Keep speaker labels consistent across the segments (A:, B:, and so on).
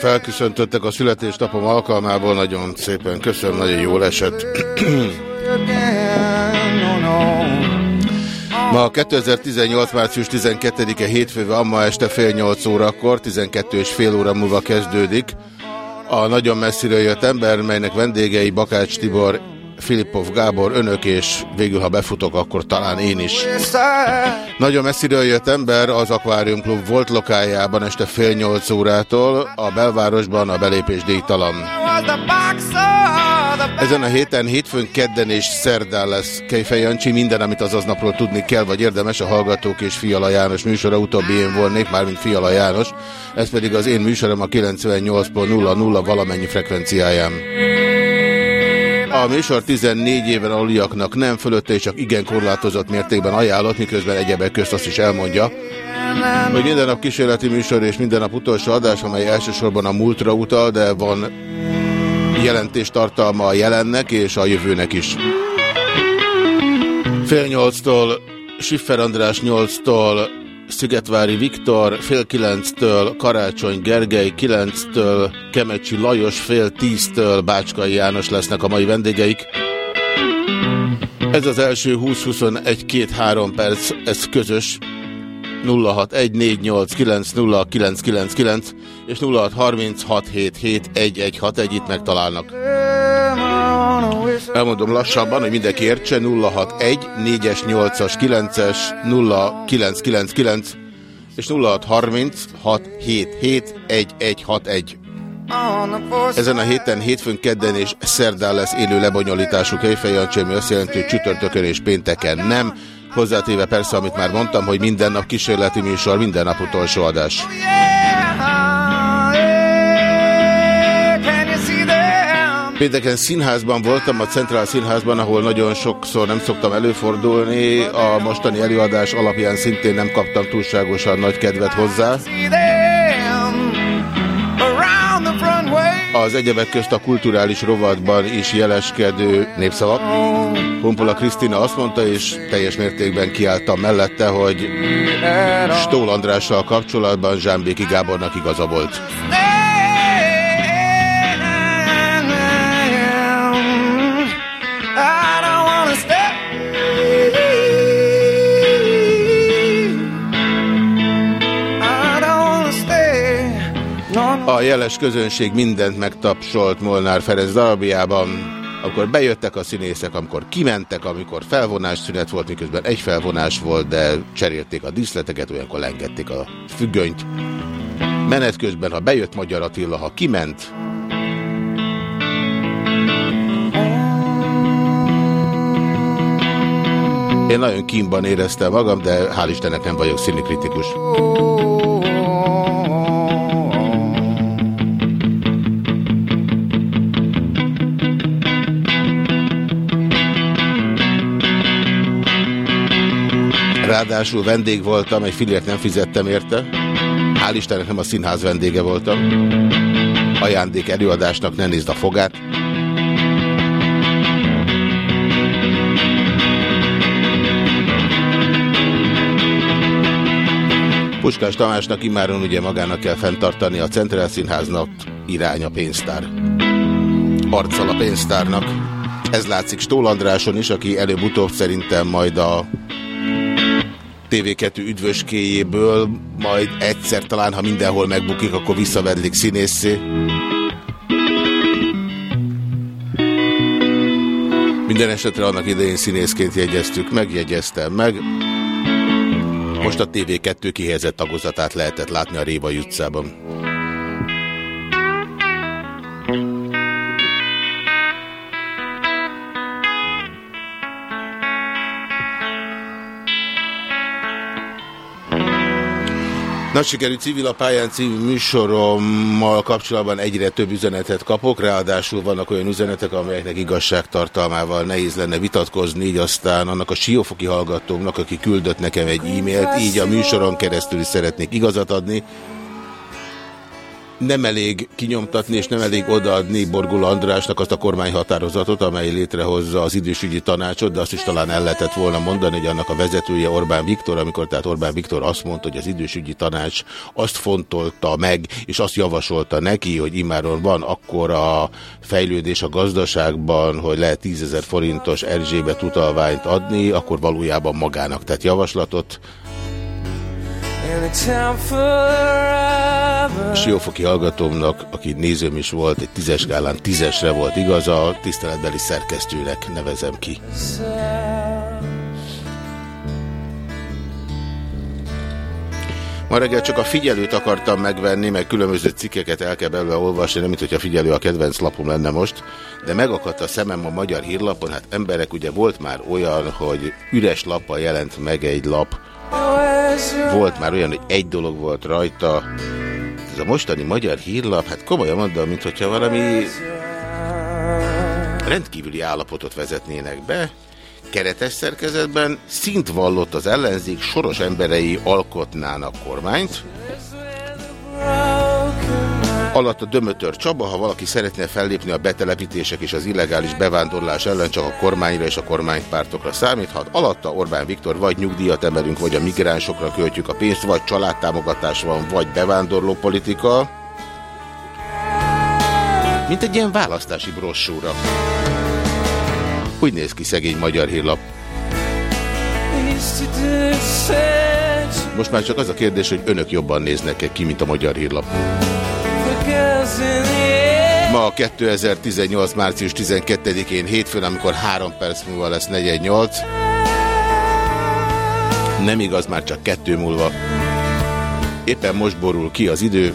A: Felköszöntöttek a születésnapom alkalmából. Nagyon szépen köszönöm, nagyon jól esett. Ma 2018. március 12-e hétfőve, ma este fél 8 órakor, 12 és fél óra múlva kezdődik a nagyon messziről jött ember, melynek vendégei Bakács Tibor, Filipov Gábor, önök, és végül, ha befutok, akkor talán én is. Nagyon messziről jött ember az Aquarium Club volt lokájában este fél nyolc órától, a belvárosban a belépés díjtalan. Ezen a héten, hétfőn, kedden és szerdán lesz Kejfej Jancsi. Minden, amit az aznapról tudni kell, vagy érdemes a Hallgatók és Fiala János műsora. Utóbbi én volnék, mármint Fiala János. Ez pedig az én műsorom a 98.00 valamennyi frekvenciáján. A műsor 14 éven aluliaknak nem fölötte és csak igen korlátozott mértékben ajánlott, miközben egyebek közt azt is elmondja, hogy minden nap kísérleti műsor és minden nap utolsó adás, amely elsősorban a múltra utal, de van jelentés tartalma a jelennek és a jövőnek is. Fél nyolctól Siffer András nyolctól Szigetvári Viktor, fél kilenctől Karácsony Gergely, kilenctől Kemecsi Lajos, fél tíztől Bácskai János lesznek a mai vendégeik. Ez az első 20-21-2-3 perc, ez közös 0614890999 és 0636771161 itt megtalálnak. Elmondom lassabban, hogy mindenki értse 061 4-es, 8-as, 9-es 0999 és 0636771161. Ezen a héten, hétfőn, kedden és szerdán lesz élő lebonyolítású kejfejancsi, ami azt jelenti, hogy csütörtökön és pénteken nem. Hozzátéve persze, amit már mondtam, hogy minden nap kísérleti műsor, minden nap utolsó adás.
B: Yeah,
A: Pénteken színházban voltam, a Centrál Színházban, ahol nagyon sokszor nem szoktam előfordulni. A mostani előadás alapján szintén nem kaptam túlságosan nagy kedvet hozzá. Az egyebek közt a kulturális rovatban is jeleskedő népszavak. Humpola Krisztina azt mondta, és teljes mértékben kiálltam mellette, hogy Stól Andrással kapcsolatban Zsámbéki Gábornak igaza volt. A jeles közönség mindent megtapsolt Molnár Ferenc darabjában, akkor bejöttek a színészek, amikor kimentek, amikor felvonás szünet volt, miközben egy felvonás volt, de cserélték a díszleteket, olyankor lengették a függönyt. Menet közben, ha bejött Magyar Attila, ha kiment, Én nagyon kínban éreztem magam, de hál' Istennek nem vagyok színikritikus. Ráadásul vendég voltam, egy filért nem fizettem érte. Hál' Istennek nem a színház vendége voltam. Ajándék előadásnak ne nézd a fogát. Puskás Tamásnak immáron ugye magának kell fenntartani a Centrál Színháznak irány a pénztár. Arccal a pénztárnak. Ez látszik Stól Andráson is, aki előbb-utóbb szerintem majd a TV2 üdvöskéjéből, majd egyszer talán, ha mindenhol megbukik, akkor visszavedlik színészé. Minden esetre annak idején színészként jegyeztük meg, jegyeztem meg. Most a TV2 kihelyezett tagozatát lehetett látni a Réva utcában. Nagy sikerű civil a pályán című műsorommal kapcsolatban egyre több üzenetet kapok, ráadásul vannak olyan üzenetek, amelyeknek igazságtartalmával nehéz lenne vitatkozni, így aztán annak a siófoki hallgatómnak, aki küldött nekem egy e-mailt, így a műsoron keresztül is szeretnék igazat adni, nem elég kinyomtatni és nem elég odaadni Borgul Andrásnak azt a kormányhatározatot, amely létrehozza az idősügyi tanácsot, de azt is talán el lehetett volna mondani, hogy annak a vezetője Orbán Viktor, amikor tehát Orbán Viktor azt mondta, hogy az idősügyi tanács azt fontolta meg, és azt javasolta neki, hogy imáron van akkor a fejlődés a gazdaságban, hogy lehet 10 forintos Erzsébet utalványt adni, akkor valójában magának tett javaslatot, Siófoki hallgatómnak, aki nézőm is volt, egy tízes gálán tízesre volt igaza, tiszteletbeli szerkesztőnek nevezem ki. Ma reggel csak a figyelőt akartam megvenni, meg különböző cikkeket el kell belőle olvasni, nem mint hogy a figyelő a kedvenc lapom lenne most, de megakadt a szemem a magyar hírlapon, hát emberek, ugye volt már olyan, hogy üres lappal jelent meg egy lap, volt már olyan, hogy egy dolog volt rajta. Ez a mostani magyar hírlap, hát komolyan mondom, mint hogyha valami rendkívüli állapotot vezetnének be. Keretes szerkezetben szint vallott az ellenzék, soros emberei alkotnának kormányt. Alatt a Dömötör Csaba, ha valaki szeretne fellépni a betelepítések és az illegális bevándorlás ellen, csak a kormányra és a kormánypártokra számíthat. Alatta Orbán Viktor vagy nyugdíjat emelünk, vagy a migránsokra költjük a pénzt, vagy családtámogatás van, vagy bevándorló politika. Mint egy ilyen választási brossúra. Úgy néz ki szegény magyar hírlap. Most már csak az a kérdés, hogy önök jobban néznek-e ki, mint a magyar hírlap. Ma 2018. március 12-én hétfőn, amikor 3 perc múlva lesz 418. Nem igaz, már csak kettő múlva. Éppen most borul ki az idő.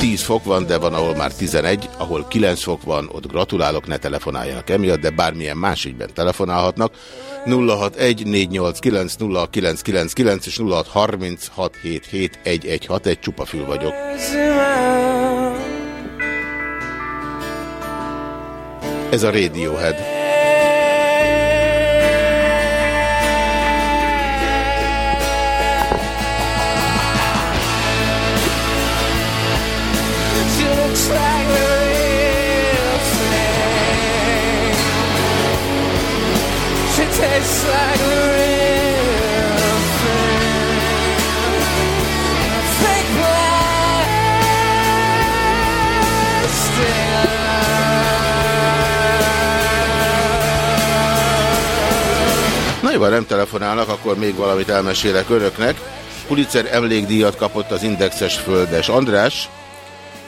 A: 10 fok van, de van, ahol már 11, ahol 9 fok van, ott gratulálok, ne telefonáljanak emiatt, de bármilyen más ügyben telefonálhatnak. 061-489-0999 és 0636771161, csupa fül vagyok. Ez a Radiohead. tastes like Ha nem telefonálnak, akkor még valamit elmesélek önöknek. Pulitzer emlékdíjat kapott az Indexes Földes András.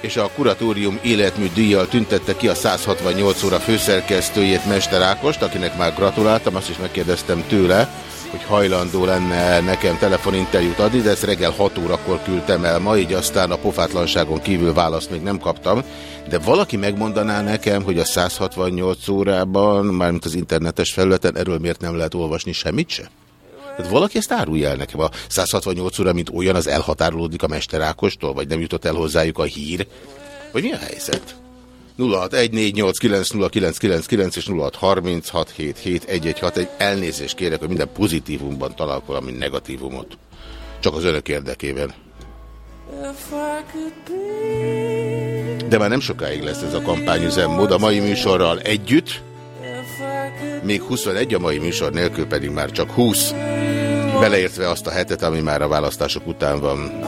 A: és a kuratórium életmű díjjal tüntette ki a 168 óra főszerkesztőjét, Mester Ákost, akinek már gratuláltam, azt is megkérdeztem tőle, hogy hajlandó lenne nekem telefoninterjút adni, de ezt reggel 6 órakor küldtem el ma, így aztán a pofátlanságon kívül választ még nem kaptam. De valaki megmondaná nekem, hogy a 168 órában, mármint az internetes felületen, erről miért nem lehet olvasni semmit se? Tehát valaki ezt árulja el nekem. A 168 óra, mint olyan, az elhatárolódik a Mesterákostól, vagy nem jutott el hozzájuk a hír? Vagy mi a helyzet? 0614890999 és 0636771161. Elnézést kérek, hogy minden pozitívumban találok valami negatívumot. Csak az önök érdekében. De már nem sokáig lesz ez a kampányüzemmód a mai műsorral együtt. Még 21, a mai műsor nélkül pedig már csak 20. Beleértve azt a hetet, ami már a választások után van.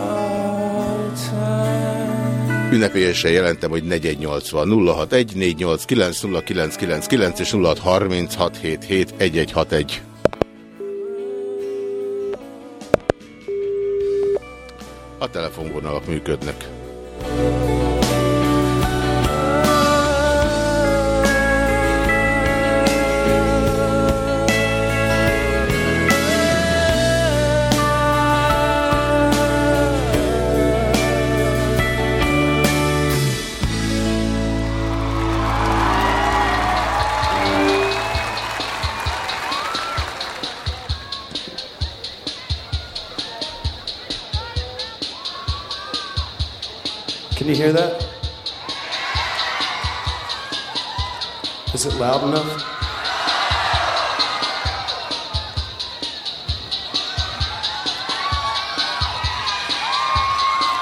A: Ünnepélyesen jelentem, hogy 4180 061 489 és 0636771161. A telefonvonalak működnek.
C: Can you hear that? Is it loud enough?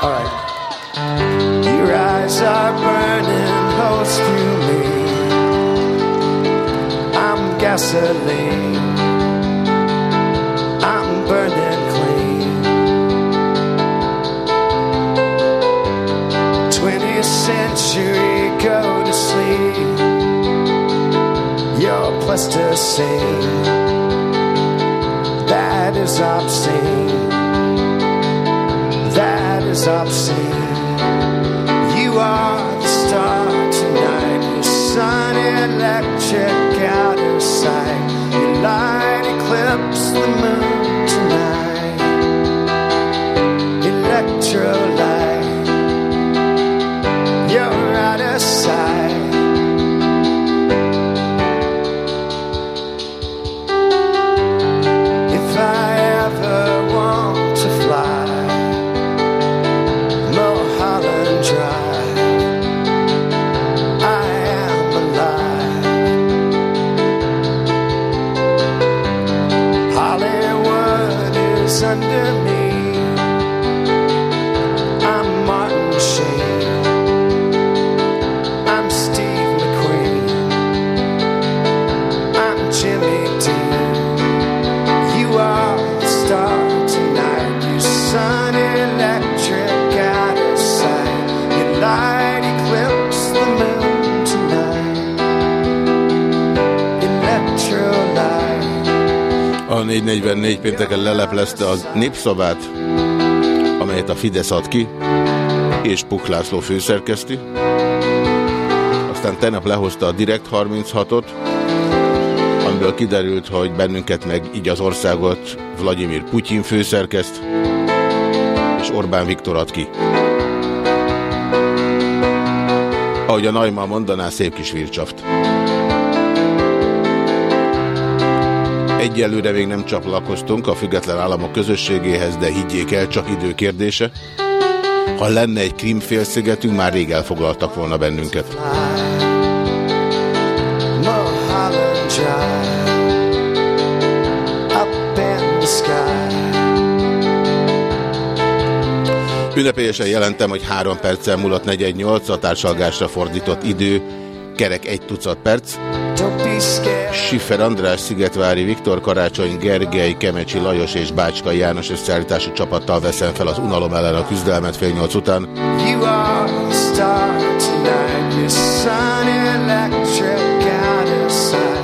C: All right. Your eyes are burning close to me. I'm gasoline. Century, go to sleep. You're plasticine. That is obscene. That is obscene. You are the star tonight. Your sun electric out of sight. Your light eclipse the moon tonight. Electrolyte.
A: 2444 pénteken leleplezte az népszavát, amelyet a Fidesz ad ki, és Puk László főszerkeszti. Aztán tegnap lehozta a Direkt 36-ot, amiből kiderült, hogy bennünket meg így az országot Vladimir Putyin főszerkeszt, és Orbán Viktor ad ki. Ahogy a Naima mondaná, szép kis vircsaft. Egyelőre még nem csatlakoztunk a független államok közösségéhez, de higgyék el, csak idő kérdése. Ha lenne egy krímfélszigetünk, már rég elfoglaltak volna bennünket. Ünnepélyesen jelentem, hogy három perccel múlott 418 a társalgásra fordított idő, kerek egy tucat perc.
C: Don't be.
A: Siffer András, Szigetvári Viktor, Karácsony Gergely, Kemecsi Lajos és Bácska János összeállítású csapattal veszem fel az unalom ellen a küzdelmet fél nyolc után.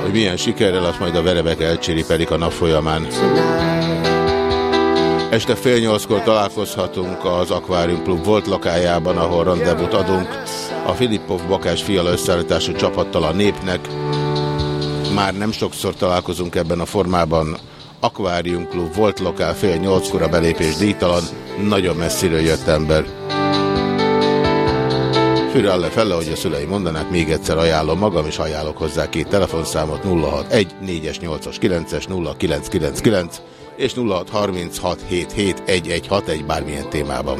A: Hogy milyen sikerrel, azt majd a verebek elcséripelik a nap folyamán.
D: Este fél nyolckor találkozhatunk az Aquarium Club volt lakájában, ahol rendezvút adunk a Filippov Bakás fiala összeállítású csapattal a népnek már nem sokszor találkozunk ebben a formában. Aquarium Klub volt lokál fél nyolckor a belépés díjtalan, nagyon messziről jött ember. Fűre le felle, hogy a szülei mondanák, még egyszer ajánlom magam, és ajánlok hozzá két telefonszámot 061 4-es, 8-as, 9-es, 0999 és 0636771161 bármilyen témában.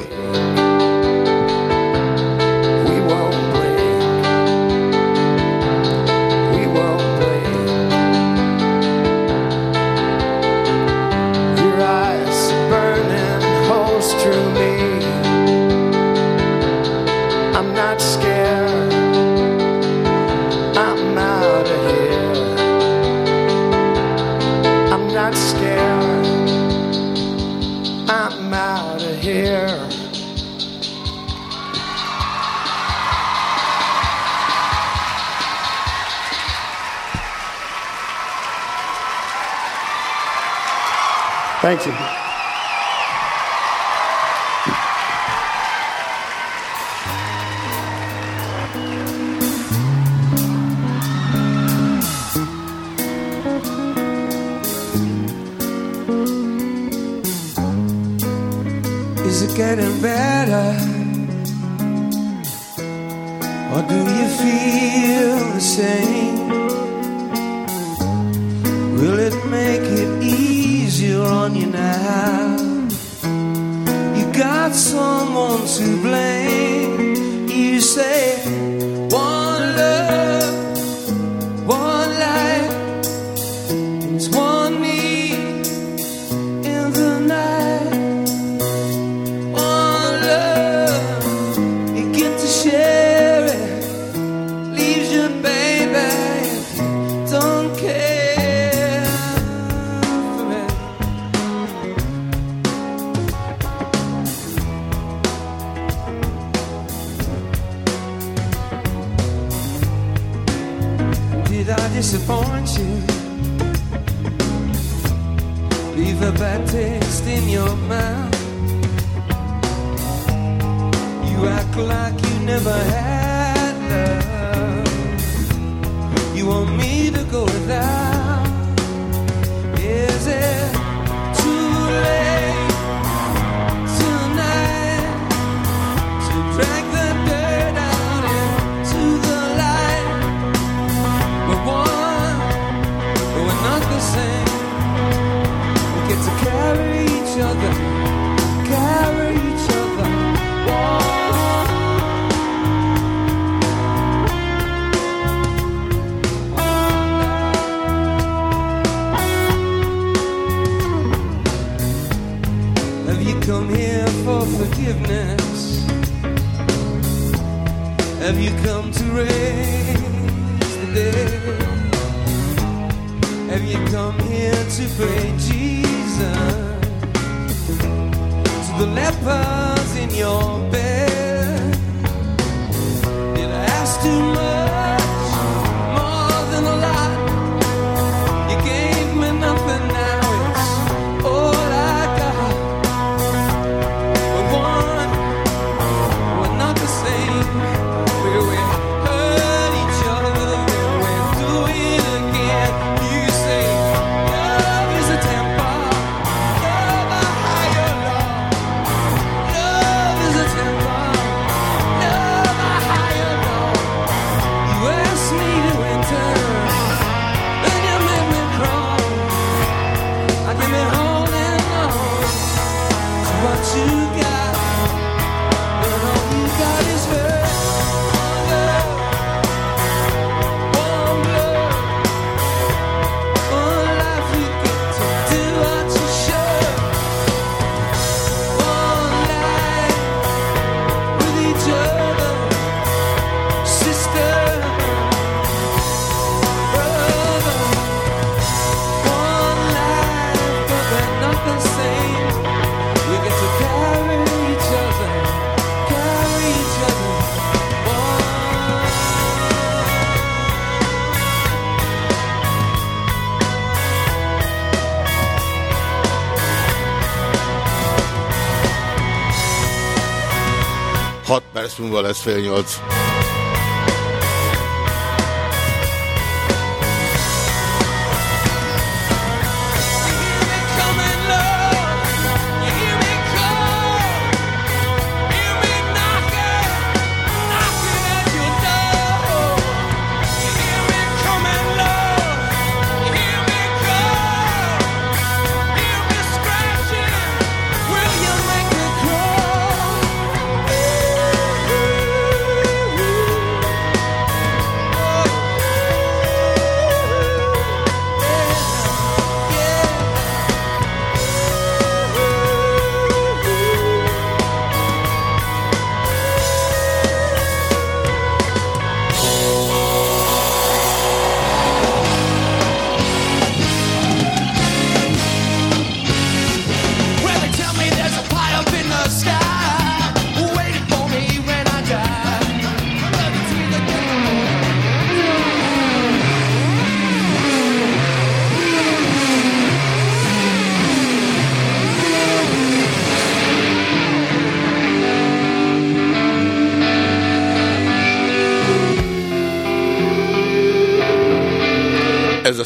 A: Perc múlva lesz fél nyolc.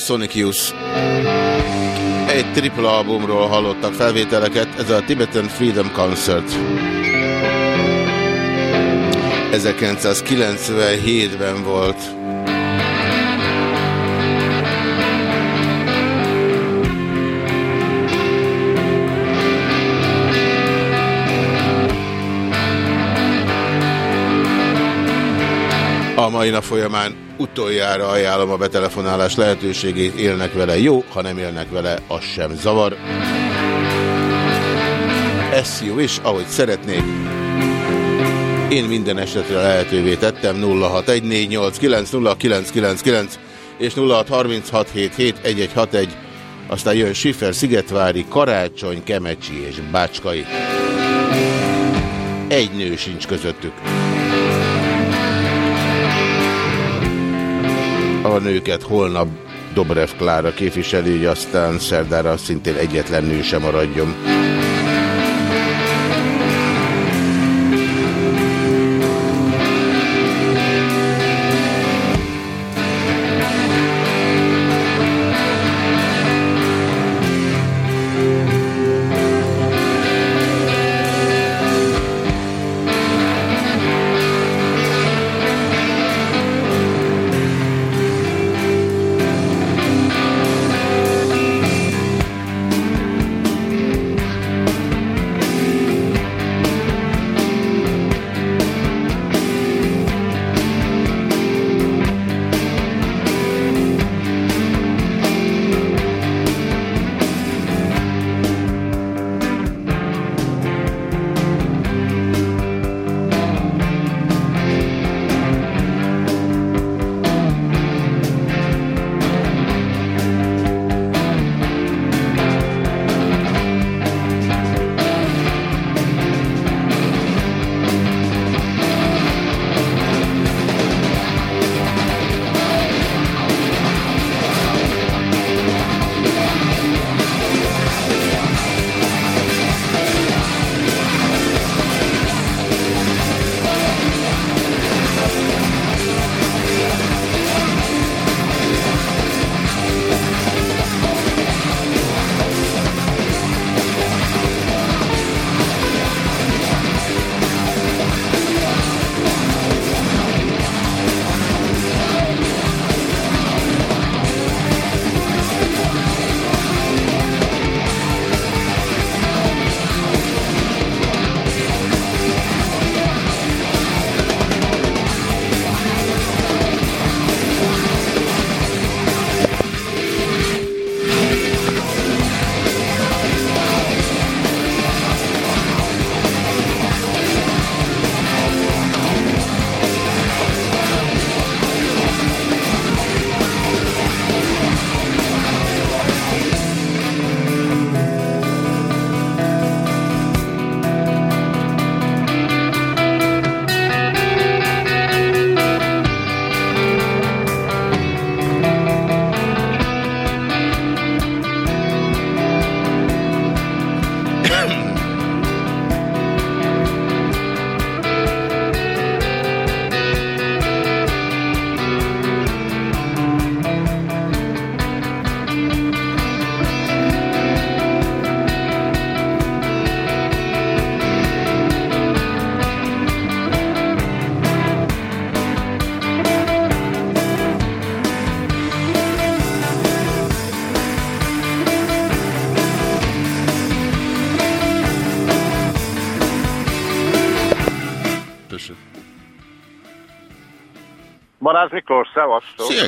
A: Sonic Youth. Egy tripla albumról hallottak felvételeket, ez a Tibetan Freedom Concert. 1997-ben volt. Mai nap folyamán utoljára ajánlom a betelefonálás lehetőségét, élnek vele jó, ha nem élnek vele, az sem zavar. Ez jó is, ahogy szeretnék. Én minden esetre lehetővé tettem 0614890999 és 0636771161, aztán jön Sifer, Szigetvári, Karácsony, Kemecsi és Bácskai. Egy nő sincs közöttük. A nőket holnap Dobrev Klára képviseli, hogy aztán szerdára szintén egyetlen nő sem maradjon.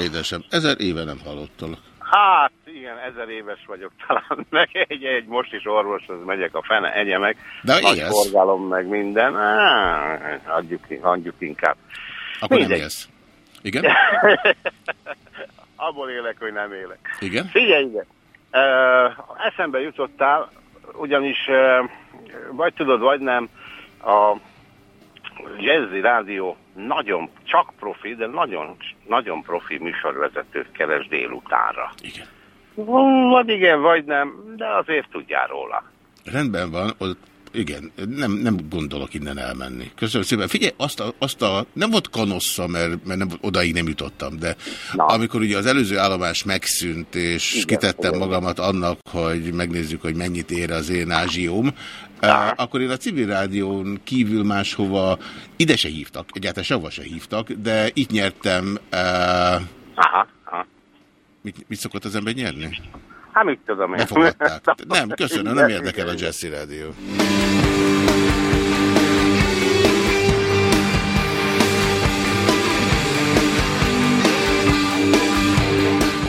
A: Édesem. Ezer éve nem hallottalak.
E: Hát, igen, ezer éves vagyok talán, meg egy, egy most is orvoshoz megyek, a fene egye meg.
A: De
E: Nagy
A: élsz?
E: forgalom, meg minden. Á, adjuk, adjuk inkább.
A: Akkor nem
E: Mindegy.
A: élsz. Igen?
E: Abból élek, hogy nem élek.
A: Igen?
E: Figyelj ide! Uh, eszembe jutottál, ugyanis uh, vagy tudod, vagy nem, a Jazzy Rádió nagyon, csak profi, de nagyon, nagyon profi műsorvezetőt keres délutánra.
A: Igen.
E: Vagy igen, vagy nem, de azért tudjál róla.
A: Rendben van, ott igen, nem, nem gondolok innen elmenni. Köszönöm szépen. Figyelj, azt a, azt a nem volt kanossza, mert, mert nem, odaig nem jutottam, de
E: Na.
A: amikor ugye az előző állomás megszűnt, és
E: Igen,
A: kitettem
E: igen.
A: magamat annak, hogy megnézzük, hogy mennyit ér az én ázsióm, akkor én a civil rádión kívül máshova ide se hívtak, egyáltalán sehova se hívtak, de itt nyertem, eh,
E: Aha, aha.
A: mit, mit szokott az ember nyerni?
E: Hát mit tudom én.
A: Befogadták. Nem, köszönöm, nem érdekel a. Jazzy Rádió.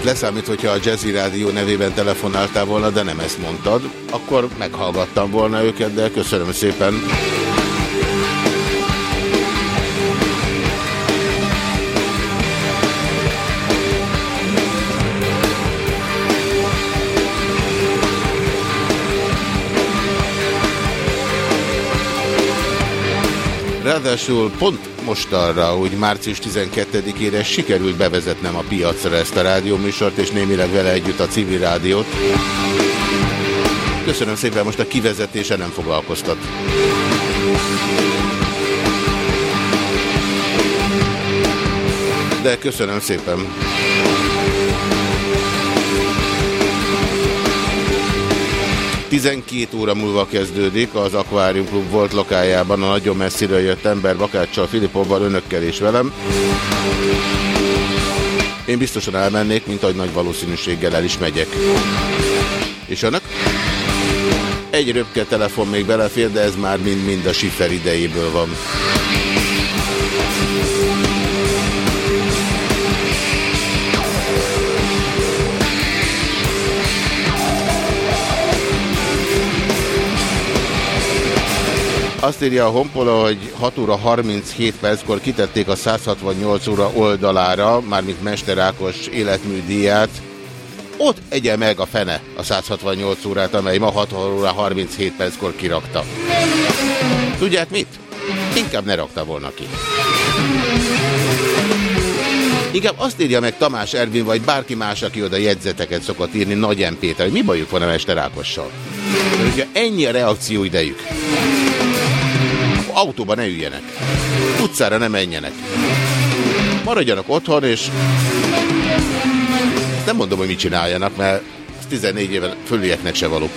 A: Leszámít, hogyha a Jazzy Rádió nevében telefonáltál volna, de nem ezt mondtad, akkor meghallgattam volna őket, de köszönöm szépen. Ráadásul pont mostanra, hogy március 12-ére sikerült bevezetnem a piacra ezt a rádióműsort, és némileg vele együtt a civil rádiót. Köszönöm szépen, most a kivezetése nem foglalkoztat. De köszönöm szépen. Tizenkét óra múlva kezdődik az Aquarium Club volt lokájában a nagyon messziről jött ember Bakáccsal, Filipovval, önökkel és velem. Én biztosan elmennék, mint ahogy nagy valószínűséggel el is megyek. És önök? Egy röpke telefon még belefér, de ez már mind-mind a sifer idejéből van. Azt írja a Honpola, hogy 6 óra 37 perckor kitették a 168 óra oldalára, mármint Mester Ákos életműdíját. Ott egye meg a fene a 168 órát, amely ma 6 óra 37 perckor kirakta. Tudják mit? Inkább ne rakta volna ki. Inkább azt írja meg Tamás Ervin, vagy bárki más, aki oda jegyzeteket szokott írni, Nagy M. Péter, hogy mi bajuk van a Mester Ákossal. Hogyha ennyi a reakció idejük, autóba ne üljenek. Utcára ne menjenek. Maradjanak otthon, és nem mondom, hogy mit csináljanak, mert ez 14 éven fölieknek se való.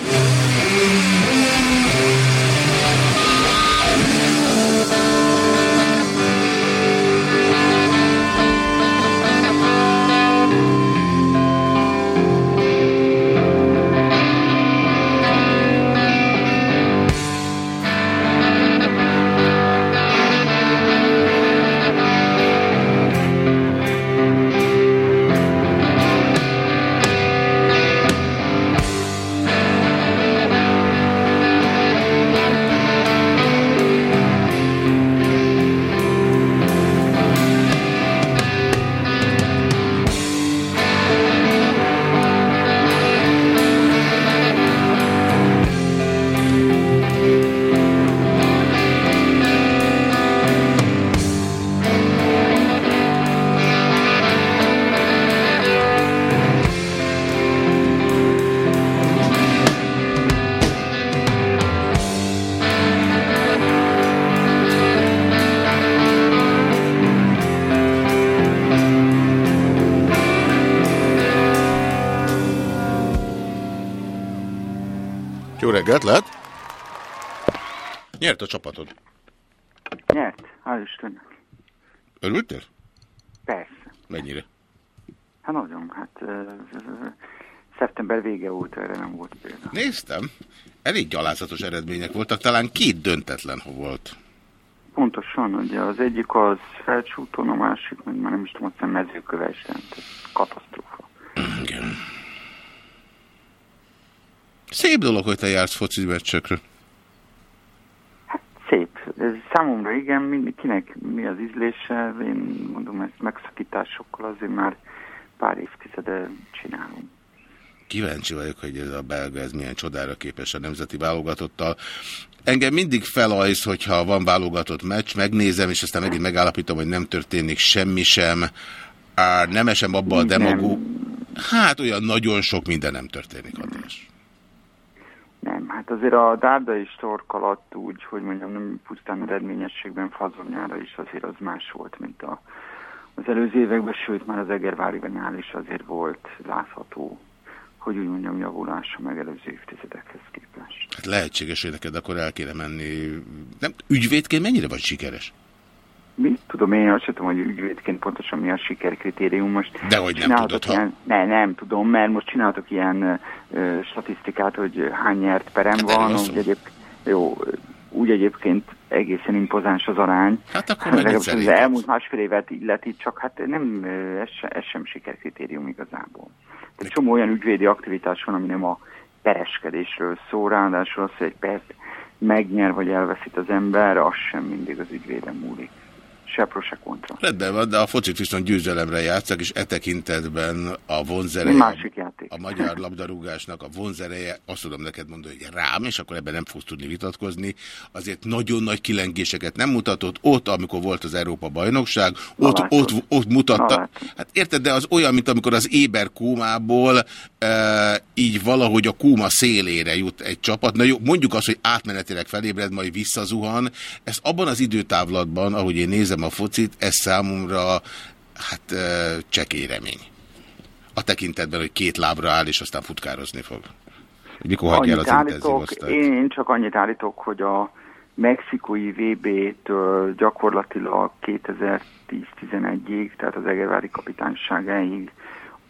A: Lehet? Nyert a csapatod.
F: Nyert, hál' Istennek.
A: Örültél?
F: Persze.
A: Mennyire?
F: Hát nagyon, hát ö, ö, ö, szeptember vége óta erre nem volt példa.
A: Néztem. Elég gyalázatos eredmények voltak, talán két döntetlen volt.
F: pontosan, ugye az egyik az felcsúton, a másik, meg már nem is tudom, azt hiszem mezőköves, tehát ez katasztrófa.
A: Igen. Szép dolog, hogy te jársz foci meccsökre.
F: Szép. Ez számomra igen, mindenkinek mi az ízlése, én mondom, ezt megszakításokkal azért már pár évtizede csinálom.
A: Kíváncsi vagyok, hogy ez a belga ez milyen csodára képes a nemzeti válogatottal. Engem mindig felajsz, hogyha van válogatott meccs, megnézem, és aztán megint megállapítom, hogy nem történik semmi sem. Á, nem esem abba a demagó... Hát olyan nagyon sok minden nem történik, András.
F: Nem, hát azért a dárdai stork alatt úgy, hogy mondjam, nem pusztán eredményességben fazonjára is azért az más volt, mint a, az előző években, sőt már az Egervári nyál is azért volt látható, hogy úgy mondjam, javulás a megelőző évtizedekhez képest.
A: Hát lehetséges, hogy neked akkor el kéne menni. Nem, ügyvédként mennyire vagy sikeres?
F: Mi? Tudom, én azt tudom, hogy ügyvédként pontosan mi a sikerkritérium most.
A: De hogy nem tudod, ha...
F: ilyen, Ne, nem tudom, mert most csináltok ilyen ö, statisztikát, hogy hány nyert perem
A: Hát
F: van, úgy, egyéb, jó, úgy egyébként egészen impozáns az arány.
A: Hát akkor meg
F: Legalábbis
A: egyszer
F: az elmúlt másfél évet illeti, csak hát nem, ez, se, ez sem sikerkritérium igazából. Egy csomó olyan ügyvédi aktivitás van, ami nem a pereskedésről szól, ráadásul az, hogy egy pert megnyer vagy elveszít az ember, az sem mindig az ügyvéden múlik. Se pro, se kontra.
A: Rendben van, de a focik viszont győzelemre játszak, és e tekintetben a vonzereje,
F: másik játék.
A: a magyar labdarúgásnak a vonzereje, azt tudom neked mondani, hogy rám, és akkor ebben nem fogsz tudni vitatkozni, azért nagyon nagy kilengéseket nem mutatott. Ott, amikor volt az Európa bajnokság, ott, ott, ott mutatta.
F: Na, látod.
A: Hát érted, de az olyan, mint amikor az éber kómából e, így valahogy a kóma szélére jut egy csapat. Na jó, mondjuk azt, hogy átmenetileg felébred, majd visszazuhan. Ezt abban az időtávlatban, ahogy én nézem a focit, ez számomra hát csekély remény. A tekintetben, hogy két lábra áll, és aztán futkározni fog. Mikor hagyja el az intenzív osztályt?
F: én, csak annyit állítok, hogy a mexikói VB-től gyakorlatilag 2010-11-ig, tehát az Egervári kapitányságáig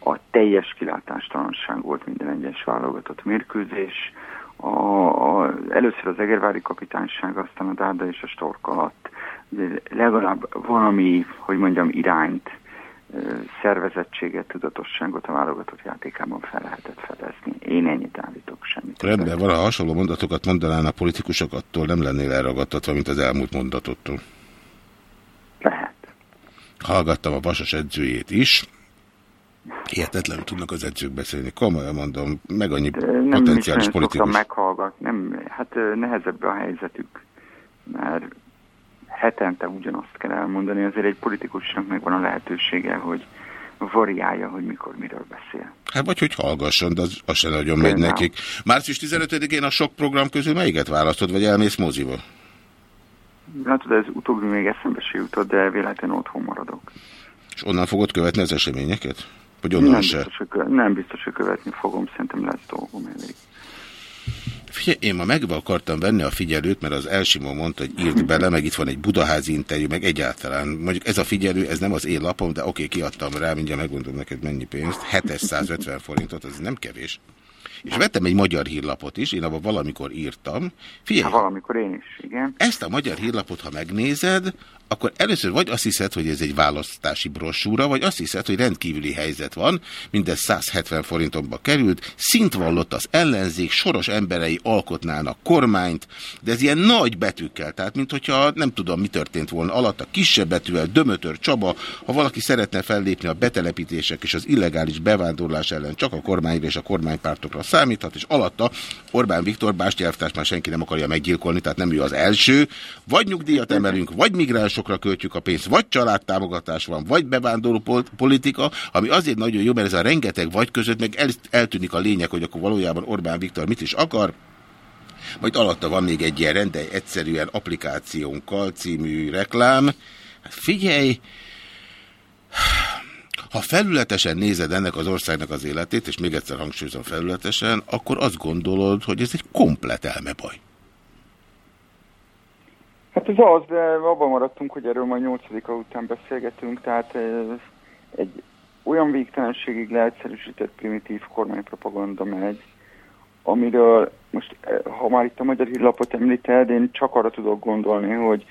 F: a teljes kilátástalanság volt minden egyes válogatott mérkőzés. A, a, először az Egervári kapitányság, aztán a Dárda és a Stork alatt legalább valami, hogy mondjam, irányt, szervezettséget, tudatosságot a válogatott játékában fel lehetett fedezni. Én ennyit állítok, semmit.
A: Rendben van, ha hasonló mondatokat mondanának politikusok, attól nem lennél elragadtatva, mint az elmúlt mondatottól.
F: Lehet.
A: Hallgattam a Vasas edzőjét is. Hihetetlenül tudnak az edzők beszélni. Komolyan mondom, meg annyi
F: Ö, Nem is
A: potenciális politikus.
F: meghallgatni. Nem, hát nehezebb a helyzetük, mert hetente ugyanazt kell elmondani. Azért egy politikusnak megvan a lehetősége, hogy variálja, hogy mikor miről beszél.
A: Hát vagy hogy hallgasson, de az, az se nagyon megy nekik. Március 15-én a sok program közül melyiket választod, vagy elmész moziba?
F: Hát ez utóbbi még eszembe se jutott, de véletlenül otthon maradok.
A: És onnan fogod követni az eseményeket? Vagy
F: Nem
A: onnan se?
F: biztos, hogy, nem biztos, hogy követni fogom, szerintem lesz dolgom elég.
A: Figyelj, én ma meg akartam venni a figyelőt, mert az Elsimó mondta, hogy írt bele, meg itt van egy budaházi interjú, meg egyáltalán. Mondjuk ez a figyelő, ez nem az én lapom, de oké, kiadtam rá, mindjárt megmondom neked mennyi pénzt. 750 forintot, az nem kevés. És vettem egy magyar hírlapot is, én abban valamikor írtam. Figyelj,
F: Hát valamikor én is, igen.
A: ezt a magyar hírlapot, ha megnézed, akkor először vagy azt hiszed, hogy ez egy választási brossúra, vagy azt hiszed, hogy rendkívüli helyzet van, mindez 170 forintomba került, szint vallott az ellenzék, soros emberei alkotnának kormányt, de ez ilyen nagy betűkkel, tehát mint hogyha nem tudom, mi történt volna alatta, kisebb betűvel, Dömötör Csaba, ha valaki szeretne fellépni a betelepítések és az illegális bevándorlás ellen, csak a kormányra és a kormánypártokra számíthat, és alatta Orbán Viktor bástyelvtárs már senki nem akarja meggyilkolni, tehát nem ő az első, vagy nyugdíjat emelünk, vagy migránsokra költjük a pénzt, vagy családtámogatás van, vagy bevándorló pol- politika, ami azért nagyon jó, mert ez a rengeteg vagy között meg el, eltűnik a lényeg, hogy akkor valójában Orbán Viktor mit is akar, majd alatta van még egy ilyen rendelj egyszerűen applikációnkkal című reklám. Hát figyelj, ha felületesen nézed ennek az országnak az életét, és még egyszer hangsúlyozom felületesen, akkor azt gondolod, hogy ez egy komplet elmebaj.
F: Hát ez az, de abban maradtunk, hogy erről majd nyolcadika után beszélgetünk, tehát egy olyan végtelenségig leegyszerűsített primitív kormánypropaganda megy, amiről most, ha már itt a magyar hírlapot említed, én csak arra tudok gondolni, hogy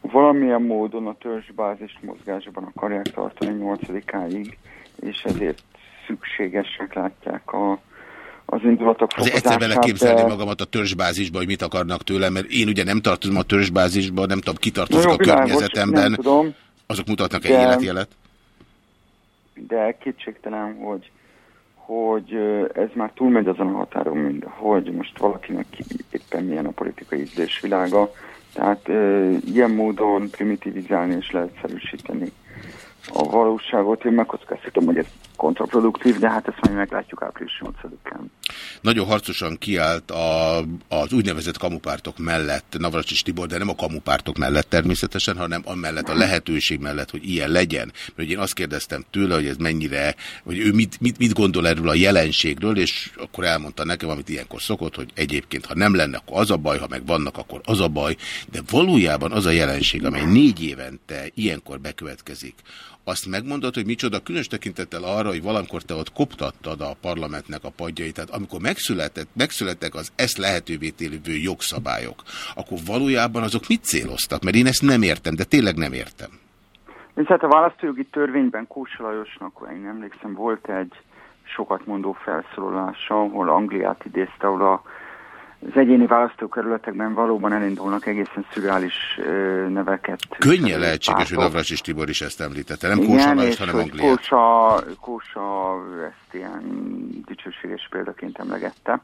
F: valamilyen módon a törzsbázist mozgásban akarják tartani 8-áig, és ezért szükségesek látják a, az indulatok
A: Azért egyszer bele képzelni de... magamat a törzsbázisba, hogy mit akarnak tőlem, mert én ugye nem tartozom a törzsbázisba, nem tudom, kitartozik a környezetemben.
F: tudom,
A: Azok mutatnak egy életjelet?
F: De kétségtelen, hogy, hogy ez már túlmegy azon a határon, mint hogy most valakinek éppen milyen a politikai ízlésvilága. Tehát e, ilyen módon primitivizálni és leegyszerűsíteni a valóságot. Én megkockáztatom, hogy ez kontraproduktív, de hát ezt majd meglátjuk április 8-án.
A: Nagyon harcosan kiállt a, az úgynevezett kamupártok mellett Navracsis Tibor, de nem a kamupártok mellett természetesen, hanem amellett a lehetőség mellett, hogy ilyen legyen. Mert én azt kérdeztem tőle, hogy ez mennyire, hogy ő mit, mit, mit gondol erről a jelenségről, és akkor elmondta nekem, amit ilyenkor szokott, hogy egyébként, ha nem lenne, akkor az a baj, ha meg vannak, akkor az a baj, de valójában az a jelenség, amely négy évente ilyenkor bekövetkezik, azt megmondod, hogy micsoda, különös tekintettel arra, hogy valamikor te ott koptattad a parlamentnek a padjait, tehát amikor megszületett, megszülettek az ezt lehetővé tévő jogszabályok, akkor valójában azok mit céloztak? Mert én ezt nem értem, de tényleg nem értem.
F: És hát a választójogi törvényben Kósa Lajosnak, én emlékszem, volt egy sokat mondó felszólalása, ahol Angliát idézte, ahol a az egyéni választókerületekben valóban elindulnak egészen szürreális neveket.
A: Könnyen lehetséges, hogy és Tibor is ezt említette. Nem Kósa Lajos, hanem Angliát.
F: Kósa, Kósa ezt ilyen dicsőséges példaként emlegette.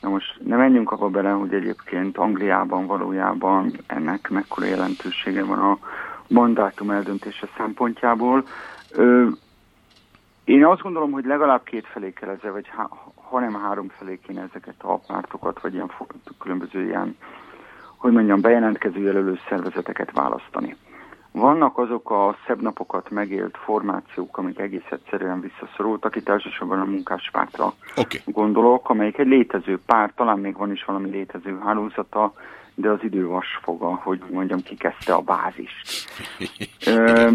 F: Na most ne menjünk abba bele, hogy egyébként Angliában valójában ennek mekkora jelentősége van a mandátum eldöntése szempontjából. Ö, én azt gondolom, hogy legalább két felé kell ezzel, vagy hanem három felé kéne ezeket a pártokat, vagy ilyen különböző ilyen, hogy mondjam, bejelentkező jelölő szervezeteket választani. Vannak azok a szebb napokat megélt formációk, amik egész egyszerűen visszaszorultak, itt elsősorban a munkáspártra
A: okay.
F: gondolok, amelyik egy létező párt, talán még van is valami létező hálózata, de az idő vasfoga, hogy mondjam, kikezdte a bázist. Ö,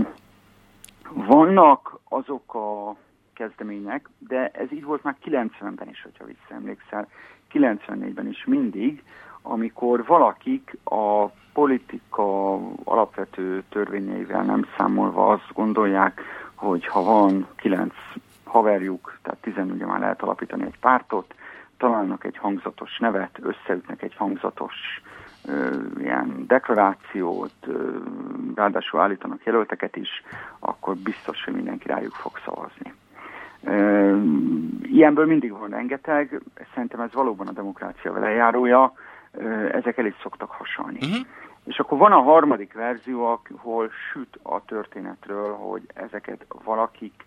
F: vannak azok a kezdemények, de ez így volt már 90-ben is, hogyha visszaemlékszel, 94-ben is mindig, amikor valakik a politika alapvető törvényeivel nem számolva azt gondolják, hogy ha van kilenc haverjuk, tehát tizen ugye már lehet alapítani egy pártot, találnak egy hangzatos nevet, összeütnek egy hangzatos ilyen deklarációt, ö, ráadásul állítanak jelölteket is, akkor biztos, hogy mindenki rájuk fog szavazni. Ilyenből mindig van rengeteg, szerintem ez valóban a demokrácia velejárója, ezek el is szoktak hasonlni. Uh-huh. És akkor van a harmadik verzió, ahol süt a történetről, hogy ezeket valakik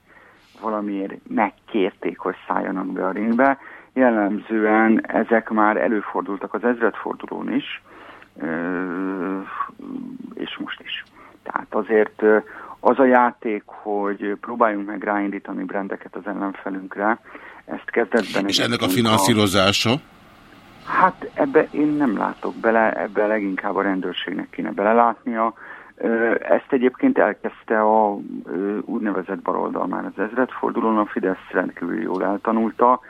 F: valamiért megkérték, hogy szálljanak be a ringbe. Jellemzően ezek már előfordultak az ezredfordulón is, és most is. Tehát azért az a játék, hogy próbáljunk meg ráindítani brendeket az ellenfelünkre, ezt kezdetben...
A: És ennek a finanszírozása? A...
F: Hát ebbe én nem látok bele, ebbe leginkább a rendőrségnek kéne belelátnia. Ezt egyébként elkezdte a úgynevezett baloldal már az ezredfordulón, a Fidesz rendkívül jól eltanulta,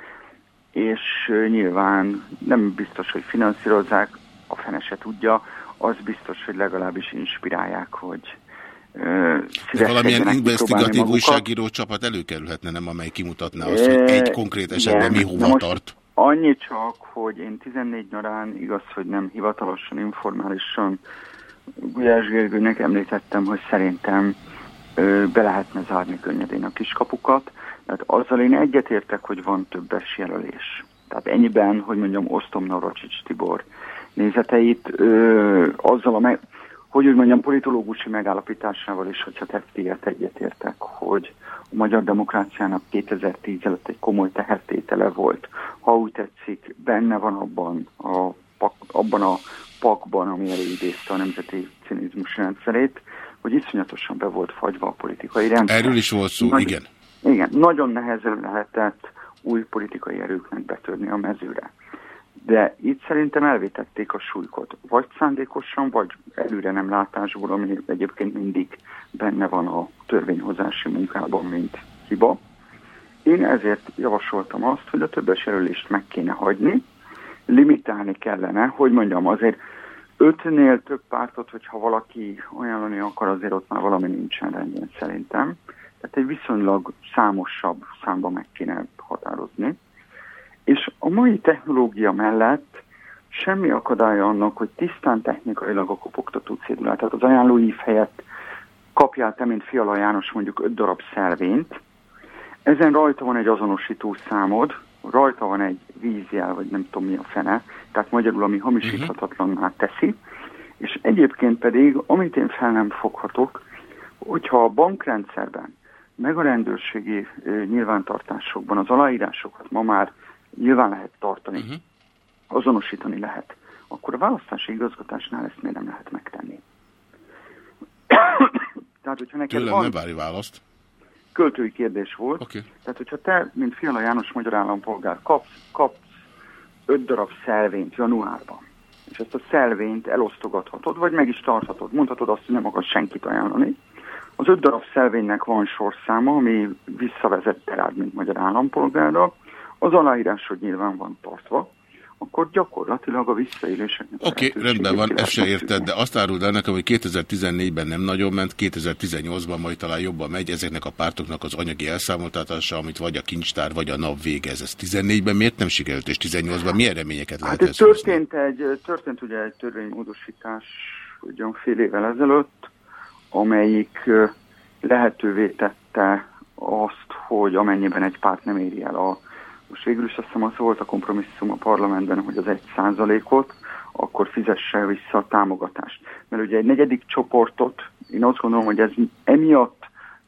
F: és nyilván nem biztos, hogy finanszírozzák, a fene se tudja, az biztos, hogy legalábbis inspirálják, hogy
A: valamilyen investigatív újságíró csapat előkerülhetne, nem amely kimutatná azt, hogy egy konkrét esetben mi hova tart?
F: Annyi csak, hogy én 14 nyarán igaz, hogy nem hivatalosan, informálisan Gulyás Gergőnek említettem, hogy szerintem ö, be lehetne zárni könnyedén a kiskapukat. Tehát azzal én egyetértek, hogy van többes jelölés. Tehát ennyiben, hogy mondjam, osztom Navracsics Tibor nézeteit, ö, azzal a meg hogy úgy mondjam, politológusi megállapításával is, hogyha tettéget egyetértek, hogy a magyar demokráciának 2010 előtt egy komoly tehertétele volt. Ha úgy tetszik, benne van abban a, abban a pakban, ami előidézte a nemzeti cinizmus rendszerét, hogy iszonyatosan be volt fagyva a politikai rendszer.
A: Erről is volt szó,
F: Nagy,
A: igen.
F: Igen, nagyon nehezen lehetett új politikai erőknek betörni a mezőre de itt szerintem elvétették a súlykot, vagy szándékosan, vagy előre nem látásból, ami egyébként mindig benne van a törvényhozási munkában, mint hiba. Én ezért javasoltam azt, hogy a többes jelölést meg kéne hagyni, limitálni kellene, hogy mondjam, azért ötnél több pártot, hogyha valaki ajánlani akar, azért ott már valami nincsen rendben szerintem. Tehát egy viszonylag számosabb számba meg kéne határozni. És a mai technológia mellett semmi akadálya annak, hogy tisztán technikailag a kopogtató cédulát, tehát az ajánlóív helyett kapjál te, mint Fiala János mondjuk öt darab szelvényt, ezen rajta van egy azonosító számod, rajta van egy vízjel, vagy nem tudom mi a fene, tehát magyarul, ami hamisíthatatlanná teszi, és egyébként pedig, amit én fel nem foghatok, hogyha a bankrendszerben, meg a rendőrségi nyilvántartásokban az aláírásokat ma már nyilván lehet tartani, uh-huh. azonosítani lehet, akkor a választási igazgatásnál ezt miért nem lehet megtenni?
A: Tehát, hogyha neked Tőlem van... ne várj választ.
F: Költői kérdés volt.
A: Okay.
F: Tehát, hogyha te, mint Fiala János magyar állampolgár kapsz, kapsz öt darab szelvényt januárban, és ezt a szelvényt elosztogathatod, vagy meg is tarthatod. Mondhatod azt, hogy nem akarsz senkit ajánlani. Az öt darab szelvénynek van sorszáma, ami visszavezet rád, mint magyar állampolgárra. Az aláírásod nyilván van tartva, akkor gyakorlatilag a visszaéléseknek...
A: Oké, okay, rendben van, ezt se érted, de azt áruld el nekem, hogy 2014-ben nem nagyon ment, 2018-ban majd talán jobban megy ezeknek a pártoknak az anyagi elszámoltatása, amit vagy a kincstár, vagy a nap végez. Ez 14-ben miért nem sikerült, és 18-ban milyen reményeket lehet
F: hát történt, egy, történt ugye egy törvénymódosítás ugyan fél évvel ezelőtt, amelyik lehetővé tette azt, hogy amennyiben egy párt nem éri el a most végül is azt hiszem az volt a kompromisszum a parlamentben, hogy az egy százalékot, akkor fizesse vissza a támogatást. Mert ugye egy negyedik csoportot, én azt gondolom, hogy ez emiatt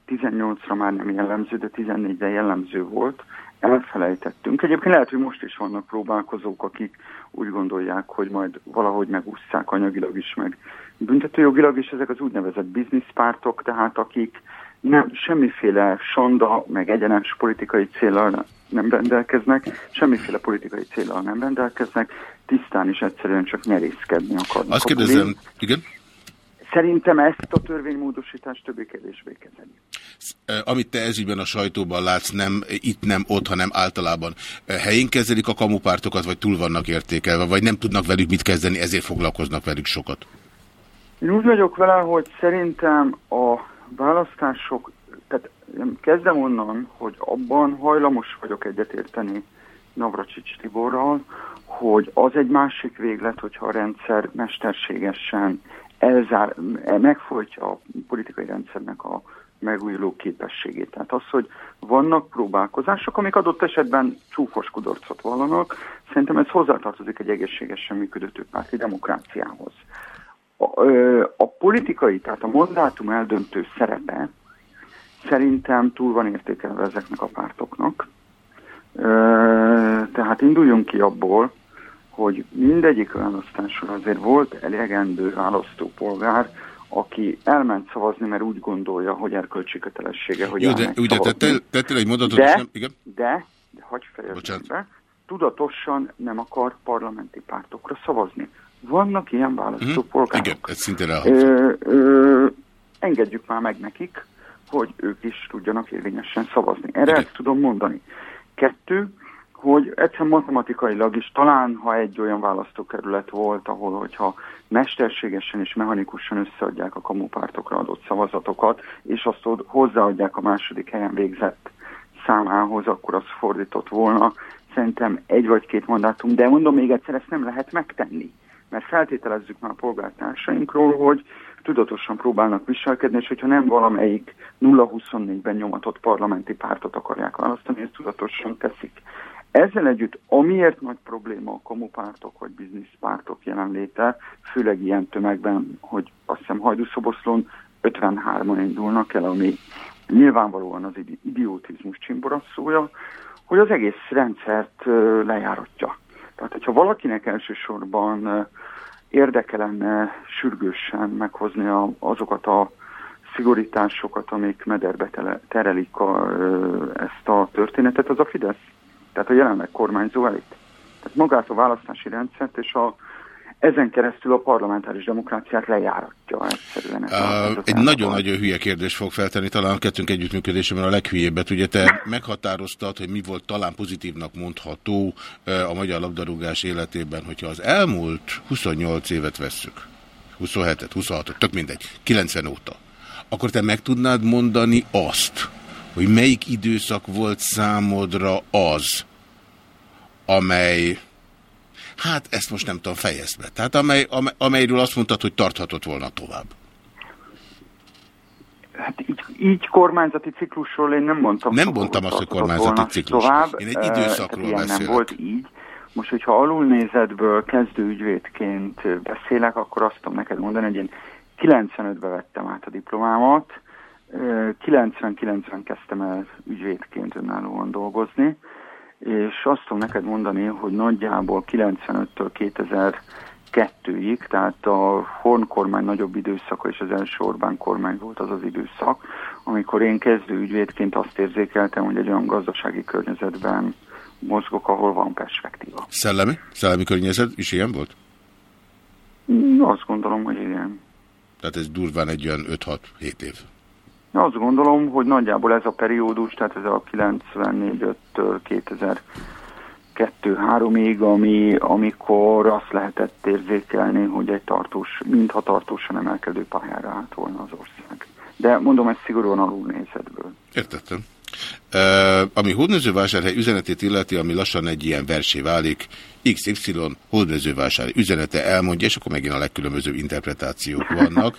F: 18-ra már nem jellemző, de 14-re jellemző volt, elfelejtettünk. Egyébként lehet, hogy most is vannak próbálkozók, akik úgy gondolják, hogy majd valahogy megúszszák anyagilag is, meg büntetőjogilag is ezek az úgynevezett bizniszpártok, tehát akik nem, semmiféle sonda, meg egyenes politikai célral nem rendelkeznek, semmiféle politikai célral nem rendelkeznek, tisztán és egyszerűen csak nyerészkedni akarnak.
A: Azt kérdezem, igen?
F: Szerintem ezt a törvénymódosítást többé-kevésbé kezeli.
A: Amit te ezügyben a sajtóban látsz, nem itt, nem ott, hanem általában. Helyén kezelik a kamupártokat, vagy túl vannak értékelve, vagy nem tudnak velük mit kezdeni, ezért foglalkoznak velük sokat?
F: Én úgy vagyok vele, hogy szerintem a választások, tehát kezdem onnan, hogy abban hajlamos vagyok egyetérteni Navracsics Tiborral, hogy az egy másik véglet, hogyha a rendszer mesterségesen elzár, megfolytja a politikai rendszernek a megújuló képességét. Tehát az, hogy vannak próbálkozások, amik adott esetben csúfos kudarcot vallanak, szerintem ez hozzátartozik egy egészségesen működő párti demokráciához a, a politikai, tehát a mandátum eldöntő szerepe szerintem túl van értékelve ezeknek a pártoknak. Tehát induljunk ki abból, hogy mindegyik választáson azért volt elegendő választópolgár, aki elment szavazni, mert úgy gondolja, hogy erkölcsi kötelessége, hogy
A: Jó, de ugye tettél, tettél egy mondatot,
F: de,
A: nem, igen?
F: De, de hagyj fejezni be, tudatosan nem akar parlamenti pártokra szavazni. Vannak ilyen választópolgárok.
A: Igen, ez szintén elhangzott.
F: Engedjük már meg nekik, hogy ők is tudjanak érvényesen szavazni. Erre Igen. ezt tudom mondani. Kettő, hogy egyszerűen matematikailag is, talán ha egy olyan választókerület volt, ahol hogyha mesterségesen és mechanikusan összeadják a kamupártokra adott szavazatokat, és azt hozzáadják a második helyen végzett számához, akkor az fordított volna. Szerintem egy vagy két mandátum, de mondom még egyszer, ezt nem lehet megtenni mert feltételezzük már a polgártársainkról, hogy tudatosan próbálnak viselkedni, és hogyha nem valamelyik 0-24-ben nyomatott parlamenti pártot akarják választani, ezt tudatosan teszik. Ezzel együtt, amiért nagy probléma a komupártok vagy bizniszpártok jelenléte, főleg ilyen tömegben, hogy azt hiszem Hajdúszoboszlón 53-an indulnak el, ami nyilvánvalóan az idiotizmus csimborasszója, hogy az egész rendszert lejáratja. Tehát, hogyha valakinek elsősorban érdeke lenne sürgősen meghozni a, azokat a szigorításokat, amik mederbe terelik a, ezt a történetet, az a Fidesz. Tehát a jelenleg kormányzó elit. Tehát magát a választási rendszert és a ezen keresztül a parlamentáris demokráciát lejáratja egyszerűen.
A: Uh, egy nagyon-nagyon hülye kérdést fog feltenni, talán a kettőnk együttműködésében a leghülyébbet. Ugye te meghatároztad, hogy mi volt talán pozitívnak mondható a magyar labdarúgás életében, hogyha az elmúlt 28 évet vesszük, 27-et, 26-ot, tök mindegy, 90 óta, akkor te meg tudnád mondani azt, hogy melyik időszak volt számodra az, amely, hát ezt most nem tudom fejezd be, tehát amely, amely, amelyről azt mondtad, hogy tarthatott volna tovább.
F: Hát így, így kormányzati ciklusról én nem mondtam.
A: Nem mondtam azt, hogy kormányzati ciklus.
F: Tovább.
A: Én egy időszakról
F: ilyen
A: beszélek.
F: nem volt így. Most, hogyha alulnézetből kezdő ügyvédként beszélek, akkor azt tudom neked mondani, hogy én 95-ben vettem át a diplomámat, eh, 90-90 kezdtem el ügyvédként önállóan dolgozni, és azt tudom neked mondani, hogy nagyjából 95-től 2002-ig, tehát a Horn kormány nagyobb időszaka és az első Orbán kormány volt az az időszak, amikor én kezdő ügyvédként azt érzékeltem, hogy egy olyan gazdasági környezetben mozgok, ahol van perspektíva.
A: Szellemi? Szellemi környezet is ilyen volt?
F: Azt gondolom, hogy igen.
A: Tehát ez durván egy olyan 5-6-7 év.
F: Azt gondolom, hogy nagyjából ez a periódus, tehát ez a 94-től 2002-3-ig, ami, amikor azt lehetett érzékelni, hogy egy tartós, mintha tartósan emelkedő pályára állt volna az ország. De mondom, ez szigorúan alulnézetből.
A: Értettem. Uh, ami hódmezővásárhely üzenetét illeti, ami lassan egy ilyen versé válik, XY hódmezővásárhely üzenete elmondja, és akkor megint a legkülönbözőbb interpretációk vannak.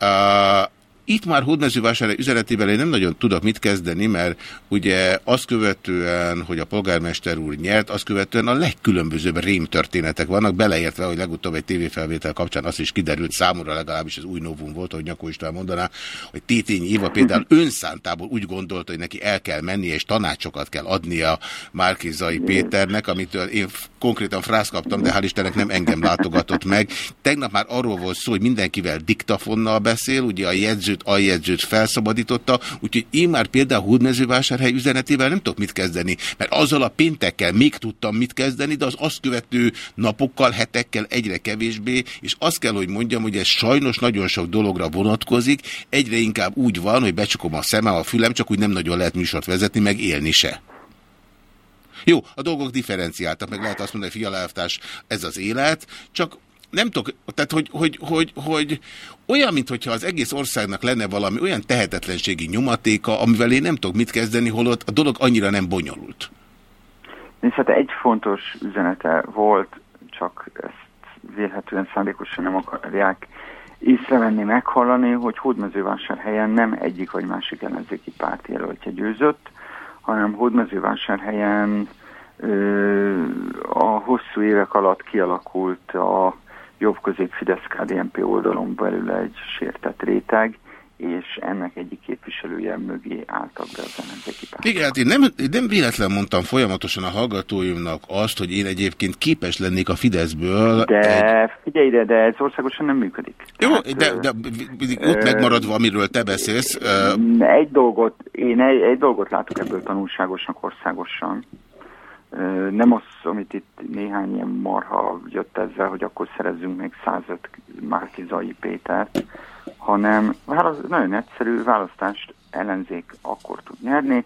A: Uh, itt már hódmezővásárhely üzenetében én nem nagyon tudok mit kezdeni, mert ugye azt követően, hogy a polgármester úr nyert, azt követően a legkülönbözőbb rém történetek vannak, beleértve, hogy legutóbb egy tévéfelvétel kapcsán azt is kiderült, számomra legalábbis ez új novum volt, hogy Nyakó István mondaná, hogy Tétényi Éva például önszántából úgy gondolta, hogy neki el kell mennie, és tanácsokat kell adnia Márkizai Péternek, amitől én konkrétan frász kaptam, de hál' Istennek nem engem látogatott meg. Tegnap már arról volt szó, hogy mindenkivel diktafonnal beszél, ugye a jegyzőt, aljegyzőt felszabadította, úgyhogy én már például Hódmezővásárhely üzenetével nem tudok mit kezdeni, mert azzal a péntekkel még tudtam mit kezdeni, de az azt követő napokkal, hetekkel egyre kevésbé, és azt kell, hogy mondjam, hogy ez sajnos nagyon sok dologra vonatkozik, egyre inkább úgy van, hogy becsukom a szemem, a fülem, csak úgy nem nagyon lehet műsort vezetni, meg élni se. Jó, a dolgok differenciáltak, meg lehet azt mondani, hogy fialáftás, ez az élet, csak nem tudok, tehát hogy, hogy, hogy, hogy olyan, mintha az egész országnak lenne valami olyan tehetetlenségi nyomatéka, amivel én nem tudok mit kezdeni, holott a dolog annyira nem bonyolult.
F: És hát egy fontos üzenete volt, csak ezt vélhetően szándékosan nem akarják észrevenni, meghallani, hogy Hódmezővásárhelyen nem egyik vagy másik ellenzéki párt jelöltje győzött, hanem Hódmezővásárhelyen ö, a hosszú évek alatt kialakult a jobb közép fidesz KDNP oldalon belül egy sértett réteg, és ennek egyik képviselője mögé álltak be az ellenzéki.
A: Igen, hát én nem, én nem véletlen mondtam folyamatosan a hallgatóimnak azt, hogy én egyébként képes lennék a Fideszből
F: De
A: egy...
F: figyelj ide, de ez országosan nem működik.
A: Jó,
F: Tehát,
A: de,
F: ö,
A: de mindig ott megmaradva, amiről te beszélsz, ö,
F: Egy dolgot, én egy, egy dolgot látok ebből tanulságosnak országosan. Nem az, amit itt néhány ilyen marha jött ezzel, hogy akkor szerezzünk még 105 Márkizai Pétert, hanem válasz, nagyon egyszerű választást ellenzék akkor tud nyerni,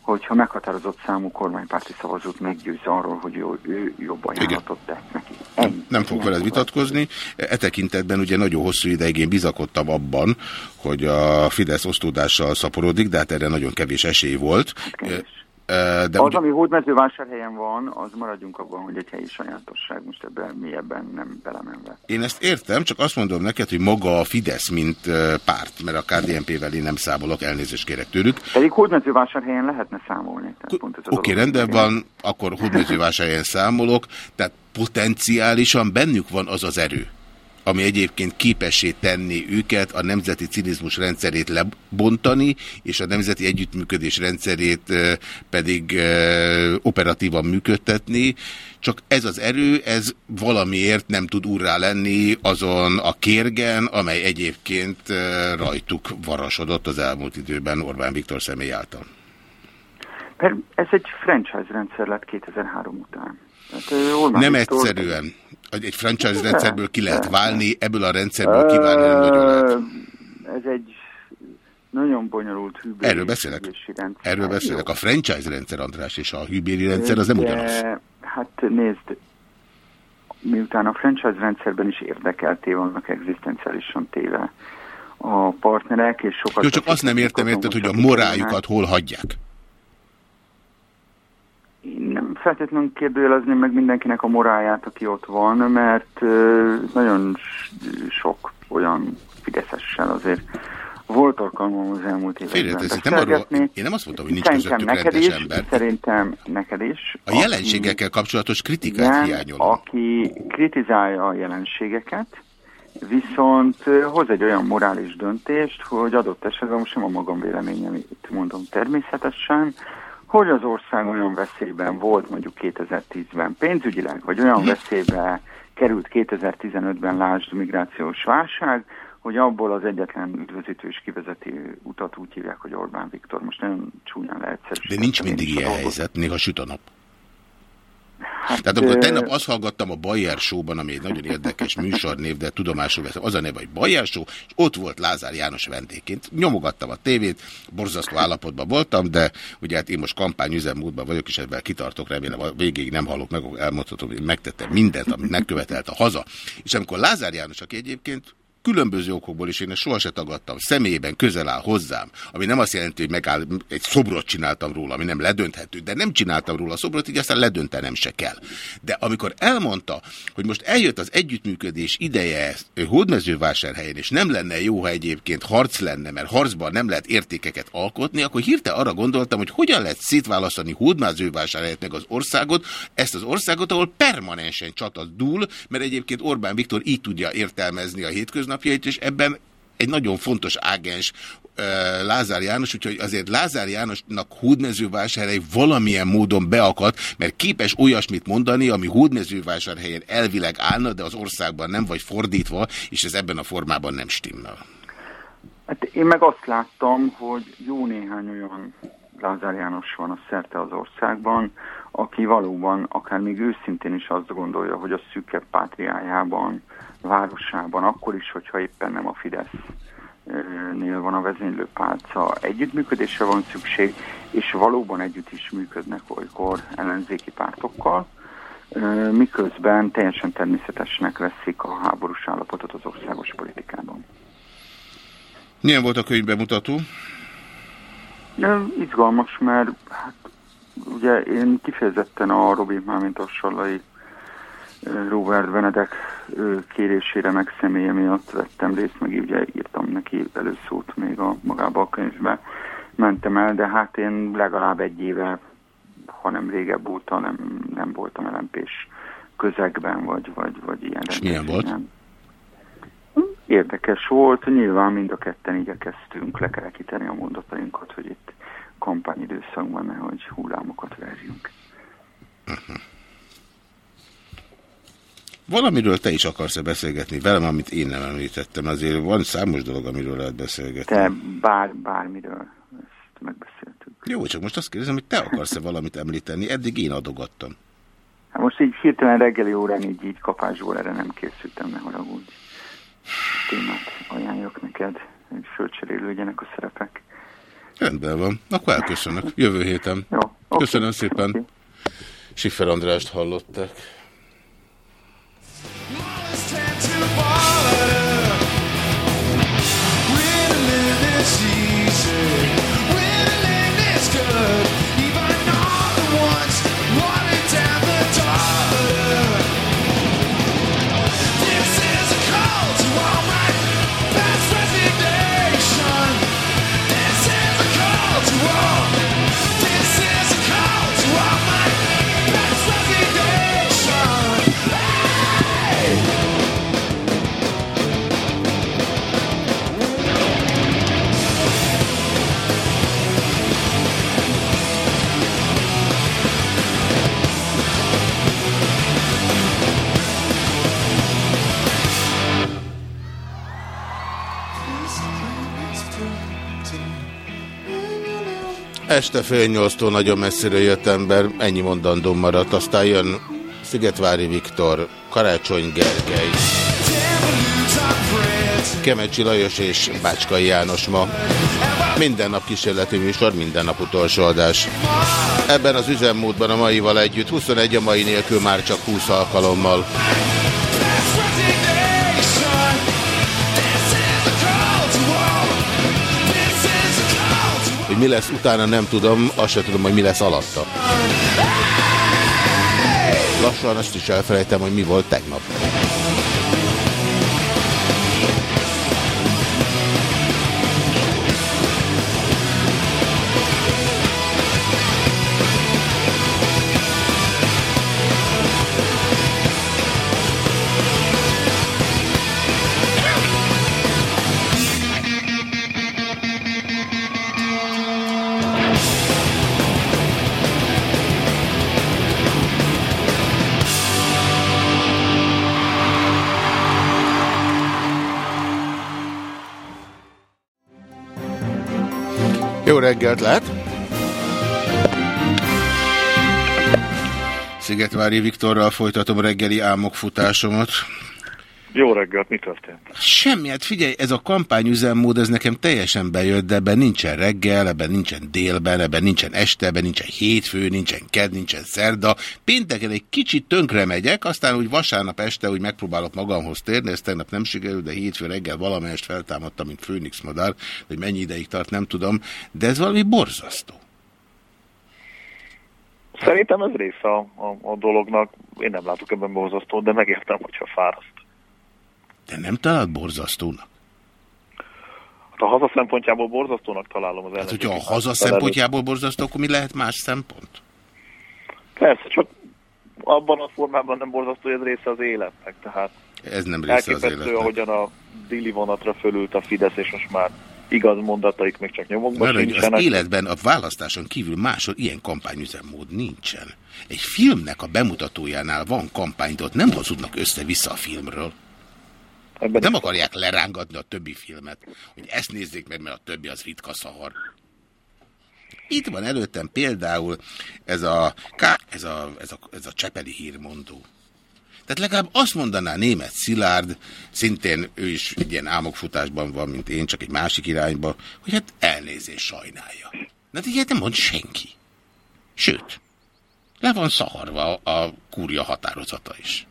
F: hogyha meghatározott számú kormánypárti szavazót meggyőz arról, hogy ő, ő jobb ajánlatot tett neki. Ennyi.
A: nem fogok veled vitatkozni. E tekintetben ugye nagyon hosszú ideig én bizakodtam abban, hogy a Fidesz osztódással szaporodik, de hát erre nagyon kevés esély volt.
F: kevés.
A: De
F: Az,
A: ugye,
F: ami hódmezővásárhelyen van, az maradjunk abban, hogy egy helyi sajátosság, most ebben mélyebben nem belemenve.
A: én ezt értem, csak azt mondom neked, hogy maga a Fidesz, mint párt, mert a KDNP-vel én nem számolok, elnézést kérek tőlük.
F: Pedig hódmezővásárhelyen lehetne számolni.
A: Oké,
F: dolog.
A: rendben van, akkor hódmezővásárhelyen számolok, tehát potenciálisan bennük van az az erő, ami egyébként képessé tenni őket a nemzeti cinizmus rendszerét lebontani, és a nemzeti együttműködés rendszerét pedig operatívan működtetni. Csak ez az erő, ez valamiért nem tud urrá lenni azon a kérgen, amely egyébként rajtuk varasodott az elmúlt időben Orbán Viktor személy által.
F: Mert ez egy franchise rendszer lett 2003 után. Hát,
A: Nem
F: Viktor-
A: egyszerűen. Egy franchise rendszerből ki lehet válni, ebből a rendszerből kiválni nem nagyon lehet.
F: Ez egy nagyon bonyolult hűbéri
A: Erről beszélek.
F: rendszer.
A: Erről beszélek. A franchise rendszer, András, és a hűbéri rendszer az nem
F: De,
A: ugyanaz.
F: Hát nézd, miután a franchise rendszerben is érdekelté vannak egzisztenciálisan téve a partnerek, és sokat...
A: Jó, csak azt nem értem, érted, hogy a morájukat hol hagyják.
F: Én nem feltétlenül kérdőjelezném meg mindenkinek a moráját, aki ott van, mert nagyon sok olyan fideszessel azért volt alkalmam az elmúlt években
A: nem arról, én nem azt mondtam, hogy nincs
F: Szerintem
A: közöttük
F: neked
A: rendes
F: is,
A: ember.
F: Szerintem neked is.
A: A jelenségekkel kapcsolatos kritikát
F: Igen,
A: hiányolom.
F: aki kritizálja a jelenségeket, viszont hoz egy olyan morális döntést, hogy adott esetben most nem a magam véleményemét mondom természetesen, hogy az ország olyan veszélyben volt mondjuk 2010-ben pénzügyileg, vagy olyan veszélybe került 2015-ben lásd migrációs válság, hogy abból az egyetlen üdvözítő és kivezető utat úgy hívják, hogy Orbán Viktor. Most nagyon csúnyán
A: De
F: leegyszerűsítettem
A: nincs
F: én
A: mindig ilyen helyzet, néha süt a nap.
F: Hát,
A: Tehát amikor tegnap azt hallgattam a Bayer Show-ban, ami egy nagyon érdekes műsornév, de tudomásul veszem, az a neve, hogy Bayer Show, és ott volt Lázár János vendégként. Nyomogattam a tévét, borzasztó állapotban voltam, de ugye hát én most kampányüzemmódban vagyok, és ebben kitartok, remélem a végéig nem hallok meg, elmondhatom, hogy megtettem mindent, amit megkövetelt a haza. És amikor Lázár János, aki egyébként különböző okokból is én ezt sohasem tagadtam, személyében közel áll hozzám, ami nem azt jelenti, hogy megáll, egy szobrot csináltam róla, ami nem ledönthető, de nem csináltam róla a szobrot, így aztán ledöntenem se kell. De amikor elmondta, hogy most eljött az együttműködés ideje hódmezővásárhelyen, és nem lenne jó, ha egyébként harc lenne, mert harcban nem lehet értékeket alkotni, akkor hirtelen arra gondoltam, hogy hogyan lehet szétválasztani hódmezővásárhelyet meg az országot, ezt az országot, ahol permanensen csata dúl, mert egyébként Orbán Viktor így tudja értelmezni a hétköznapjait, és ebben egy nagyon fontos ágens Lázár János, úgyhogy azért Lázár Jánosnak hódmezővásárhely valamilyen módon beakadt, mert képes olyasmit mondani, ami hódmezővásárhelyen elvileg állna, de az országban nem, vagy fordítva, és ez ebben a formában nem stimmel.
F: Hát én meg azt láttam, hogy jó néhány olyan Lázár János van a szerte az országban, aki valóban akár még őszintén is azt gondolja, hogy a szűkebb pátriájában, városában, akkor is, hogyha éppen nem a Fidesz-nél van a vezénylő pálca, együttműködésre van szükség, és valóban együtt is működnek olykor ellenzéki pártokkal, miközben teljesen természetesnek veszik a háborús állapotot az országos politikában.
A: Milyen volt a könyvbemutató?
F: Ja, izgalmas, mert hát, ugye én kifejezetten a Robi Mármint a Sallai Robert Benedek kérésére meg személye miatt vettem részt, meg ugye írtam neki előszót még a magába a könyvbe. Mentem el, de hát én legalább egy éve, ha nem régebb óta nem, nem voltam lmp közegben, vagy, vagy, vagy ilyen
A: És milyen volt?
F: Érdekes volt, nyilván mind a ketten igyekeztünk lekerekíteni a mondatainkat, hogy itt kampányidőszakban nehogy hullámokat verjünk.
A: Valamiről te is akarsz-e beszélgetni velem, amit én nem említettem. Azért van számos dolog, amiről lehet beszélgetni.
F: Te bár, bármiről ezt megbeszéltük.
A: Jó, csak most azt kérdezem, hogy te akarsz-e valamit említeni? Eddig én adogattam.
F: Hát most így hirtelen reggeli órán így, így kapásból erre nem készültem, ne haragudj. Témát ajánljak neked, hogy fölcserélődjenek a szerepek.
A: Rendben van. Akkor elköszönök. Jövő héten.
F: Jó, oké.
A: Köszönöm szépen.
F: Oké.
A: Siffer Andrást hallották. Molly! Este fél nyolctól nagyon messziről jött ember, ennyi mondandóm maradt, aztán jön Szigetvári Viktor, Karácsony Gergely, Kemecsi Lajos és Bácskai János ma. Minden nap kísérleti műsor, minden nap utolsó adás. Ebben az üzemmódban a maival együtt, 21 a mai nélkül már csak 20 alkalommal. Mi lesz utána nem tudom, azt sem tudom, hogy mi lesz alatta. Lassan azt is elfelejtem, hogy mi volt tegnap. Reggelt lehet! Szigetvári Viktorral folytatom reggeli álmokfutásomat.
G: Jó reggelt, mi történt?
A: Semmi, hát figyelj, ez a kampányüzemmód, ez nekem teljesen bejött, de ebben nincsen reggel, ebben nincsen délben, ebben nincsen este, ebben nincsen hétfő, nincsen ked, nincsen szerda. Pénteken egy kicsit tönkre megyek, aztán úgy vasárnap este úgy megpróbálok magamhoz térni, ez tegnap nem sikerült, de hétfő reggel valamelyest feltámadtam, mint Főnix madár, hogy mennyi ideig tart, nem tudom, de ez valami borzasztó.
G: Szerintem ez része a, a, a dolognak. Én nem látok ebben borzasztó, de megértem, hogyha fáraszt.
A: De nem talált borzasztónak?
G: Hát a haza szempontjából borzasztónak találom az
A: Hát,
G: ellenzéki
A: hogyha a haza szempontjából borzasztó, akkor mi lehet más szempont?
G: Persze, csak abban a formában nem borzasztó, hogy ez része az életnek. Tehát
A: Ez nem része az életnek.
G: ahogyan a dili vonatra fölült a Fidesz, és most már igaz mondataik még csak nyomokban
A: Mert
G: sincsenek.
A: az életben a választáson kívül máshol ilyen kampányüzemmód nincsen. Egy filmnek a bemutatójánál van kampány, de ott nem hazudnak össze-vissza a filmről.
G: Ebben
A: Nem akarják lerángatni a többi filmet, hogy ezt nézzék meg, mert a többi az ritka szahar. Itt van előttem például ez a, ez a, ez a, ez a Csepeli hírmondó. Tehát legalább azt mondaná német Szilárd, szintén ő is egy ilyen álmokfutásban van, mint én, csak egy másik irányba, hogy hát elnézés sajnálja. De hát ilyet nem mond senki. Sőt, le van szaharva a kúria határozata is.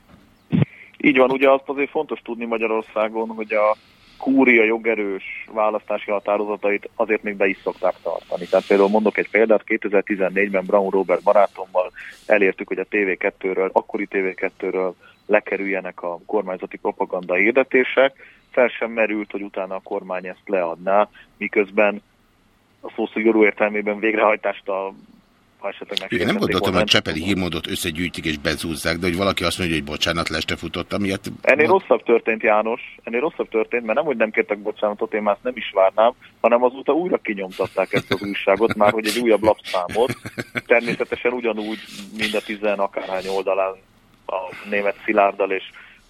G: Így van, ugye azt azért fontos tudni Magyarországon, hogy a kúria jogerős választási határozatait azért még be is szokták tartani. Tehát például mondok egy példát, 2014-ben Brown Robert barátommal elértük, hogy a TV2-ről, akkori TV2-ről lekerüljenek a kormányzati propaganda hirdetések. Fel sem merült, hogy utána a kormány ezt leadná, miközben a szó szigorú értelmében végrehajtást a ha esetleg
A: Igen, nem gondoltam,
G: volna,
A: hogy Csepeli hírmondót összegyűjtik és bezúzzák, de hogy valaki azt mondja, hogy bocsánat, leste futottam, ilyet...
G: Ennél rosszabb történt, János, ennél rosszabb történt, mert nem, hogy nem kértek bocsánatot, én már ezt nem is várnám, hanem azóta újra kinyomtatták ezt az újságot, már hogy egy újabb lapszámot, természetesen ugyanúgy, mind a tizen akárhány oldalán a német Szilárddal és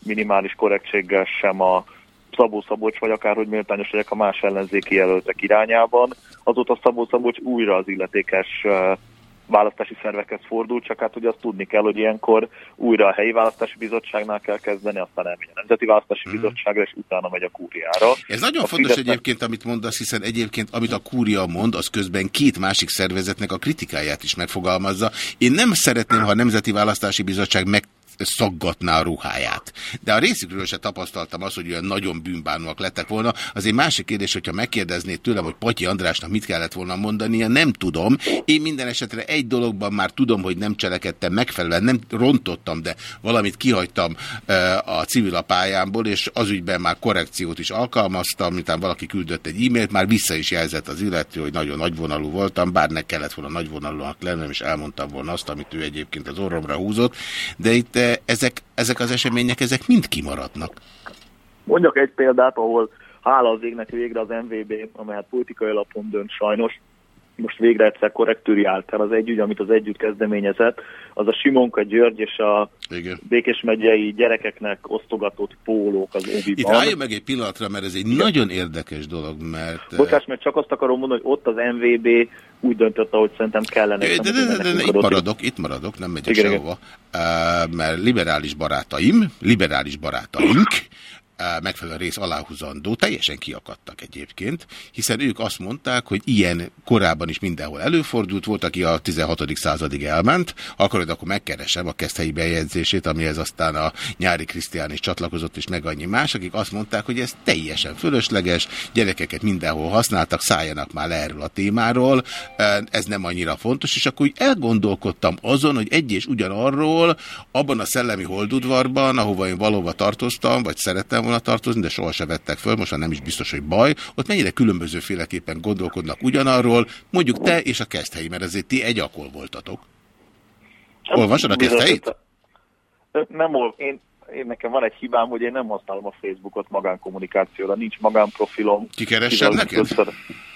G: minimális korrektséggel sem a Szabó Szabolcs, vagy akárhogy méltányos legyek a más ellenzéki jelöltek irányában. Azóta Szabó Szabolcs újra az illetékes eh, választási szervekhez fordult, csak hát ugye azt tudni kell, hogy ilyenkor újra a helyi választási bizottságnál kell kezdeni, aztán elmegy a Nemzeti Választási Bizottságra, és utána megy a kúriára.
A: Ez nagyon
G: A
A: fontos
G: Fidesznek-
A: egyébként, amit mondasz, hiszen egyébként, amit a kúria mond, az közben két másik szervezetnek a kritikáját is megfogalmazza. Én nem szeretném, ha a Nemzeti Választási Bizottság meg szaggatná a ruháját. De a részükről se tapasztaltam azt, hogy olyan nagyon bűnbánóak lettek volna. Az egy másik kérdés, hogyha megkérdeznéd tőlem, hogy Patyi Andrásnak mit kellett volna mondania, nem tudom. Én minden esetre egy dologban már tudom, hogy nem cselekedtem megfelelően, nem rontottam, de valamit kihagytam a civil pályámból, és az ügyben már korrekciót is alkalmaztam, miután valaki küldött egy e-mailt, már vissza is jelzett az illető, hogy nagyon nagyvonalú voltam, bár ne kellett volna nagyvonalúnak lennem, és elmondtam volna azt, amit ő egyébként az orromra húzott, de itt ezek, ezek az események, ezek mind kimaradnak.
G: Mondjak egy példát, ahol hála az égnek végre az MVB, amely hát politikai alapon dönt sajnos, most végre egyszer korrektúriált el az együtt, amit az együtt kezdeményezett, az a Simonka György és a
A: Igen.
G: Békés megyei gyerekeknek osztogatott pólók az
A: Itt
G: oviban.
A: rájön meg egy pillanatra, mert ez egy nagyon érdekes dolog, mert...
G: Bocsáss, mert csak azt akarom mondani, hogy ott az MVB úgy döntött, ahogy szerintem kellene.
A: De, de, de, de,
G: ennek
A: itt maradok, itt maradok, nem megyek
G: Igen,
A: sehova, Uh, mert liberális barátaim, liberális barátaink, megfelelő rész aláhúzandó, teljesen kiakadtak egyébként, hiszen ők azt mondták, hogy ilyen korábban is mindenhol előfordult, volt, aki a 16. századig elment, akarod, akkor megkeresem a keszthelyi bejegyzését, amihez aztán a nyári Krisztián is csatlakozott, és meg annyi más, akik azt mondták, hogy ez teljesen fölösleges, gyerekeket mindenhol használtak, szálljanak már le erről a témáról, ez nem annyira fontos, és akkor úgy elgondolkodtam azon, hogy egy és ugyanarról, abban a szellemi holdudvarban, ahova én valóban tartoztam, vagy szerettem volna tartozni, de soha se vettek föl, most már nem is biztos, hogy baj, ott mennyire különbözőféleképpen gondolkodnak ugyanarról, mondjuk te és a keszthelyi, mert ezért ti egy akol voltatok. Olvasod a keszthelyit?
G: Nem én, én nekem van egy hibám, hogy én nem használom a Facebookot magánkommunikációra, nincs magánprofilom.
A: Kikeressem neked?
G: össze-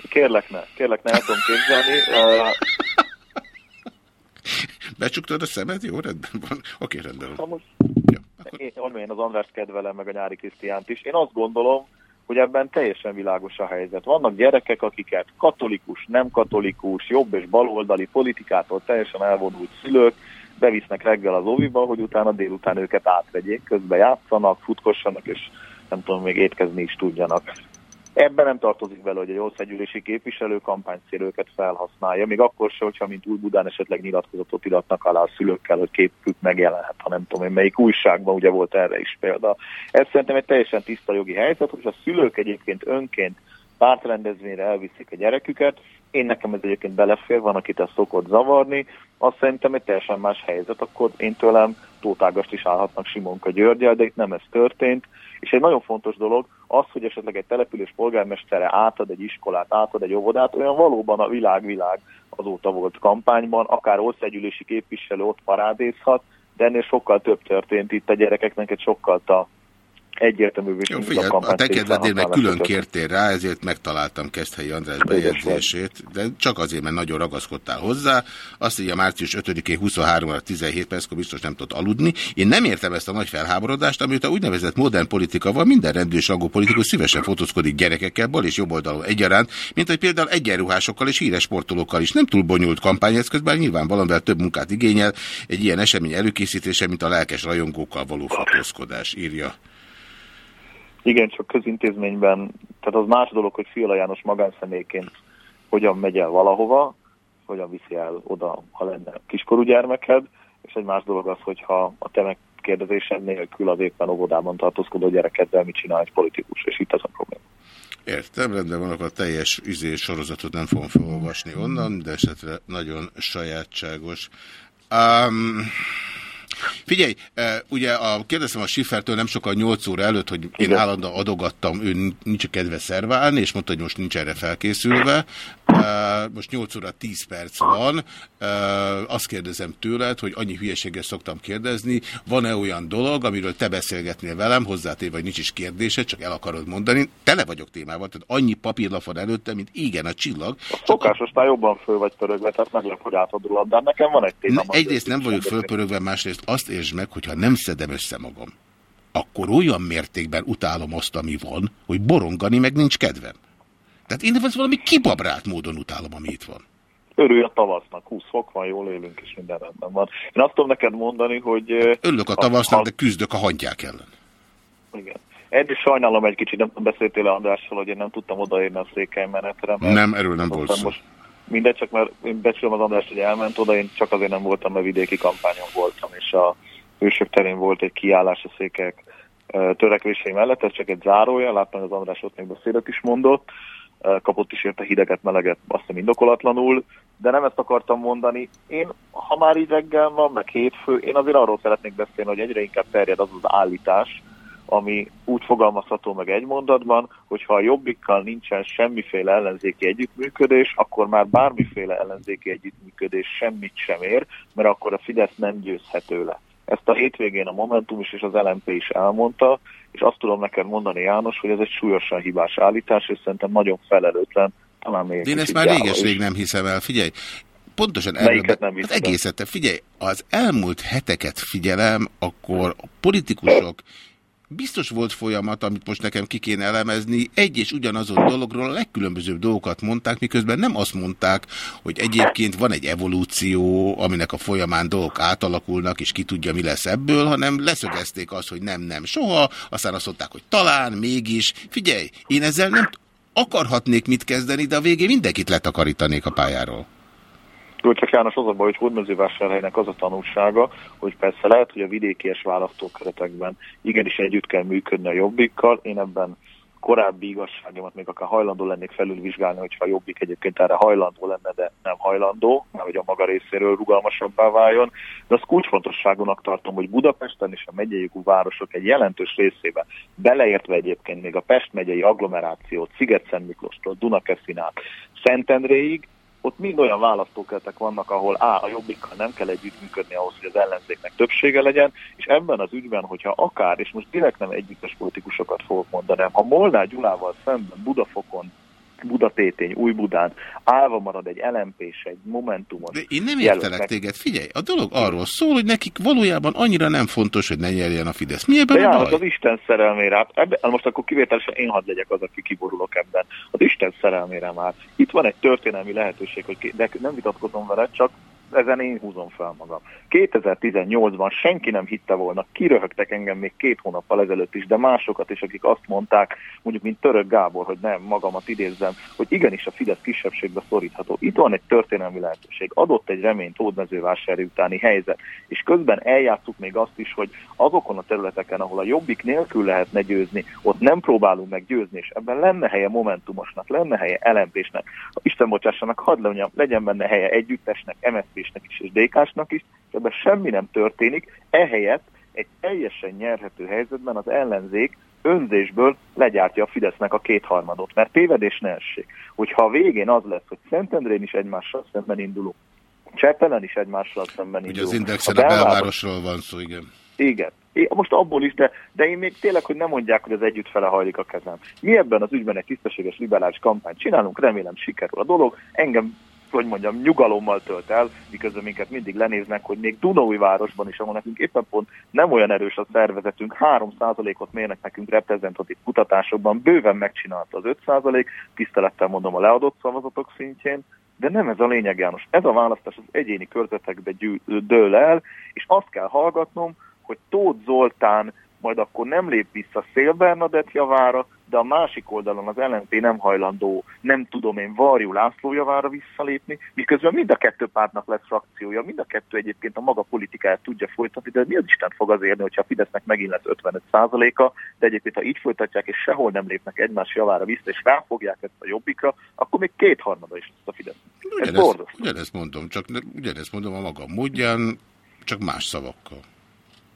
G: Kérlek ne, kérlek ne, el tudom képzelni. Uh,
A: Becsuktad a szemed? Jó, rendben van. Oké, rendben
G: ha
A: van. akkor...
G: én, én az András kedvelem, meg a Nyári Krisztiánt is. Én azt gondolom, hogy ebben teljesen világos a helyzet. Vannak gyerekek, akiket katolikus, nem katolikus, jobb és baloldali politikától teljesen elvonult szülők bevisznek reggel az óviba, hogy utána délután őket átvegyék, közben játszanak, futkossanak, és nem tudom, még étkezni is tudjanak. Ebben nem tartozik bele, hogy egy országgyűlési képviselő kampánycélőket felhasználja, még akkor se, hogyha mint új Budán esetleg nyilatkozatot iratnak alá a szülőkkel, hogy képük megjelenhet, ha nem tudom én melyik újságban, ugye volt erre is példa. Ez szerintem egy teljesen tiszta jogi helyzet, hogy a szülők egyébként önként pártrendezvényre elviszik a gyereküket, én nekem ez egyébként belefér, van, akit ez szokott zavarni, azt szerintem egy teljesen más helyzet, akkor én tőlem tótágast is állhatnak Simonka Györgyel, de itt nem ez történt. És egy nagyon fontos dolog, az, hogy esetleg egy település polgármestere átad egy iskolát, átad egy óvodát, olyan valóban a világ-világ azóta volt kampányban, akár országgyűlési képviselő ott parádézhat, de ennél sokkal több történt itt a gyerekeknek, egy sokkal a egyértelműbb és
A: Jó, figyelj, a
G: kampány
A: te kedvedért meg külön kértél rá, ezért megtaláltam Keszthelyi András bejegyzését, de csak azért, mert nagyon ragaszkodtál hozzá. Azt mondja, március 5-én 23 óra 17 perckor biztos nem tudott aludni. Én nem értem ezt a nagy felháborodást, amit a úgynevezett modern politika van, minden rendű és rangú politikus szívesen fotózkodik gyerekekkel, bal és jobb oldalon egyaránt, mint hogy például egyenruhásokkal és híres sportolókkal is. Nem túl bonyolult kampányeszköz, bár nyilván valamivel több munkát igényel egy ilyen esemény előkészítése, mint a lelkes rajongókkal való fotózkodás, írja.
G: Igen, csak közintézményben, tehát az más dolog, hogy Fiala János magánszemélyként hogyan megy el valahova, hogyan viszi el oda, ha lenne kiskorú gyermeked, és egy más dolog az, hogyha a te megkérdezésed nélkül az éppen óvodában tartózkodó gyerekeddel mit csinál egy politikus, és itt az a probléma.
A: Értem, rendben van, akkor a teljes üzé sorozatot nem fogom felolvasni onnan, de esetre nagyon sajátságos. Um, figyelj, eh, ugye a, kérdeztem a Schiffertől nem sokkal 8 óra előtt, hogy én
G: Igen.
A: állandóan adogattam, ő nincs kedve szerválni, és mondta, hogy most nincs erre felkészülve. Most 8 óra 10 perc van. Azt kérdezem tőled, hogy annyi hülyeséget szoktam kérdezni, van-e olyan dolog, amiről te beszélgetnél velem, hozzátéve, vagy nincs is kérdése, csak el akarod mondani. Tele vagyok témával, tehát annyi papírlap van előtte, mint igen a csillag.
G: Szokásosnál jobban föl vagy pörögve, tehát meglep, hogy átadod a labdát. Nekem van egy témám.
A: Ne, egyrészt nem vagyok fölpörögve, másrészt azt értsd meg, hogyha nem szedem össze magam, akkor olyan mértékben utálom azt, ami van, hogy borongani meg nincs kedvem. Tehát én ez valami kibabrált módon utálom, ami itt van.
G: Örülj a tavasznak, 20 fok van, jól élünk, és minden rendben van. Én azt tudom neked mondani, hogy...
A: Örülök a tavasznak, de küzdök a hangyák ellen.
G: Igen. Eddig sajnálom egy kicsit, nem beszéltél Andrással, hogy én nem tudtam odaérni a székely menetre.
A: Nem, erről nem volt szó.
G: Most mindegy, csak mert én becsülöm az András, hogy elment oda, én csak azért nem voltam, mert vidéki kampányon voltam, és a hősök terén volt egy kiállás a székek ö, törekvései mellett, ez csak egy zárója, láttam, hogy az András ott még beszédet is mondott, kapott is érte hideget, meleget, azt hiszem indokolatlanul, de nem ezt akartam mondani. Én, ha már így reggel van, meg hétfő, én azért arról szeretnék beszélni, hogy egyre inkább terjed az az állítás, ami úgy fogalmazható meg egy mondatban, hogy ha a jobbikkal nincsen semmiféle ellenzéki együttműködés, akkor már bármiféle ellenzéki együttműködés semmit sem ér, mert akkor a Fidesz nem győzhető le. Ezt a hétvégén a Momentum is és az LMP is elmondta, és azt tudom neked mondani, János, hogy ez egy súlyosan hibás állítás, és szerintem nagyon felelőtlen talán még
A: én ezt már réges-rég nem hiszem el. Figyelj, pontosan erről,
G: nem
A: hát egészet, figyelj, az elmúlt heteket figyelem, akkor a politikusok biztos volt folyamat, amit most nekem ki kéne elemezni, egy és ugyanazon dologról a legkülönbözőbb dolgokat mondták, miközben nem azt mondták, hogy egyébként van egy evolúció, aminek a folyamán dolgok átalakulnak, és ki tudja, mi lesz ebből, hanem leszögezték azt, hogy nem, nem, soha, aztán azt mondták, hogy talán, mégis. Figyelj, én ezzel nem akarhatnék mit kezdeni, de a végén mindenkit letakarítanék a pályáról.
G: Jó, csak János az a baj, hogy Hódmezővásárhelynek az a tanulsága, hogy persze lehet, hogy a vidékies választókeretekben igenis együtt kell működni a jobbikkal. Én ebben korábbi igazságomat még akár hajlandó lennék felülvizsgálni, hogyha a jobbik egyébként erre hajlandó lenne, de nem hajlandó, mert hogy a maga részéről rugalmasabbá váljon. De azt kulcsfontosságúnak tartom, hogy Budapesten és a megyei városok egy jelentős részében, beleértve egyébként még a Pest megyei agglomerációt, Sziget-Szent Miklóstól, Dunakeszinát, Szentendréig, ott mind olyan választókertek vannak, ahol A. a jobbikkal nem kell együttműködni ahhoz, hogy az ellenzéknek többsége legyen, és ebben az ügyben, hogyha akár, és most direkt nem együttes politikusokat fogok mondani, ha Molnár Gyulával szemben Budafokon, Budapétény, Új-Budán állva marad egy lmp egy Momentumon.
A: De én nem értelek
G: meg-
A: téged. Figyelj, a dolog arról szól, hogy nekik valójában annyira nem fontos, hogy ne nyerjen a Fidesz. Mi
G: De
A: ebben a
G: János,
A: baj?
G: az Isten szerelmére, hát ebben, most akkor kivételesen én hadd legyek az, aki kiborulok ebben. Az Isten szerelmére már. Itt van egy történelmi lehetőség, hogy de nem vitatkozom vele, csak ezen én húzom fel magam. 2018-ban senki nem hitte volna, kiröhögtek engem még két hónappal ezelőtt is, de másokat is, akik azt mondták, mondjuk mint Török Gábor, hogy nem, magamat idézzem, hogy igenis a Fidesz kisebbségbe szorítható. Itt van egy történelmi lehetőség, adott egy reményt hódmezővásári utáni helyzet, és közben eljátszuk még azt is, hogy azokon a területeken, ahol a jobbik nélkül lehetne győzni, ott nem próbálunk meg győzni, és ebben lenne helye Momentumosnak, lenne helye LMP-snek, Isten bocsássanak, hadd legyen benne helye együttesnek, MSZP-snek is és DK-snak is, és ebben semmi nem történik, ehelyett egy teljesen nyerhető helyzetben az ellenzék önzésből legyártja a Fidesznek a kétharmadot, mert tévedés ne essék. Hogyha a végén az lesz, hogy Szentendrén is egymással szemben indulunk, Csepelen is egymással szemben
A: Ugye
G: indulunk.
A: az indexen a
G: belváros-
A: belvárosról van szó, igen.
G: igen. É, most abból is, de, de én még tényleg, hogy nem mondják, hogy az együtt fele hajlik a kezem. Mi ebben az ügyben egy tisztességes liberális kampányt csinálunk, remélem sikerül a dolog. Engem, hogy mondjam, nyugalommal tölt el, miközben minket mindig lenéznek, hogy még Dunói városban is, ahol nekünk éppen pont nem olyan erős a szervezetünk, 3%-ot mérnek nekünk reprezentatív kutatásokban, bőven megcsinálta az 5%, tisztelettel mondom a leadott szavazatok szintjén, de nem ez a lényeg, János. Ez a választás az egyéni körzetekbe dől el, és azt kell hallgatnom, hogy Tóth Zoltán majd akkor nem lép vissza Szél Bernadett javára, de a másik oldalon az LNP nem hajlandó, nem tudom én, Varjú László javára visszalépni, miközben mind a kettő pártnak lesz frakciója, mind a kettő egyébként a maga politikáját tudja folytatni, de mi az Isten fog az érni, hogyha a Fidesznek megint lesz 55%-a, de egyébként ha így folytatják, és sehol nem lépnek egymás javára vissza, és ráfogják ezt a jobbikra, akkor még kétharmada is lesz a Fidesz. Ez
A: Ugyanezt,
G: borzasztó.
A: ugyanezt mondom, csak ne- ugyanezt mondom a magam módján, csak más szavakkal.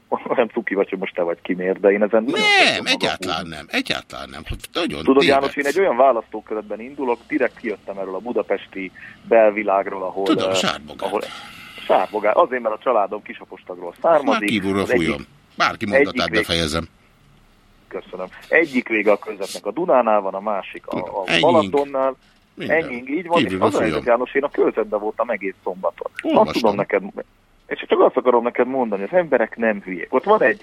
G: Olyan cuki vagy, hogy most te vagy kimér, de én ezen
A: Nem,
G: magam
A: egyáltalán
G: húzni.
A: nem, egyáltalán nem. Nagyon
G: Tudod,
A: tévedsz.
G: János, én egy olyan választókörökben indulok, direkt kijöttem erről a budapesti belvilágról, ahol...
A: Tudom,
G: eh,
A: Sárbogát.
G: ahol Sárbogát. Azért, mert a családom kisapostagról
A: Már
G: származik.
A: kívülről
G: Az egyik-
A: fújom. Bárki mondatát befejezem.
G: Köszönöm. Egyik vége a körzetnek a Dunánál van, a másik a, a
A: Ennyink.
G: Balatonnál.
A: Minden.
G: Ennyink, így van. És
A: Kívülről
G: az a
A: fújom.
G: János, én a körzetben voltam egész szombaton.
A: Olvastam.
G: Azt tudom neked, és csak azt akarom neked mondani, az emberek nem hülyék. Ott van egy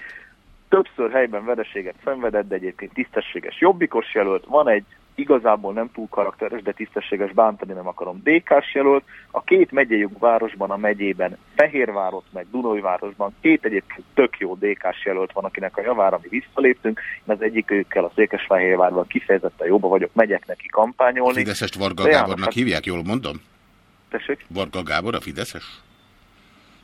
G: többször helyben vereséget szenvedett, de egyébként tisztességes jobbikos jelölt, van egy igazából nem túl karakteres, de tisztességes, bántani nem akarom, DK-s jelölt, a két megyei városban, a megyében, Fehérvárot meg Dunói-városban két egyébként tök jó DK-s jelölt van, akinek a javára mi visszaléptünk, én az egyikükkel a Székesfehérvárban kifejezetten jobban vagyok, megyek neki kampányolni.
A: Fideszest Varga Gábornak
G: hát-
A: hívják, jól mondom?
G: Tessék?
A: Varga Gábor a Fideszes?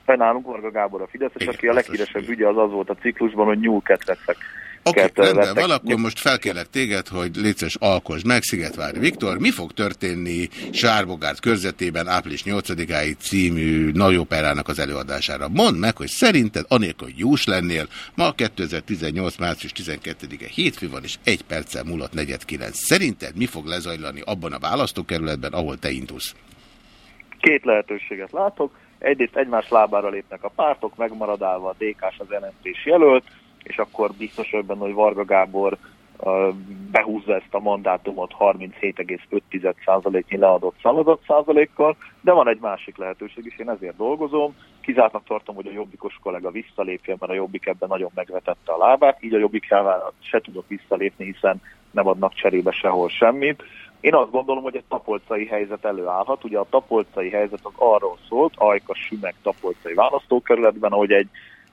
G: Nálunk Varga Gábor a Fideszes,
A: Igen,
G: aki a leghíresebb ügye az az volt a ciklusban, hogy nyúlketrecek.
A: Oké, okay, rendben
G: vettek.
A: van, akkor most felkérlek téged, hogy létszes alkosd meg, Szigetvári Viktor. Mi fog történni Sárbogárd körzetében április 8-áig című nagyoperának az előadására? Mondd meg, hogy szerinted, anélkül, hogy jós lennél, ma 2018. március 12-e hétfő van, és egy perccel múlott 49. Szerinted mi fog lezajlani abban a választókerületben, ahol te indulsz?
G: Két lehetőséget látok. Egyrészt egymás lábára lépnek a pártok, megmaradálva a DK-s az LNP-s jelölt, és akkor biztos benne, hogy Varga Gábor behúzza ezt a mandátumot 37,5%-nyi leadott szavazat százalékkal, de van egy másik lehetőség is, én ezért dolgozom. Kizártnak tartom, hogy a jobbikos kollega visszalépjen, mert a jobbik ebben nagyon megvetette a lábát, így a jobbik se tudok visszalépni, hiszen nem adnak cserébe sehol semmit. Én azt gondolom, hogy egy tapolcai helyzet előállhat. Ugye a tapolcai helyzet az arról szólt, Ajka Sümeg tapolcai választókerületben, hogy egy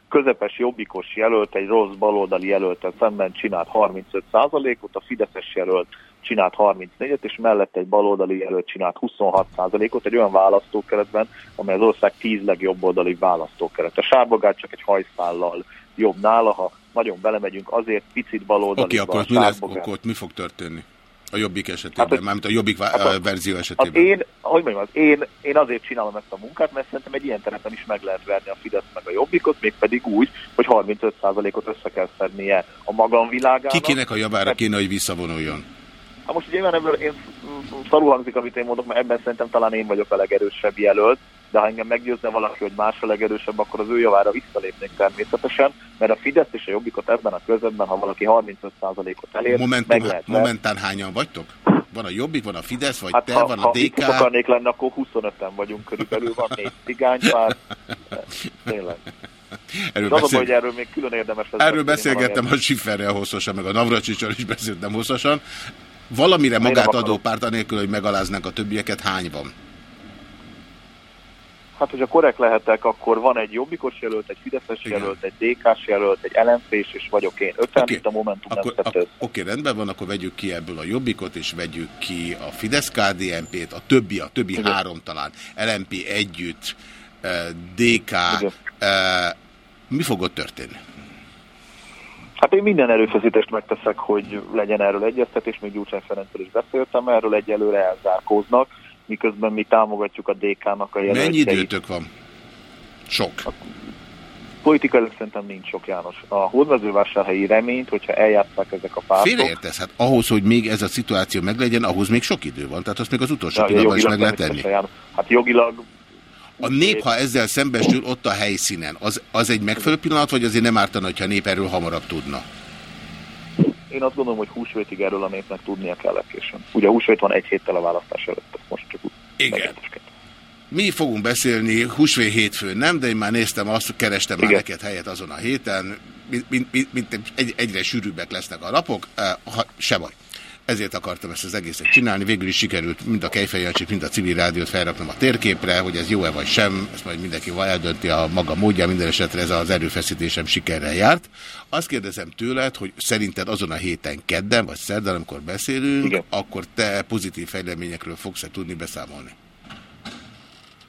G: közepes jobbikos jelölt egy rossz baloldali jelöltel szemben csinált 35%-ot, a Fideszes jelölt csinált 34-et, és mellett egy baloldali jelölt csinált 26%-ot egy olyan választókeretben, amely az ország 10 legjobb oldali választókeret. A Sárbogát csak egy hajszállal jobb nála, ha nagyon belemegyünk, azért picit baloldali.
A: Oké, okay, akkor, mi lesz, akkor mi fog történni? A jobbik esetében, hát, mármint a jobbik hát verzió esetében.
G: Az én, hogy mondjam, az én, én azért csinálom ezt a munkát, mert szerintem egy ilyen terepen is meg lehet verni a Fidesz meg a jobbikot, mégpedig úgy, hogy 35%-ot össze kell szednie a magam világának.
A: Ki kinek a javára kéne, hogy visszavonuljon?
G: Hát most ugye ebből én szarul hangzik, amit én mondok, mert ebben szerintem talán én vagyok a legerősebb jelölt, de ha engem meggyőzne valaki, hogy más a legerősebb, akkor az ő javára visszalépnék természetesen, mert a Fidesz és a Jobbikot ebben a közöttben, ha valaki 35%-ot elér,
A: Momentum, meg lehet Momentán hányan vagytok? Van a Jobbik, van a Fidesz, vagy
G: hát
A: te,
G: ha,
A: van
G: ha
A: a DK?
G: Ha akarnék lenni, akkor 25-en vagyunk körülbelül, van négy cigánypár. Tényleg. Erről, beszél... hogy erről még külön érdemes.
A: Erről beszélgettem a Sifferrel hosszasan, meg a Navracsicsal is beszéltem hosszasan. Valamire magát adó párt anélkül, hogy megaláznánk a többieket, hány van?
G: Hát, hogyha korrekt lehetek, akkor van egy jobbikos jelölt, egy fideszes Igen. jelölt, egy DK-s jelölt, egy lmp és vagyok én. Öten, okay. itt a Momentum
A: akkor, nem Oké, okay, rendben van, akkor vegyük ki ebből a jobbikot, és vegyük ki a fidesz KDNP-t, a többi, a többi Igen. három talán, LMP együtt, eh, DK. Igen. Eh, mi fog ott történni?
G: Hát én minden erőfeszítést megteszek, hogy legyen erről egyeztetés, még Gyurcsány Ferenccel is beszéltem erről, egyelőre elzárkóznak miközben mi támogatjuk a DK-nak a jelöltjeit.
A: Mennyi időtök van? Sok. A
G: politikailag szerintem nincs sok, János. A hódmezővásárhelyi reményt, hogyha eljátszák ezek a pártok...
A: Félreértesz, hát ahhoz, hogy még ez a szituáció meglegyen, ahhoz még sok idő van, tehát azt még az utolsó pillanatban is meg lehet tenni.
G: Hát jogilag...
A: A nép, ha ezzel szembesül ott a helyszínen, az, az egy megfelelő pillanat, vagy azért nem ártana, hogyha a nép erről hamarabb tudna?
G: Én azt gondolom, hogy húsvétig erről a népnek tudnia kell későn. Ugye húsvét van egy héttel a választás előtt, most csak úgy
A: Igen. Mi fogunk beszélni húsvét hétfőn, nem, de én már néztem azt, kerestem Igen. már neked helyet azon a héten, mint, mint, mint, mint egy, egyre sűrűbbek lesznek a napok, ha, se baj ezért akartam ezt az egészet csinálni. Végül is sikerült mind a Kejfejancsit, mind a civil rádiót felraknom a térképre, hogy ez jó-e vagy sem, ezt majd mindenki eldönti a maga módja, minden esetre ez az erőfeszítésem sikerrel járt. Azt kérdezem tőled, hogy szerinted azon a héten kedden, vagy szerdán, amikor beszélünk, Igen. akkor te pozitív fejleményekről fogsz-e tudni beszámolni?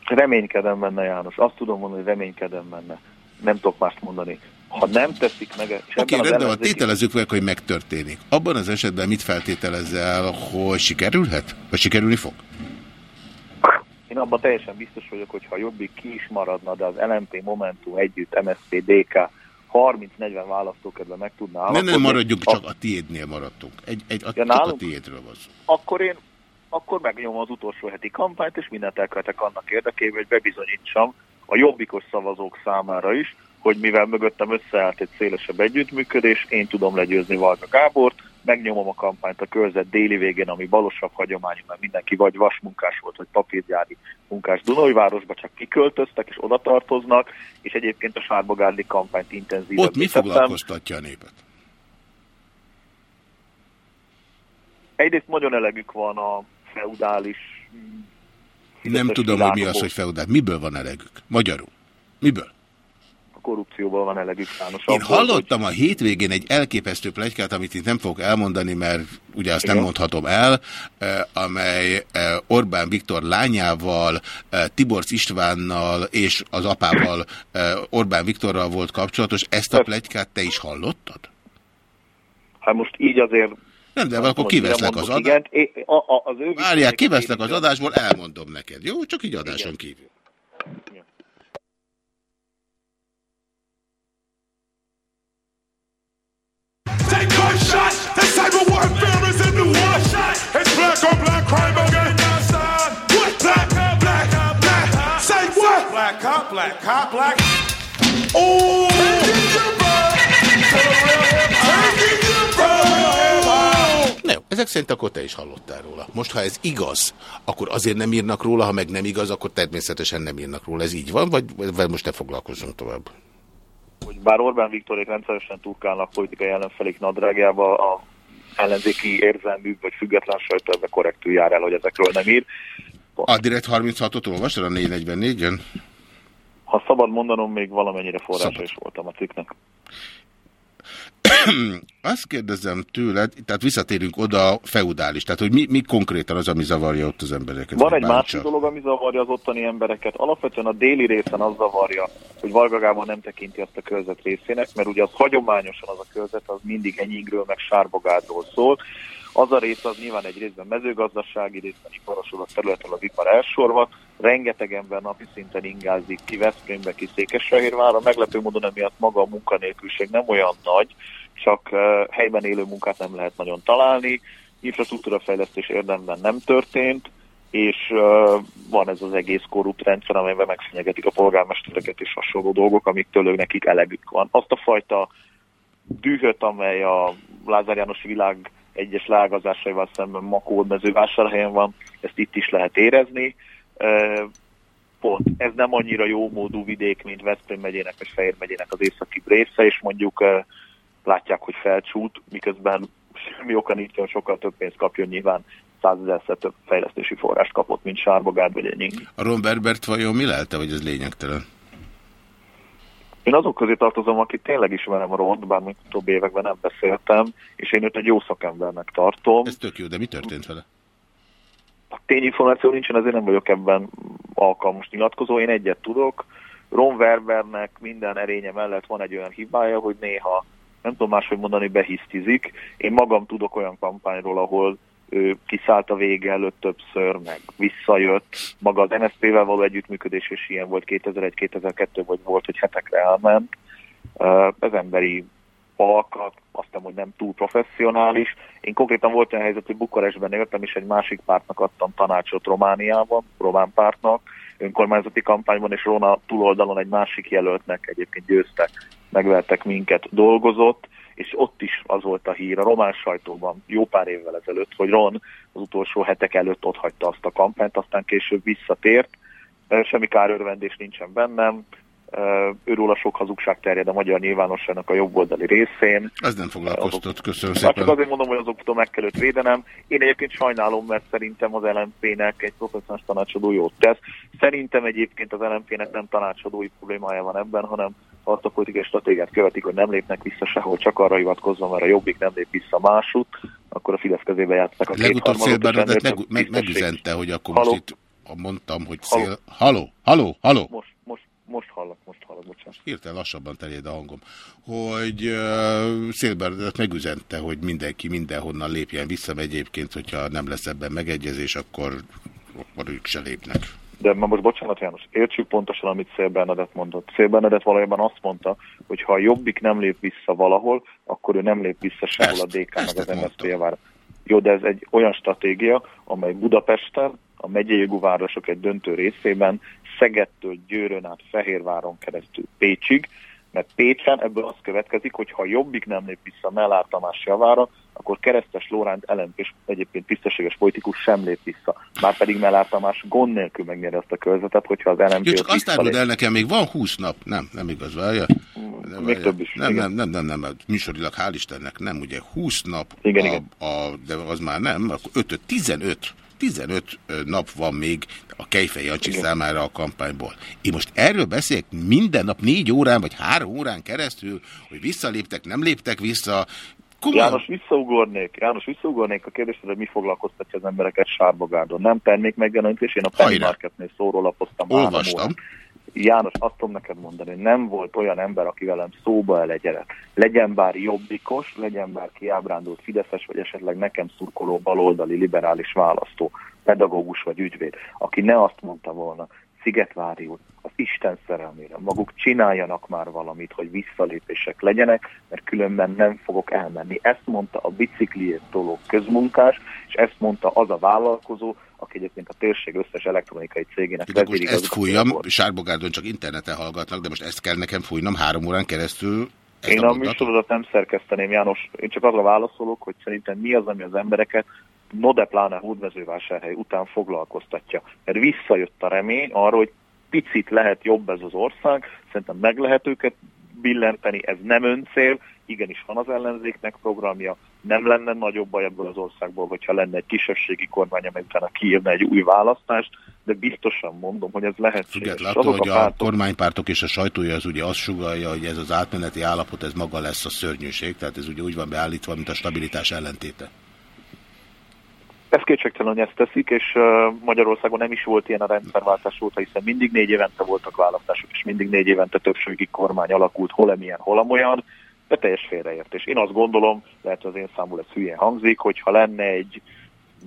G: Reménykedem benne, János. Azt tudom mondani, hogy reménykedem benne. Nem tudok mást mondani. Ha nem teszik meg...
A: Oké, okay, rendben van, tételezzük meg, hogy megtörténik. Abban az esetben mit feltételezel, hogy sikerülhet? Vagy sikerülni fog?
G: Én abban teljesen biztos vagyok, hogy ha Jobbik ki is maradna, de az LMP Momentum együtt, MSZP, DK 30-40 választókedve meg tudná
A: állapodni. Nem, nem maradjunk, csak a tiédnél maradtunk. Egy, egy, a, ja, csak a tiédről van szó.
G: Akkor én akkor megnyomom az utolsó heti kampányt, és mindent elkövetek annak érdekében, hogy bebizonyítsam a jobbikos szavazók számára is, hogy mivel mögöttem összeállt egy szélesebb együttműködés, én tudom legyőzni Varga Gábort, megnyomom a kampányt a körzet déli végén, ami balosabb hagyományú, mert mindenki vagy vasmunkás volt, vagy papírgyári munkás Dunajvárosba, csak kiköltöztek és oda tartoznak, és egyébként a Sárbogárdi kampányt intenzíven.
A: Ott mi foglalkoztatja a népet?
G: Egyrészt nagyon elegük van a feudális...
A: Nem tudom, hogy mi az, hogy feudális. Miből van elegük? Magyarul. Miből?
G: Korrupcióból van elegük
A: János. Én hallottam hogy... a hétvégén egy elképesztő plegykát, amit itt nem fogok elmondani, mert ugye azt Igen. nem mondhatom el, eh, amely eh, Orbán Viktor lányával, eh, Tiborc Istvánnal és az apával Orbán Viktorral volt kapcsolatos. Ezt a plegykát te is hallottad?
G: Hát most így azért
A: nem, de akkor kiveszlek az adásból. Várják, kiveszlek az adásból, elmondom neked. Jó? Csak így adáson kívül. Take gunshot. The cyber warfare is in the war. It's black on black crime again. What? Black, black, black. Say what? Black cop, black cop, black. Taking your bro. Taking your bro. ezek szerint akkor te is hallottál róla. Most, ha ez igaz, akkor azért nem írnak róla, ha meg nem igaz, akkor természetesen nem írnak róla. Ez így van, vagy, vagy most ne foglalkozzunk tovább?
G: Hogy bár Orbán Viktorék rendszeresen turkálnak politikai ellenfelék nadrágjába, a ellenzéki érzelmű vagy független sajtó ebbe korrektül jár el, hogy ezekről nem ír.
A: A Direkt 36-ot olvastad a 444-en?
G: Ha szabad mondanom, még valamennyire forrása szabad. is voltam a cikknek.
A: Azt kérdezem tőled, tehát visszatérünk oda feudális, tehát hogy mi, mi konkrétan az, ami zavarja ott az embereket?
G: Van egy másik dolog, ami zavarja az ottani embereket. Alapvetően a déli részen az zavarja, hogy Varga Gábor nem tekinti azt a körzet részének, mert ugye az hagyományosan az a körzet, az mindig enyigről, meg sárbogádról szól. Az a rész az nyilván egy részben mezőgazdasági, részben iparosodott területen az ipar elsorvat, rengeteg ember napi szinten ingázik ki Veszprémbe, ki Székesfehérvárra, meglepő módon emiatt maga a munkanélküliség nem olyan nagy, csak helyben élő munkát nem lehet nagyon találni, infrastruktúrafejlesztés érdemben nem történt, és uh, van ez az egész korrupt rendszer, amelyben megfenyegetik a polgármestereket és hasonló dolgok, amiktől ők nekik elegük van. Azt a fajta dühöt, amely a Lázár János világ egyes lágazásaival szemben Makód mezővásárhelyen van, ezt itt is lehet érezni. Uh, pont ez nem annyira jó módú vidék, mint Veszprém megyének vagy Fehér megyének az északi része, és mondjuk uh, látják, hogy felcsút, miközben semmi oka nincs, hogy sokkal több pénzt kapjon nyilván százezerszer több fejlesztési forrást kapott, mint Sárbogárd vagy Enying.
A: A Ron Berbert vajon mi lelte, hogy ez lényegtelen?
G: Én azok közé tartozom, aki tényleg ismerem a Ront, bár még több években nem beszéltem, és én őt egy jó szakembernek tartom.
A: Ez tök jó, de mi történt vele?
G: A tényinformáció nincsen, ezért nem vagyok ebben alkalmas nyilatkozó. Én egyet tudok. Ron Werbernek minden erénye mellett van egy olyan hibája, hogy néha nem tudom máshogy mondani, behisztizik. Én magam tudok olyan kampányról, ahol ő kiszállt a vége előtt többször, meg visszajött. Maga az NSZP-vel való együttműködés is ilyen volt 2001-2002, vagy volt, hogy hetekre elment. Ez emberi alkat, azt hiszem, hogy nem túl professzionális. Én konkrétan volt olyan helyzet, hogy Bukarestben éltem, és egy másik pártnak adtam tanácsot Romániában, román pártnak, önkormányzati kampányban, és Rona túloldalon egy másik jelöltnek egyébként győztek megvertek minket, dolgozott, és ott is az volt a hír a román sajtóban jó pár évvel ezelőtt, hogy Ron az utolsó hetek előtt ott hagyta azt a kampányt, aztán később visszatért. Semmi kárörvendés nincsen bennem, őróla sok hazugság terjed a magyar nyilvánosságnak a jobboldali részén.
A: Ez nem foglalkoztat, köszönöm
G: szépen. Csak azért mondom, hogy azoktól meg kellett védenem. Én egyébként sajnálom, mert szerintem az LMP-nek egy professzionális tanácsadó jót tesz. Szerintem egyébként az LMP-nek nem tanácsadói problémája van ebben, hanem azt a politikai stratégiát követik, hogy nem lépnek vissza sehol, csak arra hivatkozva, mert a Jobbik nem lép vissza másút, akkor a Fidesz kezébe játsznak a
A: Legutóbb Szélbernedet meg, meg, megüzente, hogy akkor haló. most itt mondtam, hogy szél... Haló, haló, haló.
G: Most, most, most hallok, most hallok, bocsánat.
A: Hirtelen lassabban terjed a hangom. Hogy uh, Szélbernedet megüzente, hogy mindenki mindenhonnan lépjen vissza, egyébként, hogyha nem lesz ebben megegyezés, akkor, akkor ők se lépnek.
G: De ma most bocsánat János, értsük pontosan, amit Szél Bernadett mondott. Szél Bernadett valójában azt mondta, hogy ha a Jobbik nem lép vissza valahol, akkor ő nem lép vissza sehol a DK meg az MSZP javára. Jó, de ez egy olyan stratégia, amely Budapesten, a megyei városok egy döntő részében, Szegedtől Győrön át Fehérváron keresztül Pécsig, mert Pécsen ebből az következik, hogy ha Jobbik nem lép vissza Mellár Tamás javára, akkor Keresztes Lóránt LMP és egyébként tisztességes politikus sem lép vissza. Már pedig Mellár Tamás gond nélkül megnyeri azt a körzetet, hogyha az LMP...
A: Jó, csak azt áruld el nekem, még van 20 nap. Nem, nem igaz, várja.
G: Nem, még több is.
A: Nem, nem, nem, nem, nem, nem, műsorilag hál' Istennek nem, ugye 20 nap,
G: igen,
A: a,
G: igen.
A: A, de az már nem, akkor 5, 15 15 nap van még a Kejfej Jancsi számára a kampányból. Én most erről beszélek minden nap négy órán vagy három órán keresztül, hogy visszaléptek, nem léptek vissza,
G: Komolyan? János, visszaugornék, János, visszaugornék a kérdésre, hogy mi foglalkoztatja az embereket Sárbogárdon. Nem termék megjelenítés, én a Penny Marketnél szórólapoztam.
A: Olvastam.
G: János, azt tudom neked mondani, hogy nem volt olyan ember, aki velem szóba elegyedett. Legyen bár jobbikos, legyen bár kiábrándult Fideszes, vagy esetleg nekem szurkoló baloldali liberális választó, pedagógus vagy ügyvéd, aki ne azt mondta volna, Szigetvári út, az Isten szerelmére, maguk csináljanak már valamit, hogy visszalépések legyenek, mert különben nem fogok elmenni. Ezt mondta a bicikliét toló közmunkás, és ezt mondta az a vállalkozó, aki egyébként a térség összes elektronikai cégének
A: de most ezt fújjam, Sárbogárdon csak interneten hallgatnak, de most ezt kell nekem fújnom három órán keresztül
G: Én
A: a
G: a műsorodat nem szerkeszteném, János. Én csak arra válaszolok, hogy szerintem mi az, ami az embereket no de pláne hódmezővásárhely után foglalkoztatja. Mert visszajött a remény arra, hogy picit lehet jobb ez az ország, szerintem meg lehet őket billenteni, ez nem öncél, igenis van az ellenzéknek programja, nem lenne nagyobb baj ebből az országból, hogyha lenne egy kisebbségi kormány, amely utána kiírna egy új választást, de biztosan mondom, hogy ez lehetséges.
A: Függetlenül attól, hogy a
G: pártok-
A: kormánypártok és a sajtója az ugye azt sugalja, hogy ez az átmeneti állapot, ez maga lesz a szörnyűség, tehát ez ugye úgy van beállítva, mint a stabilitás ellentéte.
G: Ez kétségtelen, hogy ezt teszik, és Magyarországon nem is volt ilyen a rendszerváltás óta, hiszen mindig négy évente voltak választások, és mindig négy évente többségi kormány alakult, hol emilyen, hol amolyan, de teljes félreértés. Én azt gondolom, lehet, hogy az én számul ez hülyén hangzik, hogy ha lenne egy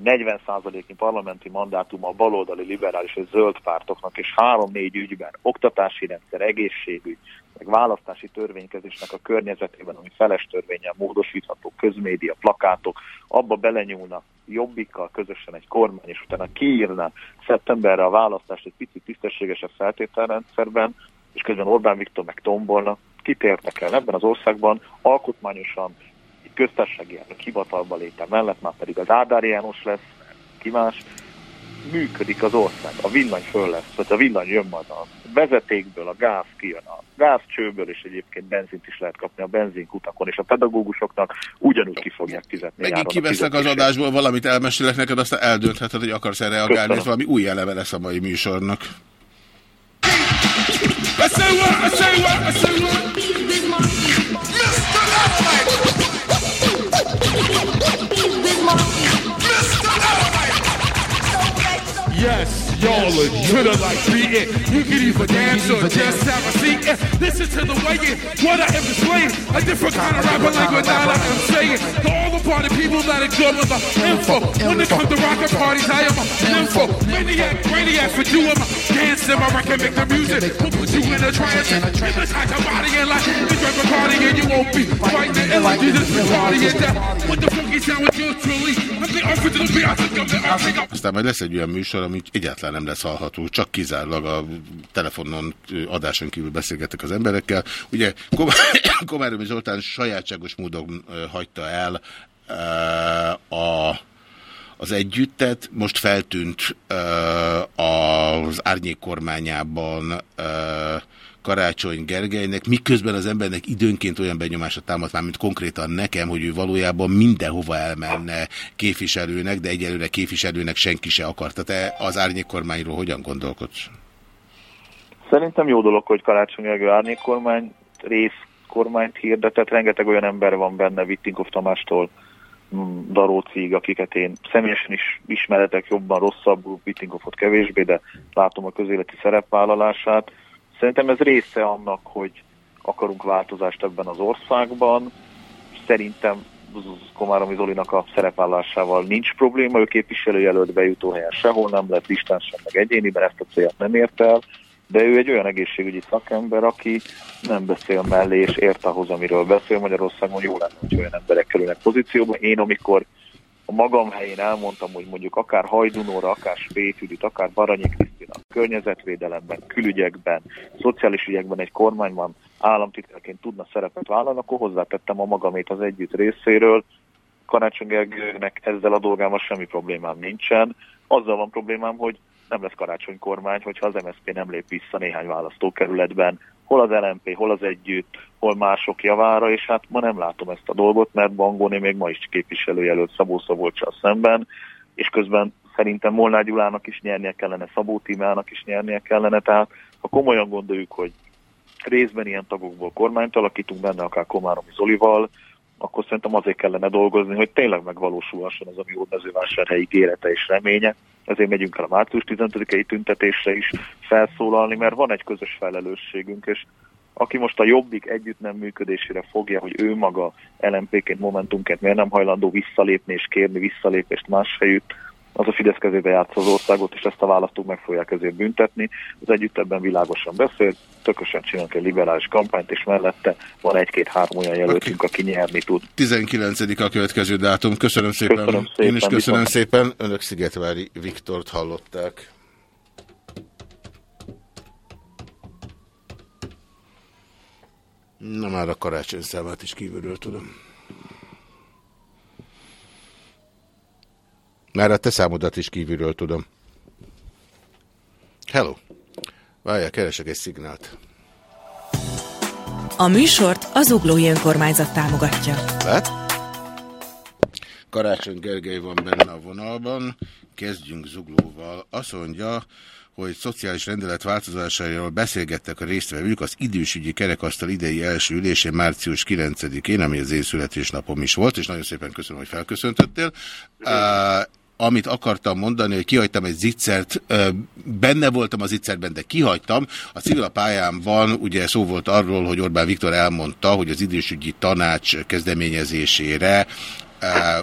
G: 40%-nyi parlamenti mandátum a baloldali liberális és zöld pártoknak, és három-négy ügyben, oktatási rendszer, egészségügy, meg választási törvénykezésnek a környezetében, ami feles törvényen módosítható, közmédia, plakátok, abba belenyúlna jobbikkal közösen egy kormány, és utána kiírna szeptemberre a választást egy picit tisztességesebb feltételrendszerben, és közben Orbán Viktor meg tombolna, kit érdekel ebben az országban alkotmányosan köztársasági elnök hivatalba léte mellett, már pedig az Ádár János lesz, ki más, működik az ország, a villany föl lesz, vagy a villany jön majd a vezetékből, a gáz kijön a gázcsőből, és egyébként benzint is lehet kapni a benzinkutakon, és a pedagógusoknak ugyanúgy ki fogják fizetni.
A: Megint kiveszlek az adásból, valamit elmesélek neked, aztán eldöntheted, hogy akarsz-e reagálni,
G: Köszönöm.
A: ez valami új eleme lesz a mai műsornak.
B: I say Yes, y'all legit like beating. You can either dance or just have a seat. and Listen to the way it, what I am displaying. A different kind of rapper language that I am saying. To all the party people that are good with the info. When it comes to rockin' parties, I am a info. Maniac, maniac for doing my dancing. My record make the music. Put you in a trance. Hypnotize your body and like you drink a party and you won't be fighting the energy. This is party and that. With the funky sound with yours truly. I'm the original beat. I think I'm the original.
A: Aztán majd lesz egy olyan műsor, ami egyáltalán nem lesz hallható, csak kizárólag a telefonon, adáson kívül beszélgetek az emberekkel. Ugye Kom- Komáromi Zoltán sajátságos módon hagyta el a az együttet, most feltűnt az árnyék kormányában Karácsony Gergelynek, miközben az embernek időnként olyan benyomása támad már, mint konkrétan nekem, hogy ő valójában mindenhova elmenne képviselőnek, de egyelőre képviselőnek senki se akarta. Te az árnyék kormányról hogyan gondolkodsz?
G: Szerintem jó dolog, hogy Karácsony Gergő árnyékkormány, részkormányt hirdetett, rengeteg olyan ember van benne, Vittinkov Tamástól mm, Darócig, akiket én személyesen is ismeretek jobban, rosszabbul, Vittinkovot kevésbé, de látom a közéleti szerepvállalását. Szerintem ez része annak, hogy akarunk változást ebben az országban. Szerintem Komáromi Zolinak a szerepvállásával nincs probléma, ő képviselőjelölt bejutó helyen sehol nem lett listán sem, meg egyéniben ezt a célt nem ért el, de ő egy olyan egészségügyi szakember, aki nem beszél mellé, és ért ahhoz, amiről beszél Magyarországon, jó lenne, hogy olyan emberek kerülnek pozícióba. Én, amikor a magam helyén elmondtam, hogy mondjuk akár Hajdunóra, akár Spét Judit, akár Baranyi Krisztina, környezetvédelemben, külügyekben, szociális ügyekben egy kormányban államtitkárként tudna szerepet vállalni, akkor hozzátettem a magamét az együtt részéről. Karácsony ezzel a dolgával semmi problémám nincsen. Azzal van problémám, hogy nem lesz karácsony kormány, hogyha az MSZP nem lép vissza néhány választókerületben, hol az LMP, hol az együtt, hol mások javára, és hát ma nem látom ezt a dolgot, mert Bangóni még ma is képviselőjelölt Szabó Szabolcsal szemben, és közben szerintem Molnár Gyulának is nyernie kellene, Szabó Tímának is nyernie kellene, tehát ha komolyan gondoljuk, hogy részben ilyen tagokból kormányt alakítunk benne, akár Komáromi Zolival, akkor szerintem azért kellene dolgozni, hogy tényleg megvalósulhasson az, ami Hódmezővásárhely ígérete és reménye. Ezért megyünk el a március 15-i tüntetésre is felszólalni, mert van egy közös felelősségünk, és aki most a jobbik együtt nem működésére fogja, hogy ő maga LMP-ként, Momentumként miért nem hajlandó visszalépni és kérni visszalépést más helyütt, az a Fidesz kezébe játsza az országot, és ezt a választók meg fogják ezért büntetni. Az együtt ebben világosan beszél, tökösen csinálunk egy liberális kampányt, és mellette van egy-két-három olyan jelöltünk, aki nyerni tud.
A: 19 a következő dátum. Köszönöm szépen.
G: Köszönöm szépen,
A: Én is köszönöm
G: viszont-
A: szépen. Önök Szigetvári Viktort hallották. Na már a karácsony számát is kívülről tudom. Már a te számodat is kívülről tudom. Hello. Várjál, keresek egy szignált.
H: A műsort az Uglói Önkormányzat támogatja.
A: Lát? Karácsony Gergely van benne a vonalban. Kezdjünk Zuglóval. Azt mondja, hogy szociális rendelet változásairól beszélgettek a résztvevők az idősügyi kerekasztal idei első ülésén március 9-én, ami az én születésnapom is volt, és nagyon szépen köszönöm, hogy felköszöntöttél. Uh, amit akartam mondani, hogy kihagytam egy zicsert, benne voltam az zicserben, de kihagytam. A civil pályámban ugye szó volt arról, hogy Orbán Viktor elmondta, hogy az idősügyi tanács kezdeményezésére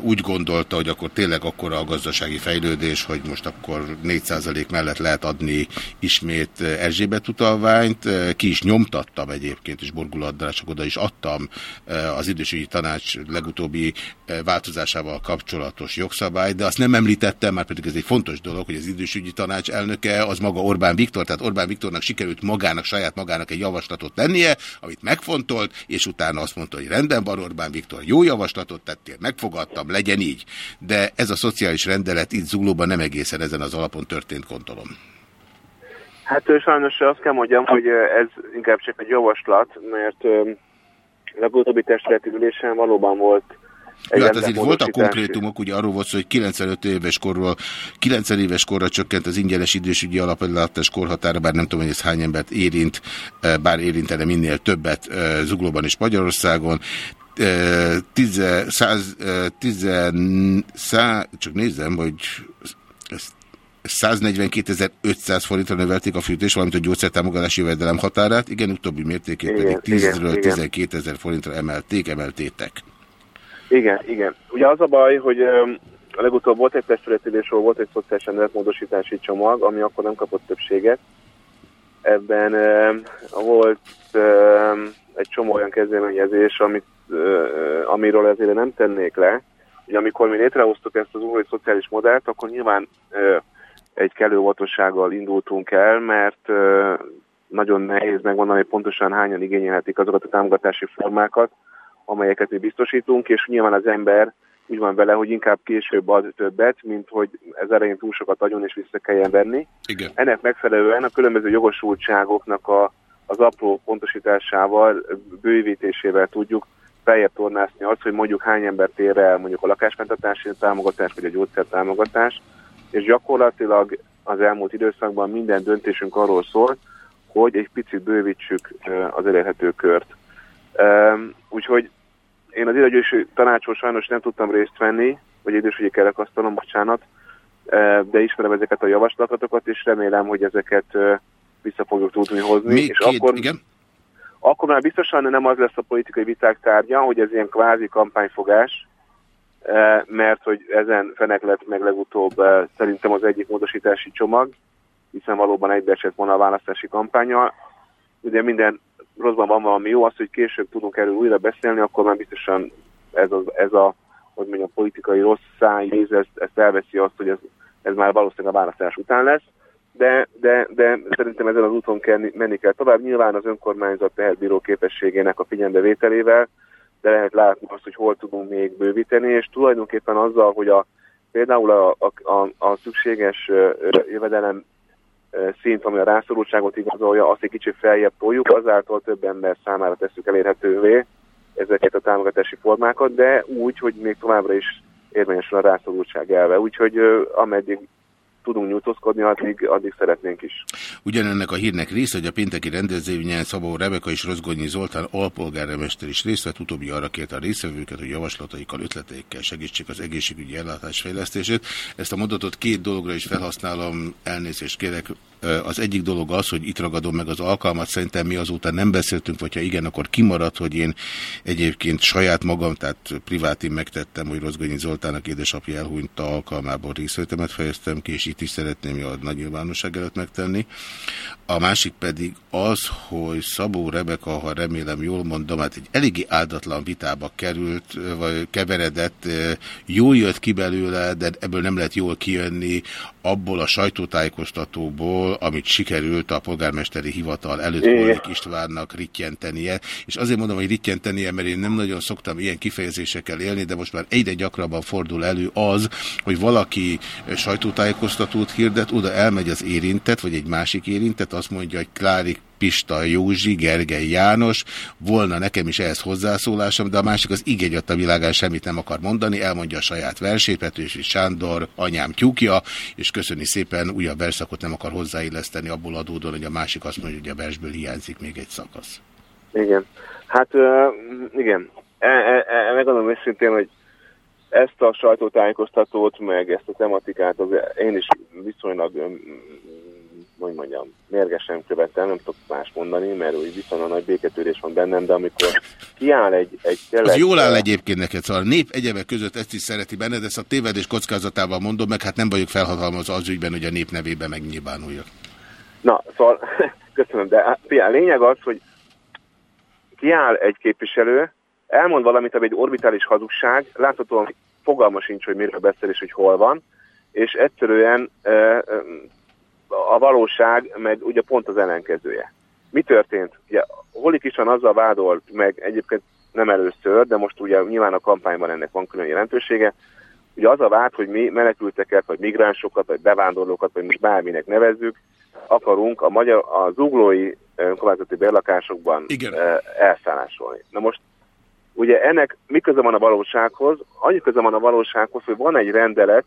A: úgy gondolta, hogy akkor tényleg akkora a gazdasági fejlődés, hogy most akkor 4% mellett lehet adni ismét Erzsébet utalványt. Ki is nyomtattam egyébként, és borgulatdások oda is adtam az idősügyi tanács legutóbbi változásával kapcsolatos jogszabály, de azt nem említettem, már pedig ez egy fontos dolog, hogy az idősügyi tanács elnöke az maga Orbán Viktor, tehát Orbán Viktornak sikerült magának, saját magának egy javaslatot tennie, amit megfontolt, és utána azt mondta, hogy rendben van Orbán Viktor, jó javaslatot tettél, megfog elfogadtam, legyen így. De ez a szociális rendelet itt Zuglóban nem egészen ezen az alapon történt, gondolom.
I: Hát sajnos azt kell mondjam, hogy ez inkább csak egy javaslat, mert legutóbbi testületi ülésen valóban volt
A: jó, hát azért voltak konkrétumok, ugye arról volt szó, hogy 95 éves korról, 90 éves korra csökkent az ingyenes idősügyi alapellátás korhatára, bár nem tudom, hogy ez hány embert érint, bár érintene minél többet Zuglóban és Magyarországon tize, száz, tize, szá, csak nézem, hogy 142.500 forintra növelték a fűtés, valamint a gyógyszertámogatási jövedelem határát, igen, utóbbi mértékét pedig 10-ről 12.000 forintra emelték, emeltétek.
I: Igen, igen. Ugye az a baj, hogy a legutóbb volt egy testületülésről, volt egy szociális rendeletmódosítási csomag, ami akkor nem kapott többséget. Ebben volt egy csomó olyan kezdeményezés, amit amiről ezért nem tennék le, hogy amikor mi létrehoztuk ezt az új szociális modellt, akkor nyilván egy kellő óvatossággal indultunk el, mert nagyon nehéz megmondani, hogy pontosan hányan igényelhetik azokat a támogatási formákat, amelyeket mi biztosítunk, és nyilván az ember úgy van vele, hogy inkább később ad többet, mint hogy ez elején túl sokat adjon és vissza kelljen venni.
A: Igen.
I: Ennek megfelelően a különböző jogosultságoknak a, az apró pontosításával, bővítésével tudjuk feljebb tornászni azt, hogy mondjuk hány embert ér el mondjuk a lakásfenntartási támogatás, vagy a gyógyszertámogatás, és gyakorlatilag az elmúlt időszakban minden döntésünk arról szól, hogy egy picit bővítsük az elérhető kört. Úgyhogy én az időgyűjtő tanácson sajnos nem tudtam részt venni, vagy idősügyi kerekasztalon, bocsánat, de ismerem ezeket a javaslatokat, és remélem, hogy ezeket vissza fogjuk tudni hozni.
A: Még
I: és
A: két,
I: akkor,
A: igen?
I: Akkor már biztosan nem az lesz a politikai viták tárgya, hogy ez ilyen kvázi kampányfogás, eh, mert hogy ezen fenek lett meg legutóbb eh, szerintem az egyik módosítási csomag, hiszen valóban egybeesett volna a választási kampánya. Ugye minden rosszban van valami jó, az, hogy később tudunk erről újra beszélni, akkor már biztosan ez, az, ez a hogy mondjam, politikai rossz száj ezt, ezt elveszi azt, hogy ez, ez már valószínűleg a választás után lesz de, de, de szerintem ezen az úton kell, menni kell tovább. Nyilván az önkormányzat tehetbíró képességének a figyelembevételével, de lehet látni azt, hogy hol tudunk még bővíteni, és tulajdonképpen azzal, hogy a, például a, a, a, a szükséges jövedelem szint, ami a rászorultságot igazolja, azt egy kicsit feljebb toljuk, azáltal több ember számára tesszük elérhetővé ezeket a támogatási formákat, de úgy, hogy még továbbra is érvényesül a rászorultság elve. Úgyhogy ameddig tudunk nyújtózkodni, addig, addig szeretnénk is.
A: Ugyanennek a hírnek része, hogy a pénteki rendezvényen Szabó Rebeka és Rozgonyi Zoltán alpolgármester is részt vett, utóbbi arra kérte a részvevőket, hogy javaslataikkal, ötleteikkel segítsék az egészségügyi ellátás fejlesztését. Ezt a mondatot két dologra is felhasználom, elnézést kérek. Az egyik dolog az, hogy itt ragadom meg az alkalmat, szerintem mi azóta nem beszéltünk, vagy ha igen, akkor kimaradt, hogy én egyébként saját magam, tehát privátin megtettem, hogy Rozgonyi Zoltának édesapja elhunyta alkalmából részvétemet fejeztem ki, és itt is szeretném a nagy nyilvánosság előtt megtenni. A másik pedig az, hogy Szabó Rebeka, ha remélem jól mondom, hát egy eléggé áldatlan vitába került, vagy keveredett, jól jött ki belőle, de ebből nem lehet jól kijönni abból a sajtótájékoztatóból, amit sikerült a polgármesteri hivatal előtt Hollik Istvánnak rittyentenie. És azért mondom, hogy rittyentenie, mert én nem nagyon szoktam ilyen kifejezésekkel élni, de most már egyre gyakrabban fordul elő az, hogy valaki sajtótájékoztatót hirdet, oda elmegy az érintett, vagy egy másik érintett, azt mondja, hogy Klári Pista Józsi, Gergely János, volna nekem is ehhez hozzászólásom, de a másik az így a világán semmit nem akar mondani, elmondja a saját versét, Petőfi Sándor, anyám tyúkja, és köszöni szépen, újabb verszakot nem akar hozzáilleszteni abból adódóan, hogy a másik azt mondja, hogy a versből hiányzik még egy szakasz.
I: Igen. Hát uh, igen. E, e, e, megadom őszintén, hogy ezt a sajtótájékoztatót, meg ezt a tematikát az én is viszonylag hogy mondjam, mérgesen követem, nem tudok más mondani, mert úgy viszonylag nagy béketűrés van bennem, de amikor kiáll egy, egy tényleg...
A: Az jól áll egyébként neked, szóval a nép egyebek között ezt is szereti benned, ezt a tévedés kockázatával mondom, meg hát nem vagyok felhatalmazva az ügyben, hogy a nép nevében megnyilvánuljak.
I: Na, szóval köszönöm, de hát, a lényeg az, hogy kiáll egy képviselő, elmond valamit, ami egy orbitális hazugság, láthatóan fogalma sincs, hogy miről beszél és hogy hol van, és egyszerűen a valóság meg ugye pont az ellenkezője. Mi történt? Ugye Holik is van azzal vádolt, meg egyébként nem először, de most ugye nyilván a kampányban ennek van külön jelentősége, ugye az a vád, hogy mi menekülteket, vagy migránsokat, vagy bevándorlókat, vagy most bárminek nevezzük, akarunk a, magyar, a zuglói önkormányzati bérlakásokban Igen. elszállásolni. Na most ugye ennek mi köze van a valósághoz? Annyi köze van a valósághoz, hogy van egy rendelet,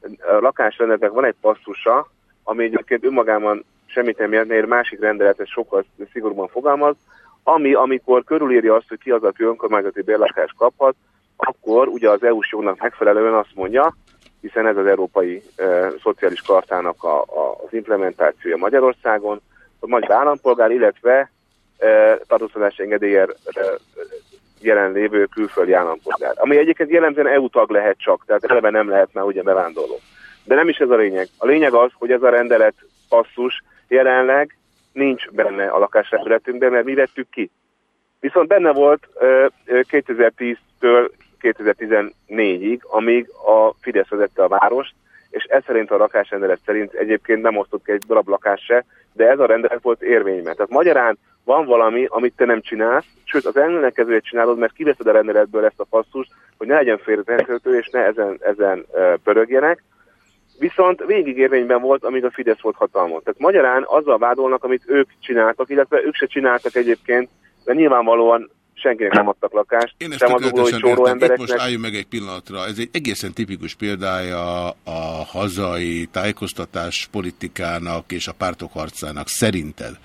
I: a lakásrendeletnek van egy passzusa, ami egyébként önmagában semmit nem jelent, másik rendeletet sokkal szigorúban fogalmaz, ami amikor körülírja azt, hogy ki az, aki önkormányzati bérlakást kaphat, akkor ugye az EU-s jognak megfelelően azt mondja, hiszen ez az Európai e, Szociális Kartának a, a, az implementációja Magyarországon, a magyar állampolgár, illetve e, tartózkodás engedélyer e, jelenlévő külföldi állampolgár. Ami egyébként jellemzően EU tag lehet csak, tehát eleve nem lehet már ugye bevándorló. De nem is ez a lényeg. A lényeg az, hogy ez a rendelet passzus jelenleg nincs benne a lakásrendületünkben, mert mi vettük ki. Viszont benne volt 2010-től 2014-ig, amíg a Fidesz vezette a várost, és ez szerint a lakásrendelet szerint egyébként nem osztott ki egy darab lakás se, de ez a rendelet volt érvényben. Tehát magyarán van valami, amit te nem csinálsz, sőt az ellenkezőjét csinálod, mert kiveszed a rendeletből ezt a passzust, hogy ne legyen félretehető és ne ezen, ezen pörögjenek, viszont végig érvényben volt, amíg a Fidesz volt hatalmon. Tehát magyarán azzal vádolnak, amit ők csináltak, illetve ők se csináltak egyébként, de nyilvánvalóan senkinek nem adtak lakást,
A: Én ezt uglói csóró embereknek. Itt most álljunk meg egy pillanatra. Ez egy egészen tipikus példája a hazai tájékoztatás politikának és a pártok harcának. Szerinted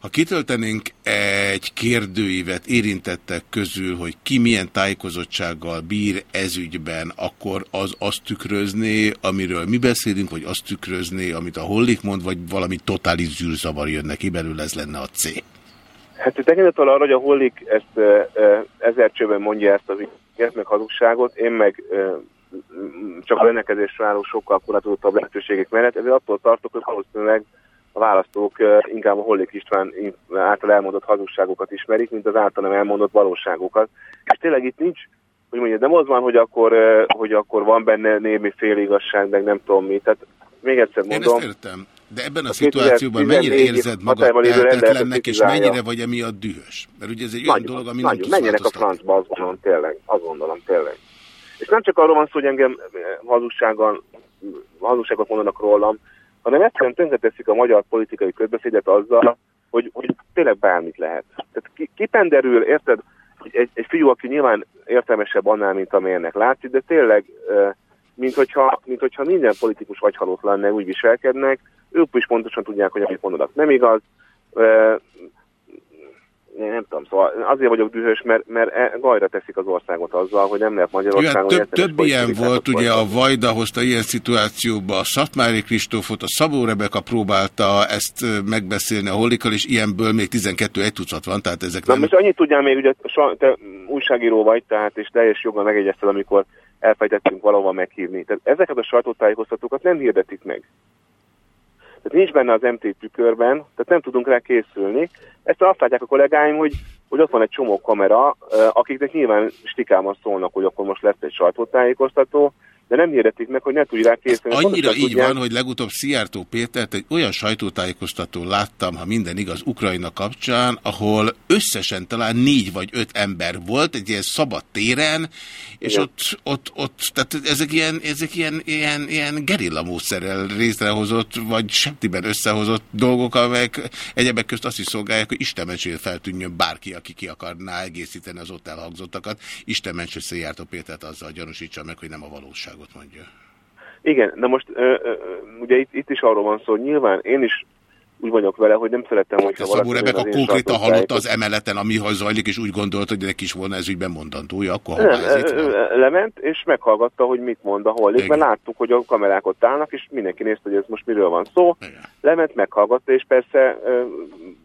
A: ha kitöltenénk egy kérdőívet érintettek közül, hogy ki milyen tájékozottsággal bír ezügyben, akkor az azt tükrözné, amiről mi beszélünk, vagy azt tükrözné, amit a Hollik mond, vagy valami totális zűrzavar jönne ki belőle, ez lenne a C.
I: Hát tekintettel arra, hogy a Hollik ezt e, ezer csőben mondja ezt az ügyet, meg hazugságot, én meg e, csak a rendelkezésre álló sokkal korlátozottabb lehetőségek mellett, ezért attól tartok, hogy valószínűleg a választók inkább a Hollik István által elmondott hazugságokat ismerik, mint az általam elmondott valóságokat. És tényleg itt nincs, hogy mondja, nem az van, hogy akkor, hogy akkor van benne némi féligazság, meg nem tudom mi. Tehát még egyszer mondom.
A: Én ezt értem. De ebben a, a szituációban mennyire érzed magad tehetetlennek, és mennyire vagy emiatt dühös? Mert ugye ez egy olyan dolog, ami nagyon,
I: nem Menjenek a francba, azt gondolom tényleg. Azt gondolom tényleg. És nem csak arról van szó, hogy engem hazugsággal, hazugságot mondanak rólam, hanem egyszerűen tönkreteszik a magyar politikai közbeszédet azzal, hogy, hogy tényleg bármit lehet. Tehát ki, kipenderül, érted, egy, egy fiú, aki nyilván értelmesebb annál, mint amilyennek látszik, de tényleg, mint hogyha, mint hogyha minden politikus agyhalott lenne, úgy viselkednek, ők is pontosan tudják, hogy amit mondanak nem igaz, én nem tudom, szóval azért vagyok dühös, mert, mert e, gajra teszik az országot azzal, hogy nem lehet Magyarországon...
A: Több, több ilyen volt, ugye a Vajda hozta ilyen szituációba a Szatmári Kristófot, a Szabó Rebeka próbálta ezt megbeszélni a Holikal, és ilyenből még 12 egy tucat van, tehát ezek
I: Na, nem... most annyit tudjál még, ugye te újságíró vagy, tehát és teljes joggal megegyezted, amikor elfejtettünk valahova meghívni. Tehát ezeket a sajtótájékoztatókat nem hirdetik meg. Tehát nincs benne az MT tükörben, tehát nem tudunk rá készülni. Ezt azt látják a kollégáim, hogy, hogy ott van egy csomó kamera, akiknek nyilván stikában szólnak, hogy akkor most lesz egy sajtótájékoztató, de nem hirdetik meg, hogy ne tudj rá készülni.
A: Annyira így tudják... van, hogy legutóbb Szijjártó Pétert egy olyan sajtótájékoztató láttam, ha minden igaz, Ukrajna kapcsán, ahol összesen talán négy vagy öt ember volt, egy ilyen szabad téren, és ott, ott, ott, tehát ezek ilyen, ezek ilyen, ilyen, ilyen gerilla módszerrel részrehozott, vagy septiben összehozott dolgok, amelyek egyebek közt azt is szolgálják, hogy Isten feltűnjön bárki, aki ki akarná egészíteni az ott elhangzottakat. Isten mentső Szijjártó Pétert azzal gyanúsítsa meg, hogy nem a valóság igazságot mondja.
I: Igen, de most ö, ö, ugye itt, itt is arról van szó, hogy nyilván én is úgy vagyok vele, hogy nem szeretem, hogy
A: Szabó Rebeka konkrétan hallotta az emeleten, amihoz zajlik, és úgy gondolt, hogy neki is volna ez ügyben mondandója, akkor ha
I: nem, lement, és meghallgatta, hogy mit mond a hollik, mert láttuk, hogy a kamerák ott állnak, és mindenki nézte, hogy ez most miről van szó. Igen. Lement, meghallgatta, és persze,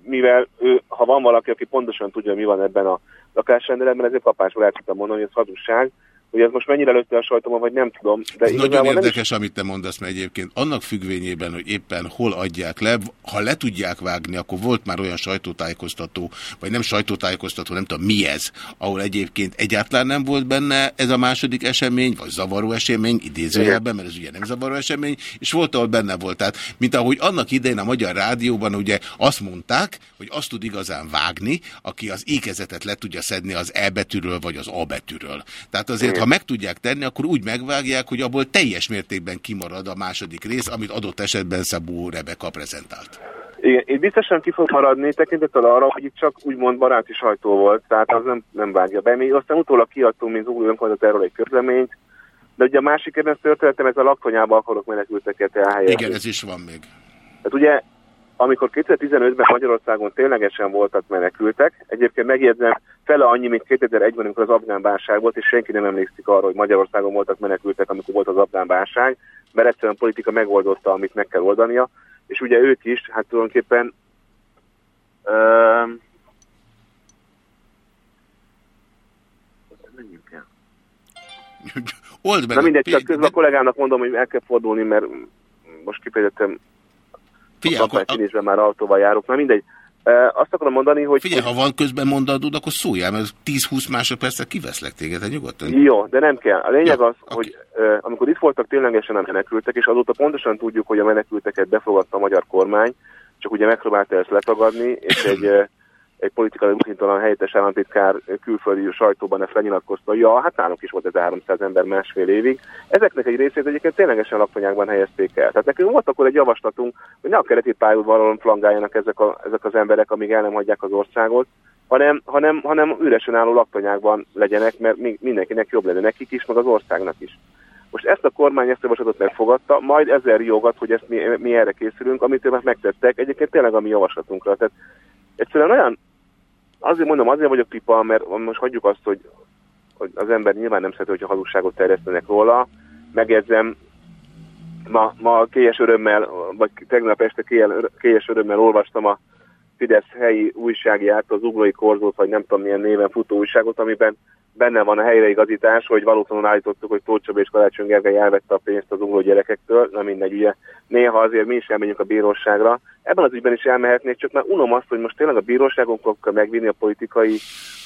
I: mivel ő, ha van valaki, aki pontosan tudja, mi van ebben a lakásrendeletben, ezért kapásból el tudtam mondani, hogy ez hazugság, hogy ez most mennyire előtte a sajtóban, vagy nem tudom. De
A: ez nagyon érdekes, is... amit te mondasz, mert egyébként annak függvényében, hogy éppen hol adják le, ha le tudják vágni, akkor volt már olyan sajtótájékoztató, vagy nem sajtótájékoztató, nem tudom mi ez, ahol egyébként egyáltalán nem volt benne ez a második esemény, vagy zavaró esemény, idézőjelben, mert ez ugye nem zavaró esemény, és volt, ahol benne volt. Tehát, mint ahogy annak idején a Magyar Rádióban ugye azt mondták, hogy azt tud igazán vágni, aki az ékezetet le tudja szedni az E betűről, vagy az A betűről. Tehát azért, ha meg tudják tenni, akkor úgy megvágják, hogy abból teljes mértékben kimarad a második rész, amit adott esetben Szabó Rebeka prezentált.
I: Igen, itt biztosan ki fog maradni, tekintettel arra, hogy itt csak úgymond baráti sajtó volt, tehát az nem, nem vágja be. Mi aztán utólag kiadtunk, mint Zugló önkormányzat erről egy közleményt, de ugye a másik kedvenc történetem, ez a laktanyába akarok menekülteket elhelyezni.
A: Igen, ez is van még.
I: Hát ugye amikor 2015-ben Magyarországon ténylegesen voltak menekültek, egyébként megjegyzem, fele annyi, mint 2001-ben, amikor az afgán válság volt, és senki nem emlékszik arra, hogy Magyarországon voltak menekültek, amikor volt az afgán válság, mert egyszerűen a politika megoldotta, amit meg kell oldania, és ugye ők is, hát tulajdonképpen uh,
A: Old meg
I: Na mindegy, csak közben a kollégának mondom, hogy el kell fordulni, mert most kifejezetten
A: Figyelj, akkor...
I: A... már autóval járok, na mindegy. E, azt akarom mondani, hogy...
A: Figyelj, ha van közben mondanod, akkor szóljál, mert 10-20 másodpercet kiveszlek téged, te nyugodtan.
I: Jó, de nem kell. A lényeg ja, az, okay. hogy e, amikor itt voltak ténylegesen a menekültek, és azóta pontosan tudjuk, hogy a menekülteket befogadta a magyar kormány, csak ugye megpróbálta ezt letagadni, és egy egy politikai Washington helyettes államtitkár külföldi sajtóban ezt lenyilatkozta, ja, hát nálunk is volt ez 300 ember másfél évig. Ezeknek egy részét egyébként ténylegesen laktanyákban helyezték el. Tehát nekünk volt akkor egy javaslatunk, hogy ne a keleti pályaudvaron flangáljanak ezek, a, ezek az emberek, amíg el nem hagyják az országot, hanem, hanem, hanem üresen álló laktanyákban legyenek, mert mindenkinek jobb lenne nekik is, meg az országnak is. Most ezt a kormány ezt a javaslatot megfogadta, majd ezer jogat, hogy ezt mi, mi erre készülünk, amit ők megtettek, egyébként tényleg a mi javaslatunkra. Tehát egyszerűen olyan Azért mondom, azért vagyok pipa, mert most hagyjuk azt, hogy, hogy az ember nyilván nem szereti, hogyha hazugságot terjesztenek róla. Megjegyzem, ma, ma kélyes örömmel, vagy tegnap este kélyes örömmel olvastam a Fidesz helyi újságját, az Uglói Korzót, vagy nem tudom milyen néven futó újságot, amiben benne van a helyreigazítás, hogy valószínűleg állítottuk, hogy Tóth Csaba és Karácsony Gergely elvette a pénzt az ugló gyerekektől, na mindegy, ugye néha azért mi is elmenjünk a bíróságra. Ebben az ügyben is elmehetnék, csak már unom azt, hogy most tényleg a bíróságon kell megvinni a politikai,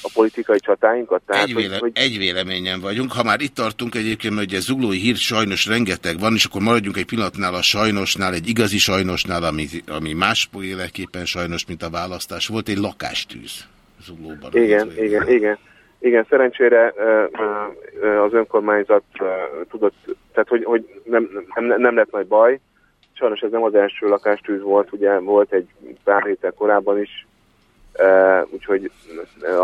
I: a politikai csatáinkat.
A: Tehát, egy, véle, hogy, egy véleményen vagyunk. Ha már itt tartunk egyébként, hogy ez zuglói hír sajnos rengeteg van, és akkor maradjunk egy pillanatnál a sajnosnál, egy igazi sajnosnál, ami, ami más éleképpen sajnos, mint a választás. Volt egy lakástűz zuglóban.
I: Igen, igen, igen. Igen, szerencsére az önkormányzat tudott, tehát hogy, hogy nem, nem, nem lett nagy baj. Sajnos ez nem az első lakástűz volt, ugye volt egy pár héttel korábban is, úgyhogy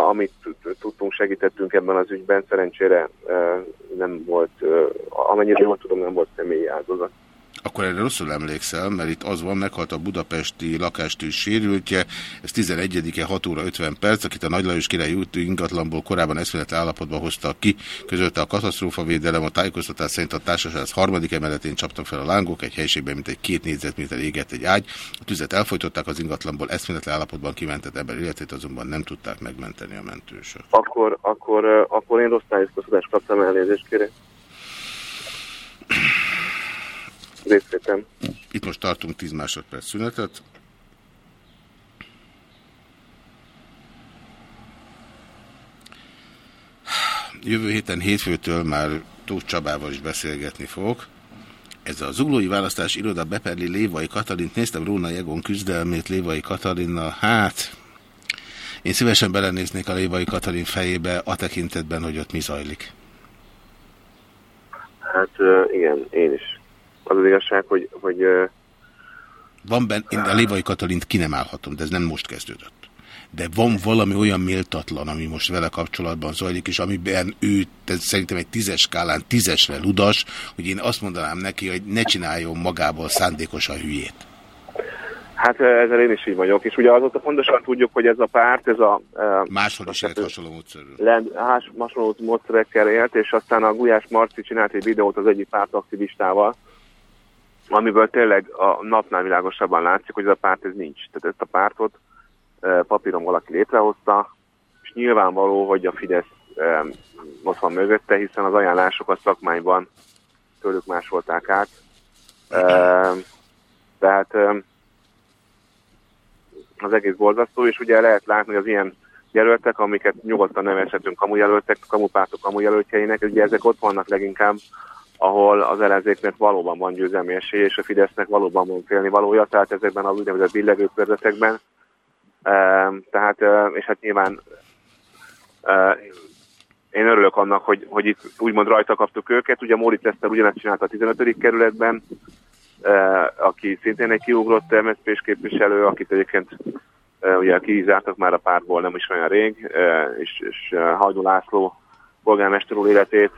I: amit tudtunk, segítettünk ebben az ügyben, szerencsére nem volt, amennyire jól tudom, nem volt személyi áldozat.
A: Akkor erre rosszul emlékszel, mert itt az van, meghalt a budapesti lakástűz sérültje, ez 11-e 6 óra 50 perc, akit a Nagy Lajos király útű ingatlanból korábban eszméletlen állapotban hoztak ki, közölte a katasztrófavédelem, a tájékoztatás szerint a társaság harmadik emeletén csaptak fel a lángok, egy helyiségben mint egy két négyzetméter égett egy ágy. A tüzet elfolytották az ingatlanból, eszméletlen állapotban kimentett ember életét, azonban nem tudták megmenteni a mentősök.
I: Akkor, akkor, akkor én rossz tájékoztatást kaptam elnézést, kérek. Részvétem.
A: Itt most tartunk 10 másodperc szünetet. Jövő héten hétfőtől már Tóth Csabával is beszélgetni fogok. Ez a zuglói választás iroda beperli Lévai Katalint. Néztem Róna Jegon küzdelmét Lévai Katalinnal. Hát, én szívesen belenéznék a Lévai Katalin fejébe a tekintetben, hogy ott mi zajlik.
I: Hát igen, én is. Az az igazság, hogy... hogy.
A: Van benne, én a Lévai Katalint ki nem állhatom, de ez nem most kezdődött. De van valami olyan méltatlan, ami most vele kapcsolatban zajlik, és amiben ő szerintem egy tízes skálán tízesre ludas, hogy én azt mondanám neki, hogy ne csináljon magából szándékosan hülyét.
I: Hát ezzel én is így vagyok, és ugye azóta pontosan tudjuk, hogy ez a párt, ez a...
A: Máshol is élt hasonló módszerű.
I: hasonló módszerekkel élt, és aztán a Gulyás Marci csinált egy videót az egyik pártaktivistával, amiből tényleg a napnál világosabban látszik, hogy ez a párt ez nincs. Tehát ezt a pártot papíron valaki létrehozta, és nyilvánvaló, hogy a Fidesz ott van mögötte, hiszen az ajánlásokat szakmányban tőlük másolták át. Tehát az egész borzasztó, és ugye lehet látni, hogy az ilyen jelöltek, amiket nyugodtan nevezhetünk kamujelöltek, kamupártok kamujelöltjeinek, ugye ezek ott vannak leginkább, ahol az ellenzéknek valóban van győzelmi esélye, és a Fidesznek valóban van félni valója, tehát ezekben az úgynevezett billegő körzetekben. Tehát, és hát nyilván én örülök annak, hogy, hogy itt úgymond rajta kaptuk őket. Ugye Móri Teszter ugyanezt csinálta a 15. kerületben, aki szintén egy kiugrott MSZP-s képviselő, akit egyébként ugye kizártak már a pártból nem is olyan rég, és, és Hajdú László polgármester úr életét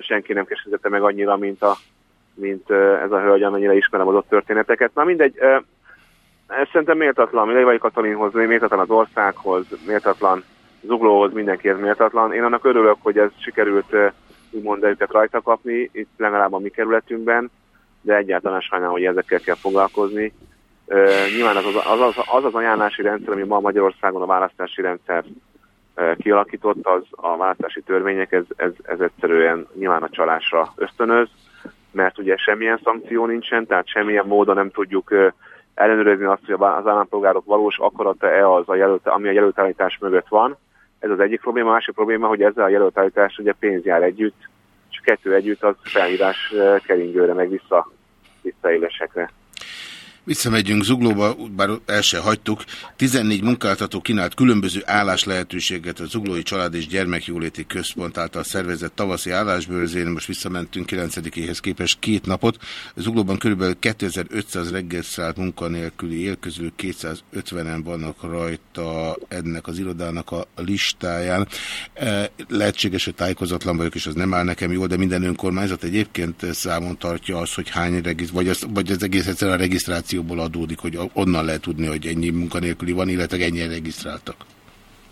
I: senki nem keresítette meg annyira, mint, a, mint ez a hölgy, amennyire ismerem az ott történeteket. Na mindegy, ez szerintem méltatlan, Lévai Katalinhoz, méltatlan az országhoz, méltatlan Zuglóhoz, mindenkihez méltatlan. Én annak örülök, hogy ez sikerült úgymond őket rajta kapni, itt legalább a mi kerületünkben, de egyáltalán sajnálom, hogy ezekkel kell foglalkozni. Nyilván az az, az, az, az az ajánlási rendszer, ami ma Magyarországon a választási rendszer kialakított, az a választási törvények, ez, ez, ez egyszerűen nyilván a csalásra ösztönöz, mert ugye semmilyen szankció nincsen, tehát semmilyen módon nem tudjuk uh, ellenőrizni azt, hogy az állampolgárok valós akarata-e az, a jelölt, ami a jelöltállítás mögött van. Ez az egyik probléma. A másik probléma, hogy ezzel a jelöltállítás ugye pénz jár együtt, és kettő együtt az felhívás keringőre, meg vissza, visszaélesekre.
A: Visszamegyünk Zuglóba, bár el se hagytuk. 14 munkáltató kínált különböző állás lehetőséget a Zuglói Család és Gyermekjóléti Központ által szervezett tavaszi állásbőrzén. Most visszamentünk 9-éhez képest két napot. Zuglóban kb. 2500 regisztrált munkanélküli él közül 250-en vannak rajta ennek az irodának a listáján. E, lehetséges, hogy tájékozatlan vagyok, és az nem áll nekem jól, de minden önkormányzat egyébként számon tartja az, hogy hány regisztráció, vagy az, vagy az egész egyszerűen a regisztráció információból adódik, hogy onnan lehet tudni, hogy ennyi munkanélküli van, illetve ennyien regisztráltak?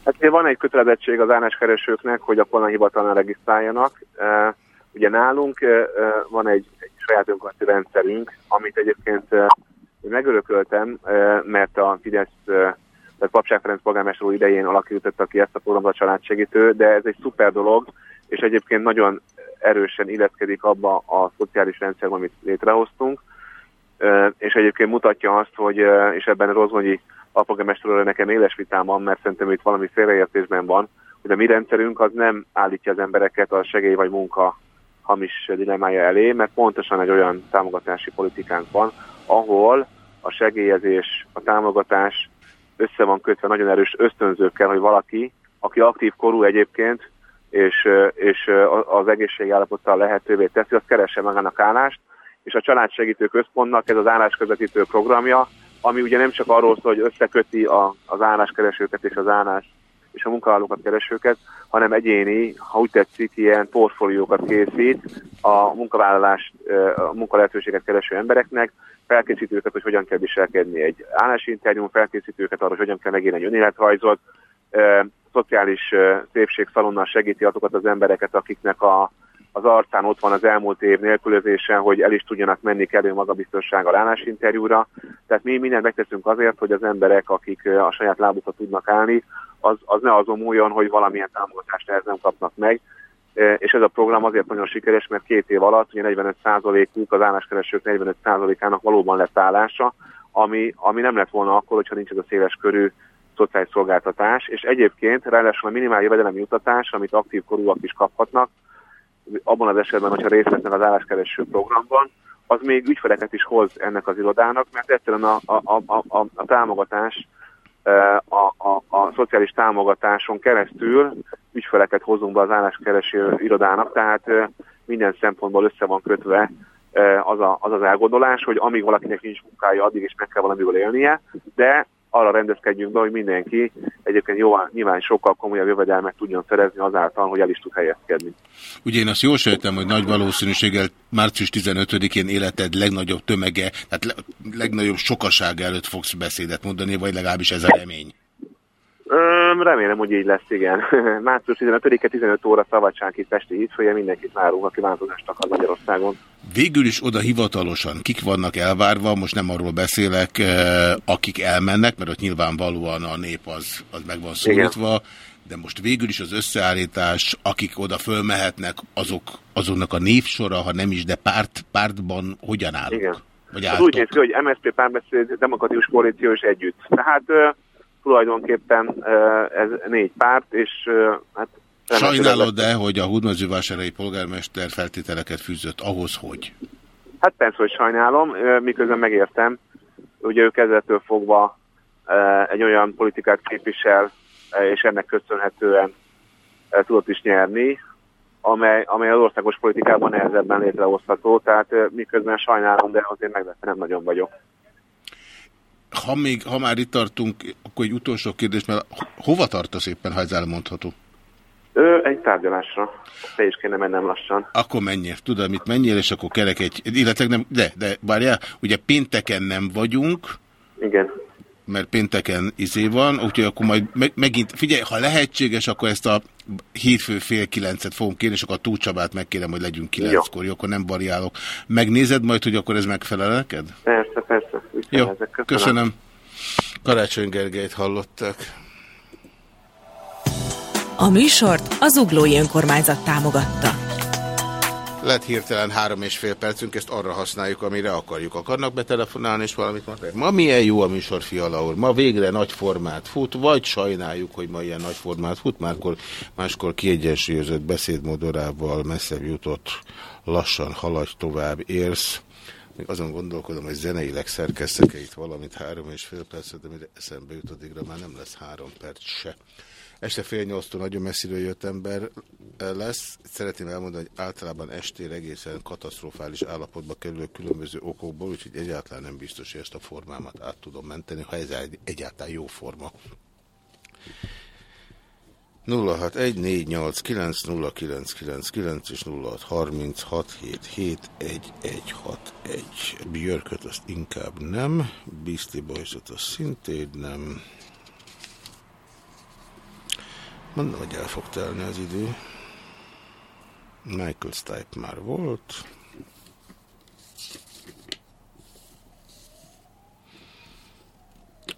I: Hát van egy kötelezettség az álláskeresőknek, hogy a polna hivatalán regisztráljanak. Ugye nálunk van egy, egy saját önkormányzati rendszerünk, amit egyébként megörököltem, mert a Fidesz tehát Papság Ferenc polgármester úr idején alakította ki ezt a programot a családsegítő, de ez egy szuper dolog, és egyébként nagyon erősen illeszkedik abba a szociális rendszerben, amit létrehoztunk és egyébként mutatja azt, hogy, és ebben Rozgonyi alpolgármesterről nekem éles vitám van, mert szerintem itt valami félreértésben van, hogy a mi rendszerünk az nem állítja az embereket a segély vagy munka hamis dilemmája elé, mert pontosan egy olyan támogatási politikánk van, ahol a segélyezés, a támogatás össze van kötve nagyon erős ösztönzőkkel, hogy valaki, aki aktív korú egyébként, és, és az egészségállapottal lehetővé teszi, az keresse magának állást, és a Családsegítő Központnak ez az állásközvetítő programja, ami ugye nem csak arról szól, hogy összeköti a, az álláskeresőket és az állás és a munkavállalókat keresőket, hanem egyéni, ha úgy tetszik, ilyen portfóliókat készít a munkavállalás, a munkalehetőséget kereső embereknek, felkészít őket, hogy hogyan kell viselkedni egy állásinterjún, felkészít őket arra, hogy hogyan kell megírni egy önéletrajzot, szociális szépségszalonnal segíti azokat az embereket, akiknek a az arcán ott van az elmúlt év nélkülözése, hogy el is tudjanak menni kellő magabiztossággal állásinterjúra. Tehát mi mindent megteszünk azért, hogy az emberek, akik a saját lábukra tudnak állni, az, az ne azon múljon, hogy valamilyen támogatást ehhez nem kapnak meg, és ez a program azért nagyon sikeres, mert két év alatt ugye 45%-uk, az álláskeresők 45%-ának valóban lett állása, ami, ami nem lett volna akkor, hogyha nincs ez a széles körű szociális szolgáltatás, és egyébként ráadásul a minimál jövedelemi jutatás, amit aktív korúak is kaphatnak, abban az esetben, hogyha részt vesznek az álláskereső programban, az még ügyfeleket is hoz ennek az irodának, mert egyszerűen a, a, a, a, a támogatás, e, a, a, a szociális támogatáson keresztül ügyfeleket hozunk be az álláskereső irodának, tehát e, minden szempontból össze van kötve e, az, a, az az elgondolás, hogy amíg valakinek nincs munkája, addig is meg kell valamiből élnie, de arra rendezkedjünk be, hogy mindenki egyébként jó, nyilván sokkal komolyabb jövedelmet tudjon szerezni azáltal, hogy el is tud helyezkedni.
A: Ugye én azt jól sejtem, hogy nagy valószínűséggel március 15-én életed legnagyobb tömege, tehát le, legnagyobb sokaság előtt fogsz beszédet mondani, vagy legalábbis ez a remény.
I: Remélem, hogy így lesz, igen. Március 15-e 15 óra Szabadsági Pesti hídfője, mindenkit várunk, aki változást akar Magyarországon.
A: Végül is oda hivatalosan kik vannak elvárva, most nem arról beszélek, akik elmennek, mert ott nyilvánvalóan a nép az, az meg van szólítva, igen. de most végül is az összeállítás, akik oda fölmehetnek, azok, azonnak a névsora, ha nem is, de párt, pártban hogyan állnak?
I: Igen. Vagy úgy néz ki, hogy MSZP párbeszéd, demokratikus koalíció is együtt. Tehát tulajdonképpen ez négy párt, és hát
A: Sajnálod-e, hogy a Hudmezővásárai polgármester feltételeket fűzött ahhoz, hogy?
I: Hát persze, hogy sajnálom, miközben megértem. Ugye ő kezdettől fogva egy olyan politikát képvisel, és ennek köszönhetően tudott is nyerni, amely, amely az országos politikában nehezebben létrehozható, tehát miközben sajnálom, de azért meglepve nem nagyon vagyok
A: ha, még, ha már itt tartunk, akkor egy utolsó kérdés, mert hova tartasz éppen, ha ez elmondható?
I: Ö, egy tárgyalásra. Te is kéne mennem lassan.
A: Akkor menjél. Tudod, mit menjél, és akkor kerek egy... Illetve nem... De, de várjál, ugye pénteken nem vagyunk.
I: Igen.
A: Mert pénteken izé van, úgyhogy akkor majd meg, megint... Figyelj, ha lehetséges, akkor ezt a hétfő fél kilencet fogom kérni, és akkor a túlcsabát megkérem, hogy legyünk kilenckor, jó. akkor nem variálok. Megnézed majd, hogy akkor ez megfelel neked?
I: Persze, persze.
A: Jó, köszönöm. köszönöm. Karácsony Gergelyt hallottak.
H: A műsort az Uglói Önkormányzat támogatta.
A: Lett hirtelen három és fél percünk, ezt arra használjuk, amire akarjuk. Akarnak betelefonálni, és valamit mondani? Ma milyen jó a műsor, Fiala úr? Ma végre nagy formát fut, vagy sajnáljuk, hogy ma ilyen nagy formát fut, máskor, máskor kiegyensúlyozott beszédmodorával messzebb jutott, lassan haladj tovább, érsz. Még azon gondolkodom, hogy zeneileg szerkesztek -e itt valamit három és fél percet, de mire eszembe jut, már nem lesz három perc se. Este fél nyolctól nagyon messziről jött ember lesz. Szeretném elmondani, hogy általában estére egészen katasztrofális állapotba kerülök különböző okokból, úgyhogy egyáltalán nem biztos, hogy ezt a formámat át tudom menteni, ha ez egyáltalán jó forma. 0614890999 és 0636771161. Björköt azt inkább nem, Beastie Boys-ot azt szintén nem. Mondom, hogy el fog telni az idő. Michael Stipe már volt.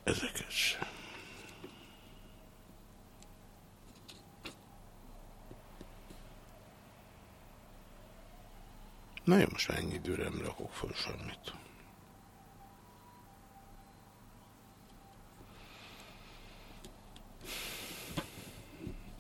A: Ezeket sem. Na jó, most ennyi időre nem rakok föl semmit.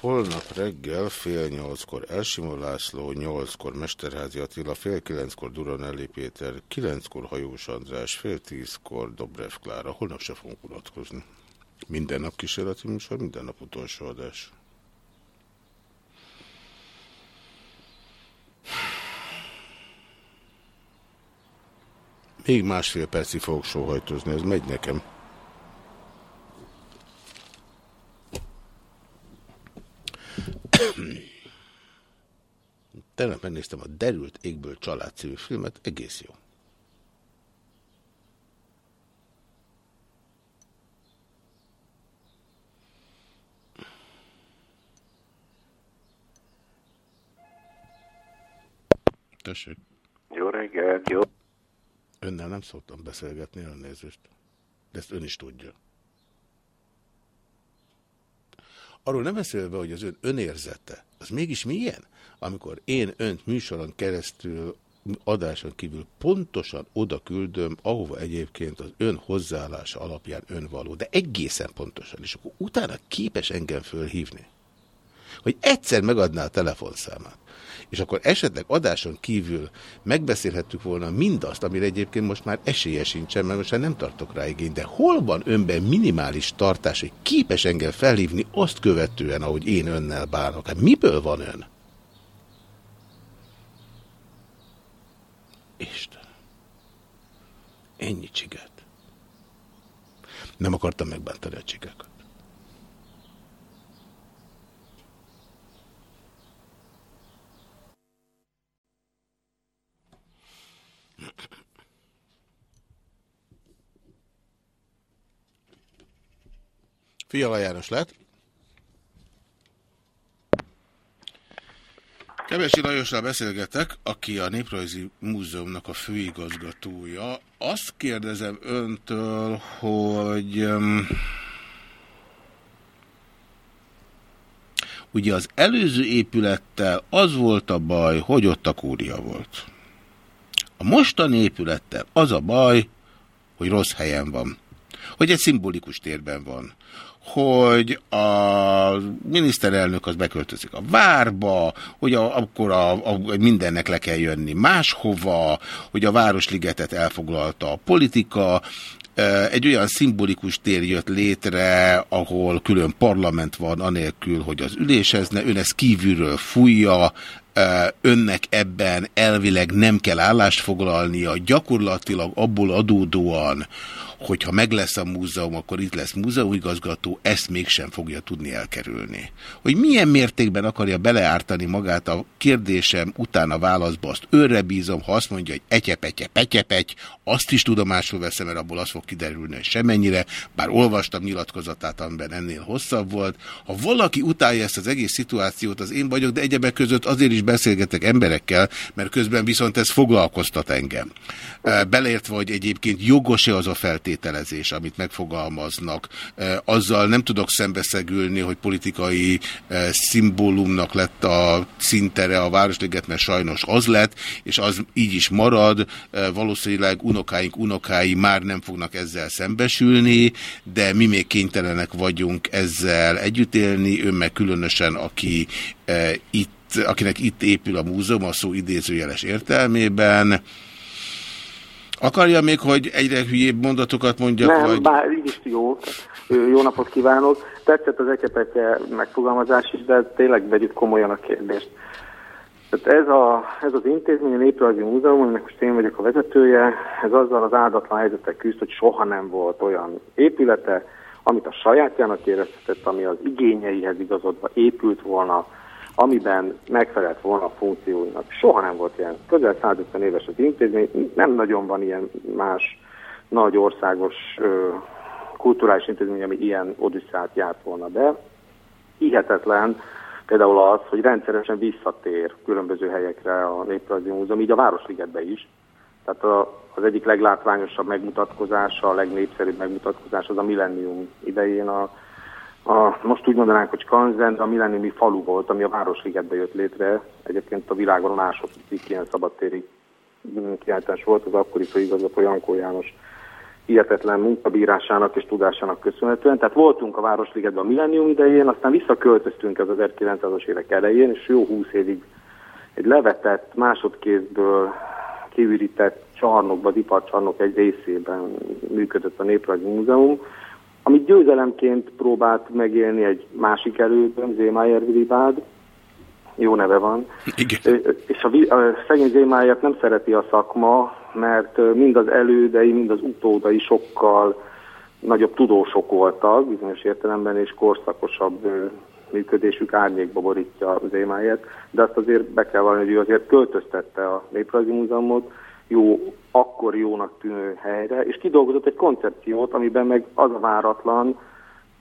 A: Holnap reggel fél nyolckor Elsimó László, nyolckor Mesterházi Attila, fél kilenckor Duranelli Péter, kilenckor Hajós András, fél tízkor Dobrev Klára. Holnap se fogunk unatkozni. Minden nap kísérleti műsor, minden nap utolsó adás. Még másfél percig fogok sóhajtozni, ez megy nekem. Tegnap megnéztem a Derült Égből család című filmet, egész jó. Tessék.
I: Jó reggelt, jó.
A: Önnel nem szoktam beszélgetni, elnézést. De ezt ön is tudja. Arról nem beszélve, hogy az ön önérzete, az mégis milyen? Amikor én önt műsoron keresztül adáson kívül pontosan oda küldöm, ahova egyébként az ön hozzáállása alapján ön való, de egészen pontosan, és akkor utána képes engem fölhívni, hogy egyszer megadná a telefonszámát, és akkor esetleg adáson kívül megbeszélhettük volna mindazt, amire egyébként most már esélye sincsen, mert most már nem tartok rá igény, de hol van önben minimális tartás, hogy képes engem felhívni azt követően, ahogy én önnel bánok? Hát miből van ön? Isten. Ennyi csiget. Nem akartam megbántani a csigákat. Fiala János lett. Kevesi Lajossal beszélgetek, aki a Néprajzi Múzeumnak a főigazgatója. Azt kérdezem öntől, hogy ugye az előző épülettel az volt a baj, hogy ott a kúria volt. A mostani épülettel az a baj, hogy rossz helyen van. Hogy egy szimbolikus térben van hogy a miniszterelnök az beköltözik a várba, hogy a, akkor a, a, mindennek le kell jönni máshova, hogy a Városligetet elfoglalta a politika, egy olyan szimbolikus tér jött létre, ahol külön parlament van, anélkül, hogy az ülésezne, ön ezt kívülről fújja, önnek ebben elvileg nem kell állást foglalnia, gyakorlatilag abból adódóan, hogyha meg lesz a múzeum, akkor itt lesz múzeumigazgató, ezt mégsem fogja tudni elkerülni. Hogy milyen mértékben akarja beleártani magát a kérdésem után a válaszba, azt őre bízom, ha azt mondja, hogy etyepetje, petyepety, azt is tudomásul veszem, mert abból az fog kiderülni, hogy semennyire, bár olvastam nyilatkozatát, amiben ennél hosszabb volt. Ha valaki utálja ezt az egész szituációt, az én vagyok, de egyebek között azért is beszélgetek emberekkel, mert közben viszont ez foglalkoztat engem. Beleértve, hogy egyébként jogos-e az a feltétel, feltételezés, amit megfogalmaznak. Azzal nem tudok szembeszegülni, hogy politikai szimbólumnak lett a szintere a Városliget, mert sajnos az lett, és az így is marad. Valószínűleg unokáink, unokái már nem fognak ezzel szembesülni, de mi még kénytelenek vagyunk ezzel együtt élni, ön meg különösen, aki itt akinek itt épül a múzeum, a szó idézőjeles értelmében. Akarja még, hogy egyre hülyébb mondatokat mondjak?
J: Nem,
A: vagy...
J: bár így is jó. Jó napot kívánok. Tetszett az ekepetje megfogalmazás is, de tényleg vegyük komolyan a kérdést. Tehát ez, a, ez az intézmény, a Néprajzi Múzeum, aminek most én vagyok a vezetője, ez azzal az áldatlan helyzetek küzd, hogy soha nem volt olyan épülete, amit a sajátjának éreztetett, ami az igényeihez igazodva épült volna, amiben megfelelt volna a funkcióinak. Soha nem volt ilyen. Közel 150 éves az intézmény, nem nagyon van ilyen más nagy országos ö, kulturális intézmény, ami ilyen odüsszát járt volna be. Hihetetlen például az, hogy rendszeresen visszatér különböző helyekre a Néprajzi Múzeum, így a Városligetbe is. Tehát a, az egyik leglátványosabb megmutatkozása, a legnépszerűbb megmutatkozás az a Millennium idején a a, most úgy mondanánk, hogy Skanzen, a milleniumi falu volt, ami a Városligetbe jött létre. Egyébként a világon második ilyen szabadtéri kiáltás volt, az akkori főigazgató Jankó János hihetetlen munkabírásának és tudásának köszönhetően. Tehát voltunk a Városligetben a millennium idején, aztán visszaköltöztünk az 1900-as évek elején, és jó húsz évig egy levetett, másodkézből kiürített csarnokba, az iparcsarnok egy részében működött a Néprajzi Múzeum, amit győzelemként próbált megélni egy másik elődön, Zémájer Vilibád, jó neve van.
A: Igen.
J: És a, a szegény Zémájert nem szereti a szakma, mert mind az elődei, mind az utódai sokkal nagyobb tudósok voltak, bizonyos értelemben, és korszakosabb működésük árnyékba borítja Zémájert, de azt azért be kell vallani, hogy ő azért költöztette a Néprajzi Múzeumot, jó, akkor jónak tűnő helyre, és kidolgozott egy koncepciót, amiben meg az a váratlan,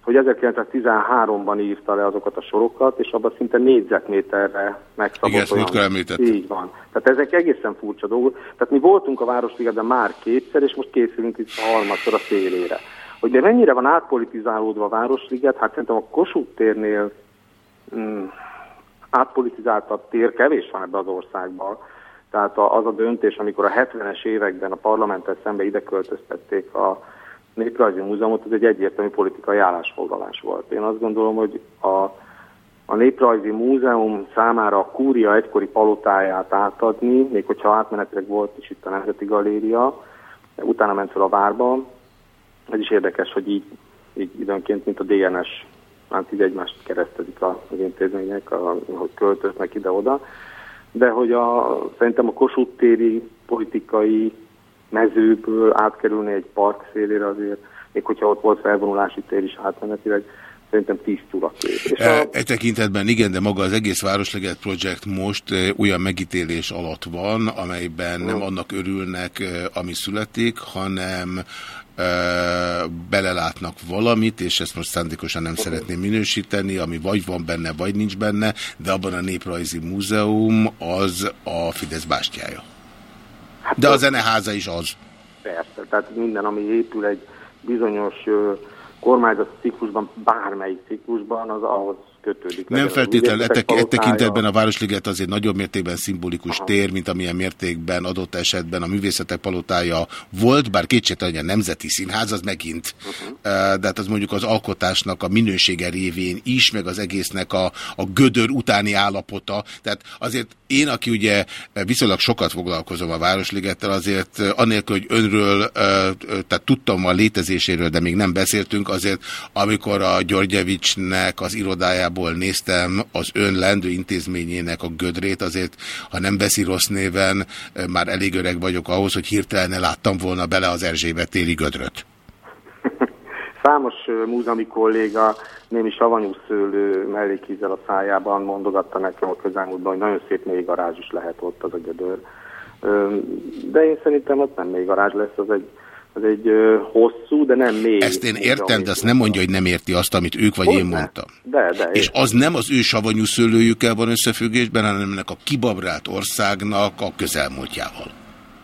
J: hogy 1913-ban írta le azokat a sorokat, és abban szinte négyzetméterre megszabott
A: Igen, ezt említett.
J: Így van. Tehát ezek egészen furcsa dolgok. Tehát mi voltunk a Városligetben már kétszer, és most készülünk itt a harmadszor a szélére. Hogy de mennyire van átpolitizálódva a Városliget, hát szerintem a Kossuth térnél mm, átpolitizáltabb tér kevés van ebbe az országban. Tehát az a döntés, amikor a 70-es években a parlamenttel szembe ide költöztették a Néprajzi Múzeumot, az egy egyértelmű politikai állásfoglalás volt. Én azt gondolom, hogy a, a Néprajzi Múzeum számára a kúria egykori palotáját átadni, még hogyha átmenetileg volt is itt a Nemzeti Galéria, utána ment fel a várba, ez is érdekes, hogy így, így időnként, mint a DNS, hát így egymást keresztezik az intézmények, a, hogy költöznek ide-oda, de hogy a, szerintem a Kossuth téri politikai mezőből átkerülni egy park szélére azért, még hogyha ott volt felvonulási tér is átmenetileg, szerintem tíz túra
A: És a... E tekintetben igen, de maga az egész Városleget Project most e, olyan megítélés alatt van, amelyben nem annak örülnek, e, ami születik, hanem belelátnak valamit, és ezt most szándékosan nem szeretném minősíteni, ami vagy van benne, vagy nincs benne, de abban a Néprajzi Múzeum az a Fidesz bástyája. De a zeneháza is az.
J: Persze, tehát minden, ami épül egy bizonyos kormányzati ciklusban, bármelyik ciklusban, az ahhoz kötődik.
A: Nem feltétlenül, e, e tekintetben a Városliget azért nagyobb mértékben szimbolikus Aha. tér, mint amilyen mértékben adott esetben a művészetek palotája volt, bár kétségtelen, hogy a Nemzeti Színház az megint, uh -huh. de hát az mondjuk az alkotásnak a minősége révén is, meg az egésznek a, a gödör utáni állapota. Tehát azért én, aki ugye viszonylag sokat foglalkozom a Városligettel, azért anélkül, hogy önről, tehát tudtam a létezéséről, de még nem beszéltünk, azért amikor a Györgyevicsnek az irodájából néztem az ön lendő intézményének a gödrét, azért, ha nem veszi rossz néven, már elég öreg vagyok ahhoz, hogy hirtelen láttam volna bele az Erzsébet téli gödröt.
J: Számos múzeumi kolléga némi savanyú szőlő mellékízzel a szájában mondogatta nekem a közelmúltban, hogy nagyon szép mély garázs is lehet ott az a gödör. De én szerintem ott nem mély garázs lesz, az egy, az egy hosszú, de nem mély.
A: Ezt én értem, de azt nem mondja, hogy nem érti azt, amit ők vagy Hogy én mondtam.
J: De, de.
A: És az nem az ő savanyú szőlőjükkel van összefüggésben, hanem ennek a kibabrált országnak a közelmúltjával.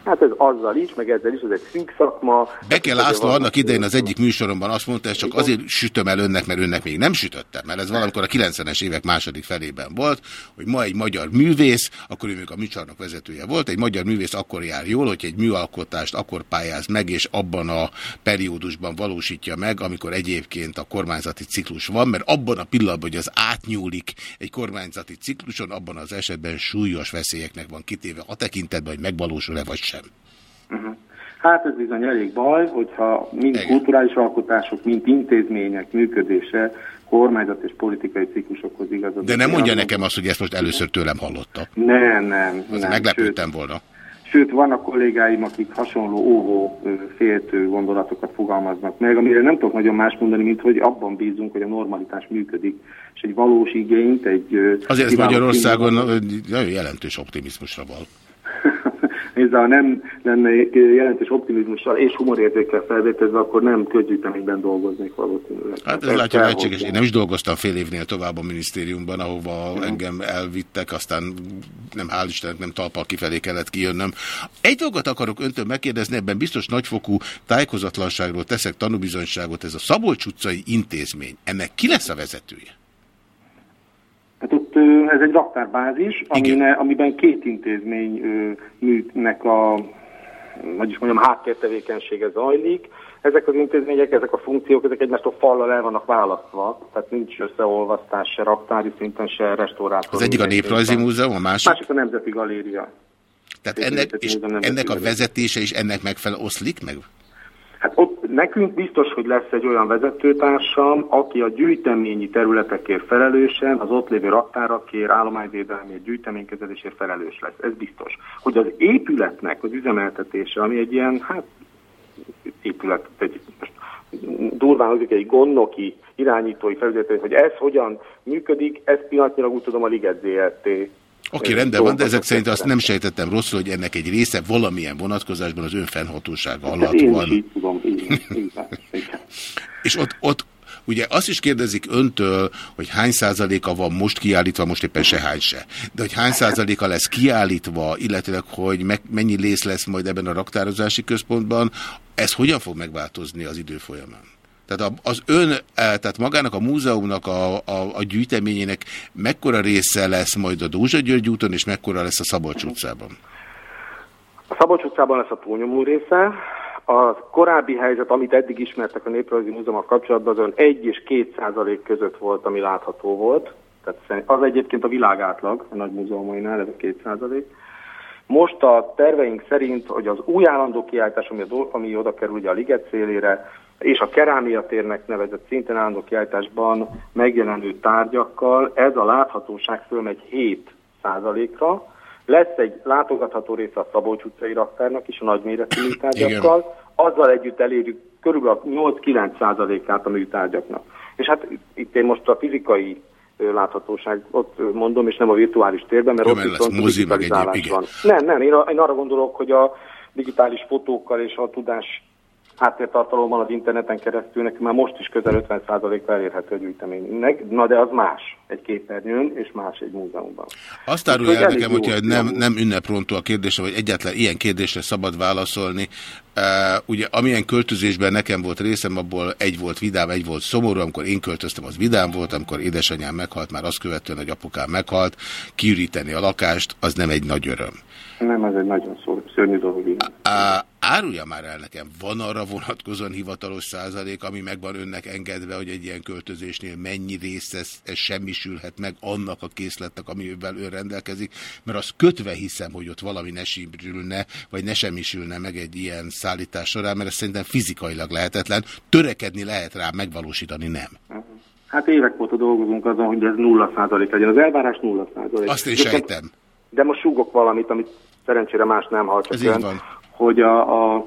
J: Hát ez azzal is, meg ezzel is, ez egy szűk szakma.
A: Beke László annak idején az egyik műsoromban azt mondta, hogy csak azért sütöm el önnek, mert önnek még nem sütöttem, mert ez valamikor a 90-es évek második felében volt, hogy ma egy magyar művész, akkor ő még a műcsarnok vezetője volt, egy magyar művész akkor jár jól, hogy egy műalkotást akkor pályáz meg, és abban a periódusban valósítja meg, amikor egyébként a kormányzati ciklus van, mert abban a pillanatban, hogy az átnyúlik egy kormányzati cikluson, abban az esetben súlyos veszélyeknek van kitéve a tekintetben, hogy megvalósul-e vagy sem sem.
J: Uh-huh. Hát ez bizony elég baj, hogyha mind Igen. kulturális alkotások, mind intézmények működése kormányzat és politikai ciklusokhoz igazodott.
A: De nem mondja nekem azt, hogy ezt most először tőlem hallotta.
J: Nem, nem.
A: Az
J: nem.
A: meglepődtem volna.
J: Sőt, vannak kollégáim, akik hasonló óvó, féltő gondolatokat fogalmaznak meg, amire nem tudok nagyon más mondani, mint hogy abban bízunk, hogy a normalitás működik, és egy valós igényt, egy...
A: Azért ez Magyarországon jelentős optimizmusra van.
J: Nézd, ha nem lenne jelentős optimizmussal és humorérzékkel felvételezve, akkor nem közgyűjteményben dolgoznék valószínűleg.
A: Hát ez látja lehetséges. Én nem is dolgoztam fél évnél tovább a minisztériumban, ahova uh engem elvittek, aztán nem hál' Istennek nem talpal kifelé kellett kijönnöm. Egy dolgot akarok öntől megkérdezni, ebben biztos nagyfokú tájékozatlanságról teszek tanúbizonyságot, ez a Szabolcs utcai intézmény. Ennek ki lesz a vezetője?
J: Ez egy raktárbázis, amine, amiben két intézmény műnek a, hogy is mondjam, háttértevékenysége zajlik. Ezek az intézmények, ezek a funkciók, ezek egymástól fallal el vannak választva, tehát nincs összeolvasztás se raktári szinten, se restaurátor.
A: Az egyik a Néprajzi Múzeum, a másik?
J: másik a Nemzeti Galéria.
A: Tehát ennek, és ennek a vezetése is ennek megfelel oszlik meg?
J: Hát ott nekünk biztos, hogy lesz egy olyan vezetőtársam, aki a gyűjteményi területekért felelősen, az ott lévő raktárakért, állományvédelmért, gyűjteménykezelésért felelős lesz. Ez biztos. Hogy az épületnek az üzemeltetése, ami egy ilyen, hát épület, egy, durván hozzik egy gondnoki irányítói felületet, hogy ez hogyan működik, ez pillanatnyilag úgy tudom a Liget ZRT
A: Oké, okay, rendben van, de ezek szerint azt nem sejtettem rosszul, hogy ennek egy része valamilyen vonatkozásban az ön fennhatósága alatt
J: én
A: van.
J: Így tudom, így, így,
A: És ott, ott Ugye azt is kérdezik öntől, hogy hány százaléka van most kiállítva, most éppen se hány se. De hogy hány százaléka lesz kiállítva, illetve hogy me mennyi lész lesz majd ebben a raktározási központban, ez hogyan fog megváltozni az idő folyamán? Tehát az ön, e, tehát magának a múzeumnak a, a, a gyűjteményének mekkora része lesz majd a Dózsa György úton, és mekkora lesz a Szabolcs utcában?
J: A Szabolcs utcában lesz a túlnyomó része. A korábbi helyzet, amit eddig ismertek a Néprajzi Múzeummal kapcsolatban, azon 1 és 2 százalék között volt, ami látható volt. Tehát az egyébként a világátlag a nagy múzeumainál, ez a 2 százalék. Most a terveink szerint, hogy az új állandó kiállítás, ami, ami oda kerül ugye a liget szélére, és a kerámia térnek nevezett szinten állandó kiállításban megjelenő tárgyakkal ez a láthatóság fölmegy 7 ra Lesz egy látogatható része a Szabolcs utcai raktárnak is a nagyméretű műtárgyakkal, azzal együtt elérjük körülbelül 8-9 át a műtárgyaknak. És hát itt én most a fizikai láthatóságot mondom, és nem a virtuális térben, mert Jó, ott viszont digitalizálás van. Nem, nem, én, én arra gondolok, hogy a digitális fotókkal és a tudás háttértartalommal az interneten keresztül neki már most is közel 50%-ra elérhető a gyűjteménynek, na de az más egy képernyőn, és más egy múzeumban.
A: Azt árulja el nekem, hogyha nem, nem ünneprontó a kérdése, vagy egyáltalán ilyen kérdésre szabad válaszolni. Uh, ugye amilyen költözésben nekem volt részem, abból egy volt vidám, egy volt szomorú, amikor én költöztem, az vidám volt, amikor édesanyám meghalt, már azt követően, hogy apukám meghalt, kiüríteni a lakást, az nem egy nagy öröm.
J: Nem, ez egy nagyon szó, szörnyű dolog.
A: Árulja már el nekem, van arra vonatkozóan hivatalos százalék, ami meg van önnek engedve, hogy egy ilyen költözésnél mennyi része ez, ez semmisülhet meg annak a készletnek, amivel ön rendelkezik, mert az kötve hiszem, hogy ott valami ne simrülne, vagy ne semmisülne meg egy ilyen szállítás során, mert ez szerintem fizikailag lehetetlen, törekedni lehet rá, megvalósítani nem.
J: Hát évek óta dolgozunk azon, hogy ez nulla százalék legyen. Az elvárás nulla százalék.
A: Azt én sejtem.
J: De most súgok valamit, amit szerencsére más nem hall, csak ön, hogy a, a,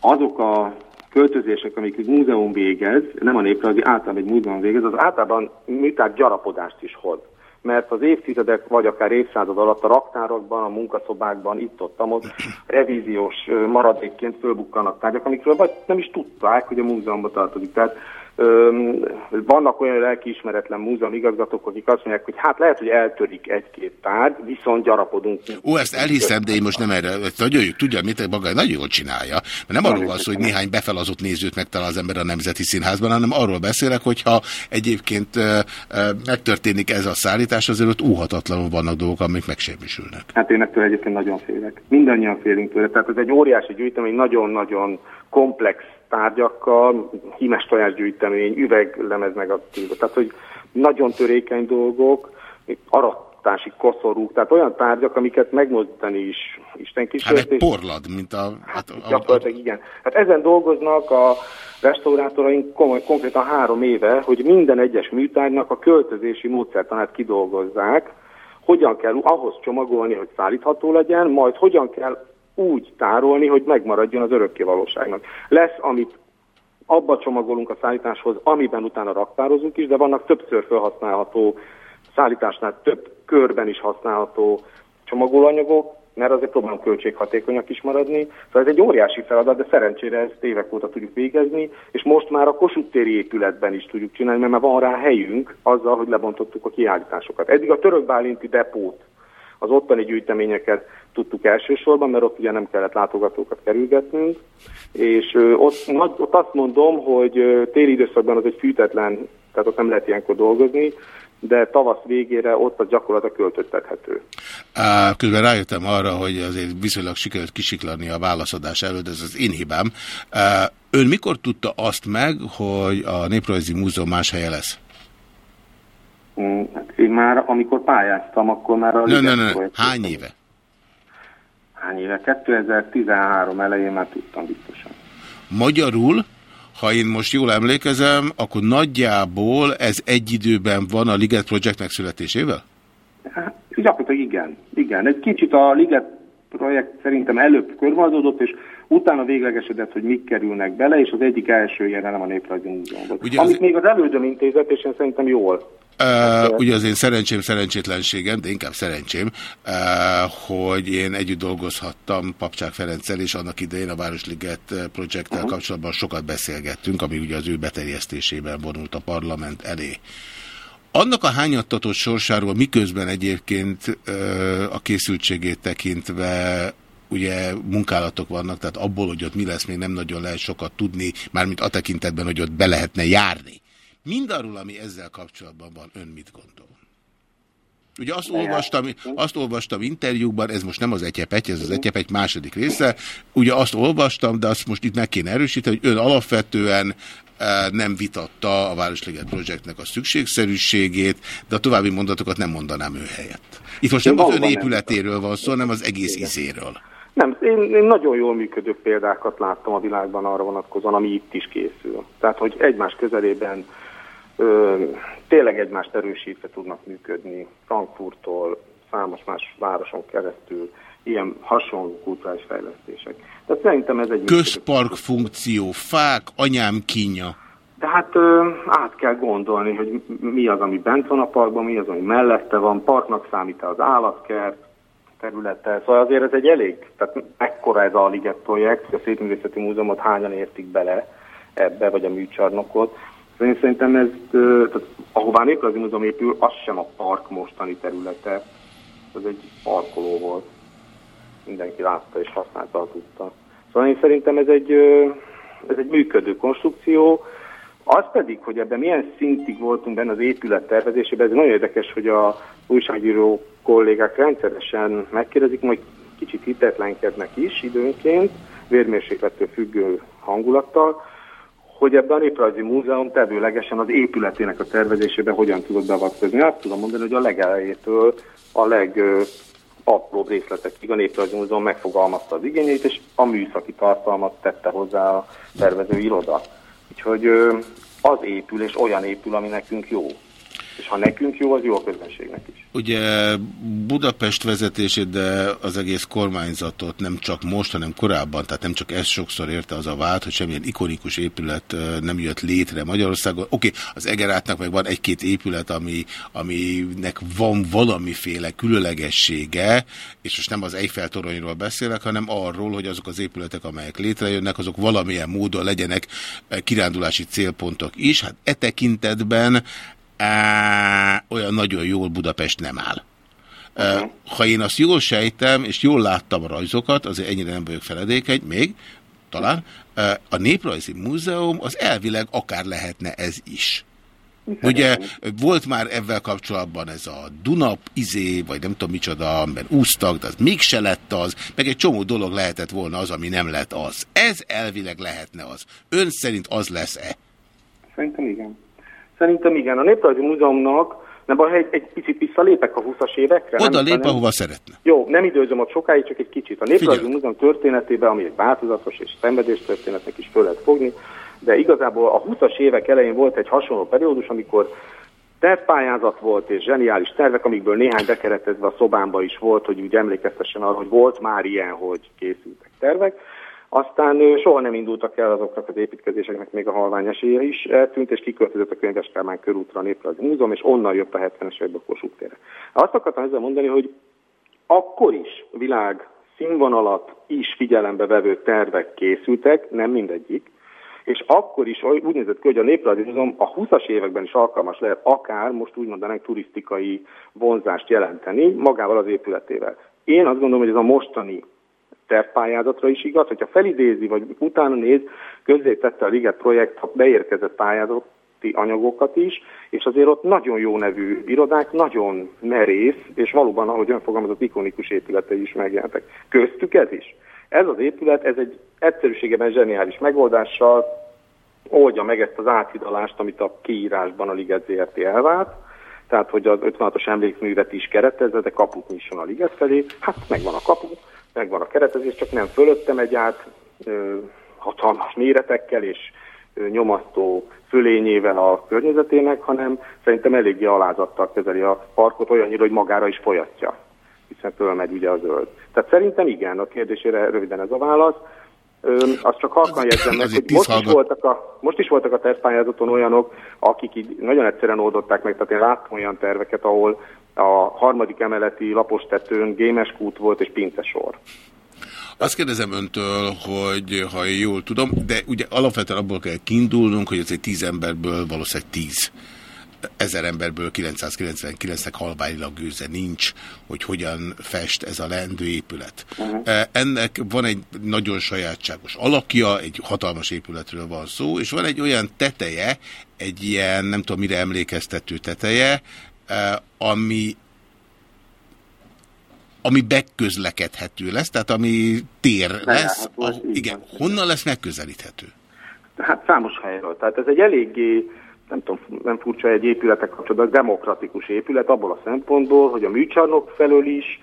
J: azok a költözések, amik egy múzeum végez, nem a néprajzi, általában egy múzeum végez, az általában műtárgy gyarapodást is hoz. Mert az évtizedek, vagy akár évszázad alatt a raktárokban, a munkaszobákban, itt-ott, ott revíziós maradékként fölbukkanak tárgyak, amikről vagy nem is tudták, hogy a múzeumban tartozik. Tehát vannak olyan lelkiismeretlen múzeum igazgatók, akik azt mondják, hogy hát lehet, hogy eltörik egy-két tárgy, viszont gyarapodunk.
A: Ó, ezt elhiszem, de én most nem erre, nagyon jó, tudja, mit maga nagyon jól csinálja. Mert nem arról van szó, hogy néhány befelazott nézőt megtalál az ember a Nemzeti Színházban, hanem arról beszélek, hogyha egyébként megtörténik ez a szállítás, azért ott úhatatlanul vannak dolgok, amik megsemmisülnek.
J: Hát én ettől egyébként nagyon félek. Mindannyian félünk tőle. Tehát ez egy óriási gyűjtemény, nagyon-nagyon komplex tárgyakkal, hímes tojásgyűjtemény, üveglemez a Tehát, hogy nagyon törékeny dolgok, arattási koszorúk, tehát olyan tárgyak, amiket megmozdítani is Isten kísérlet.
A: Hát egy porlad, mint a...
J: Hát, a, gyakorlatilag igen. Hát ezen dolgoznak a restaurátoraink komoly, konkrétan három éve, hogy minden egyes műtárgynak a költözési módszertanát kidolgozzák, hogyan kell ahhoz csomagolni, hogy szállítható legyen, majd hogyan kell úgy tárolni, hogy megmaradjon az örökké valóságnak. Lesz, amit abba csomagolunk a szállításhoz, amiben utána raktározunk is, de vannak többször felhasználható, szállításnál több körben is használható csomagolóanyagok, mert azért próbálunk költséghatékonyak is maradni. Szóval ez egy óriási feladat, de szerencsére ezt évek óta tudjuk végezni, és most már a Kossuth téri épületben is tudjuk csinálni, mert már van rá helyünk azzal, hogy lebontottuk a kiállításokat. Eddig a török bálinti depót, az ottani gyűjteményeket tudtuk elsősorban, mert ott ugye nem kellett látogatókat kerülgetnünk, és ott, ott azt mondom, hogy téli időszakban az egy fűtetlen, tehát ott nem lehet ilyenkor dolgozni, de tavasz végére ott az gyakorlatilag költöttethető.
A: Közben rájöttem arra, hogy azért viszonylag sikerült kisiklani a válaszadás előtt, ez az én hibám. Ön mikor tudta azt meg, hogy a Néprajzi Múzeum más helye lesz?
J: Hát én már, amikor pályáztam, akkor már a...
A: Ne, ne, ne. Hány éve?
J: Hány éve? 2013 elején már tudtam biztosan.
A: Magyarul, ha én most jól emlékezem, akkor nagyjából ez egy időben van a Liget Project megszületésével?
J: Hát, gyakorlatilag igen. Igen. Egy kicsit a Liget projekt szerintem előbb körvonalazódott, és utána véglegesedett, hogy mik kerülnek bele, és az egyik első jelenem a Néprajzi Múzeumban. Ugye Amit az... még az elődöm intézet, és én szerintem jól
A: Uh, ugye az én szerencsém, szerencsétlenségem, de inkább szerencsém, uh, hogy én együtt dolgozhattam Papcsák Ferenccel, és annak idején a Városliget projekttel uh -huh. kapcsolatban sokat beszélgettünk, ami ugye az ő beterjesztésében vonult a parlament elé. Annak a hányattatott sorsáról, miközben egyébként uh, a készültségét tekintve ugye munkálatok vannak, tehát abból, hogy ott mi lesz, még nem nagyon lehet sokat tudni, mármint a tekintetben, hogy ott be lehetne járni. Mindarról, ami ezzel kapcsolatban van, ön mit gondol? Ugye azt olvastam, azt olvastam interjúkban, ez most nem az egyepety, ez az egyepety második része, ugye azt olvastam, de azt most itt meg kéne erősíteni, hogy ön alapvetően e, nem vitatta a Városliget projektnek a szükségszerűségét, de a további mondatokat nem mondanám ő helyett. Itt most nem az ön épületéről van szó, hanem az egész izéről.
J: Nem, én, én nagyon jól működő példákat láttam a világban arra vonatkozóan, ami itt is készül. Tehát, hogy egymás közelében ö, tényleg egymást erősítve tudnak működni, Frankfurttól, számos más városon keresztül, ilyen hasonló kulturális fejlesztések. Tehát szerintem ez egy...
A: Közpark funkció, fák, anyám kínja.
J: De hát ö, át kell gondolni, hogy mi az, ami bent van a parkban, mi az, ami mellette van, parknak számít -e az állatkert, területe. Szóval azért ez egy elég, tehát ekkora ez a Liget projekt, hogy a Szépművészeti Múzeumot hányan értik bele ebbe, vagy a műcsarnokot. Én szerintem ez, tehát, ahová Néprajzi Múzeum épül, az sem a park mostani területe. Ez egy parkoló volt. Mindenki látta és használta, tudta. Szóval én szerintem ez egy, ez egy működő konstrukció, az pedig, hogy ebben milyen szintig voltunk benne az épület tervezésében, ez nagyon érdekes, hogy a újságíró kollégák rendszeresen megkérdezik, majd kicsit hitetlenkednek is időnként, vérmérséklettől függő hangulattal, hogy ebben a Néprajzi Múzeum tevőlegesen az épületének a tervezésében hogyan tudod beavatkozni. Azt tudom mondani, hogy a legelejétől a legapróbb részletekig a Néprajzi Múzeum megfogalmazta az igényeit, és a műszaki tartalmat tette hozzá a tervező iroda. Úgyhogy az épül, és olyan épül, ami nekünk jó. És ha nekünk jó, az jó a közönségnek is.
A: Ugye Budapest vezetését, de az egész kormányzatot nem csak most, hanem korábban, tehát nem csak ez sokszor érte az a vált, hogy semmilyen ikonikus épület nem jött létre Magyarországon. Oké, okay, az Egerátnak meg van egy-két épület, ami, aminek van valamiféle különlegessége, és most nem az Eiffel toronyról beszélek, hanem arról, hogy azok az épületek, amelyek létrejönnek, azok valamilyen módon legyenek kirándulási célpontok is. Hát e tekintetben á, olyan nagyon jól Budapest nem áll. Ha én azt jól sejtem, és jól láttam a rajzokat, azért ennyire nem vagyok feledékeny, még, talán, a Néprajzi Múzeum az elvileg akár lehetne ez is. Ugye volt már ebben kapcsolatban ez a Dunap izé, vagy nem tudom micsoda, mert úsztak, de az mégse lett az, meg egy csomó dolog lehetett volna az, ami nem lett az. Ez elvileg lehetne az. Ön szerint az lesz-e?
J: Szerintem igen. Szerintem igen. A Néprajzi Múzeumnak nem baj, egy, egy picit visszalépek a 20-as évekre?
A: Oda nem, lép, ahova szeretne.
J: Jó, nem időzöm ott sokáig, csak egy kicsit. A Néprajzi Múzeum történetében, ami egy változatos és szenvedés történetnek is föl lehet fogni, de igazából a 20-as évek elején volt egy hasonló periódus, amikor tervpályázat volt és zseniális tervek, amikből néhány bekeretezve a szobámba is volt, hogy úgy emlékeztessen arra, hogy volt már ilyen, hogy készültek tervek. Aztán soha nem indultak el azoknak az építkezéseknek, még a halvány esélye is eltűnt, és kiköltözött a Könyves Kálmán körútra a Néprajzi Múzeum, és onnan jött a 70-es években a Kossuth térre. Azt akartam ezzel mondani, hogy akkor is világ színvonalat is figyelembe vevő tervek készültek, nem mindegyik, és akkor is úgy nézett ki, hogy a Néprajzi Múzeum a 20-as években is alkalmas lehet akár, most úgy mondanánk, turisztikai vonzást jelenteni magával az épületével. Én azt gondolom, hogy ez a mostani tervpályázatra is igaz, hogyha felidézi, vagy utána néz, tette a Liget projekt a beérkezett pályázati anyagokat is, és azért ott nagyon jó nevű irodák, nagyon merész, és valóban, ahogy ön fogalmazott, ikonikus épületei is megjelentek. Köztük ez is. Ez az épület, ez egy egyszerűségeben zseniális megoldással oldja meg ezt az áthidalást, amit a kiírásban a Liget ZRT elvált, tehát hogy az 56-os emlékművet is keretezze, de kaput nyisson a Liget felé, hát megvan a kapu, megvan a keretezés, csak nem fölötte megy át, hatalmas méretekkel és nyomasztó fölényével a környezetének, hanem szerintem eléggé alázattal kezeli a parkot olyannyira, hogy magára is folyatja, hiszen fölmegy ugye a zöld. Tehát szerintem igen, a kérdésére röviden ez a válasz. Ö, azt csak halkan jegyzem meg, hogy most is, voltak a, most is voltak a tesztpályázaton olyanok, akik így nagyon egyszerűen oldották meg, tehát én láttam olyan terveket, ahol a harmadik emeleti lapos tetőn gémes kút volt és pincesor.
A: Azt kérdezem öntől, hogy ha jól tudom, de ugye alapvetően abból kell kiindulnunk, hogy ez egy tíz emberből valószínűleg tíz ezer emberből 999-nek halványilag gőze nincs, hogy hogyan fest ez a leendő épület. E, Ennek van egy nagyon sajátságos alakja, egy hatalmas épületről van szó, és van egy olyan teteje, egy ilyen, nem tudom mire emlékeztető teteje, ami ami megközlekedhető lesz, tehát ami tér lesz. Ah, igen, honnan lesz megközelíthető?
J: Hát számos helyről. Tehát ez egy eléggé, nem tudom, nem furcsa egy épületek kapcsolatban, demokratikus épület abból a szempontból, hogy a műcsarnok felől is.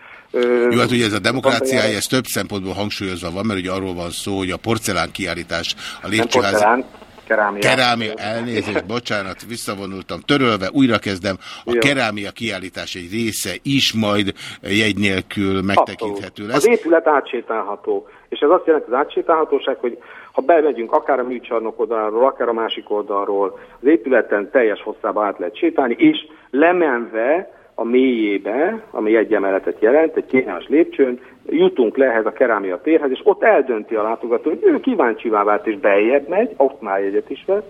A: Jó, hát ugye ez a demokráciája, ez több szempontból hangsúlyozva van, mert ugye arról van szó, hogy a porcelán kiállítás a
J: Nem
A: lépcsőház...
J: porcelán, kerámia.
A: Kerámia, elnézést, bocsánat, visszavonultam, törölve, újra kezdem. A
J: Jó.
A: kerámia kiállítás egy része is majd jegy nélkül megtekinthető lesz.
J: Az épület átsétálható. És ez azt jelenti, az átsétálhatóság, hogy ha bemegyünk akár a műcsarnok oldalról, akár a másik oldalról, az épületen teljes hosszába át lehet sétálni, és lemenve a mélyébe, ami egy emeletet jelent, egy kényelmes lépcsőn, jutunk le ehhez a kerámia térhez, és ott eldönti a látogató, hogy ő kíváncsivá vált, és beljebb megy, ott már jegyet is vesz,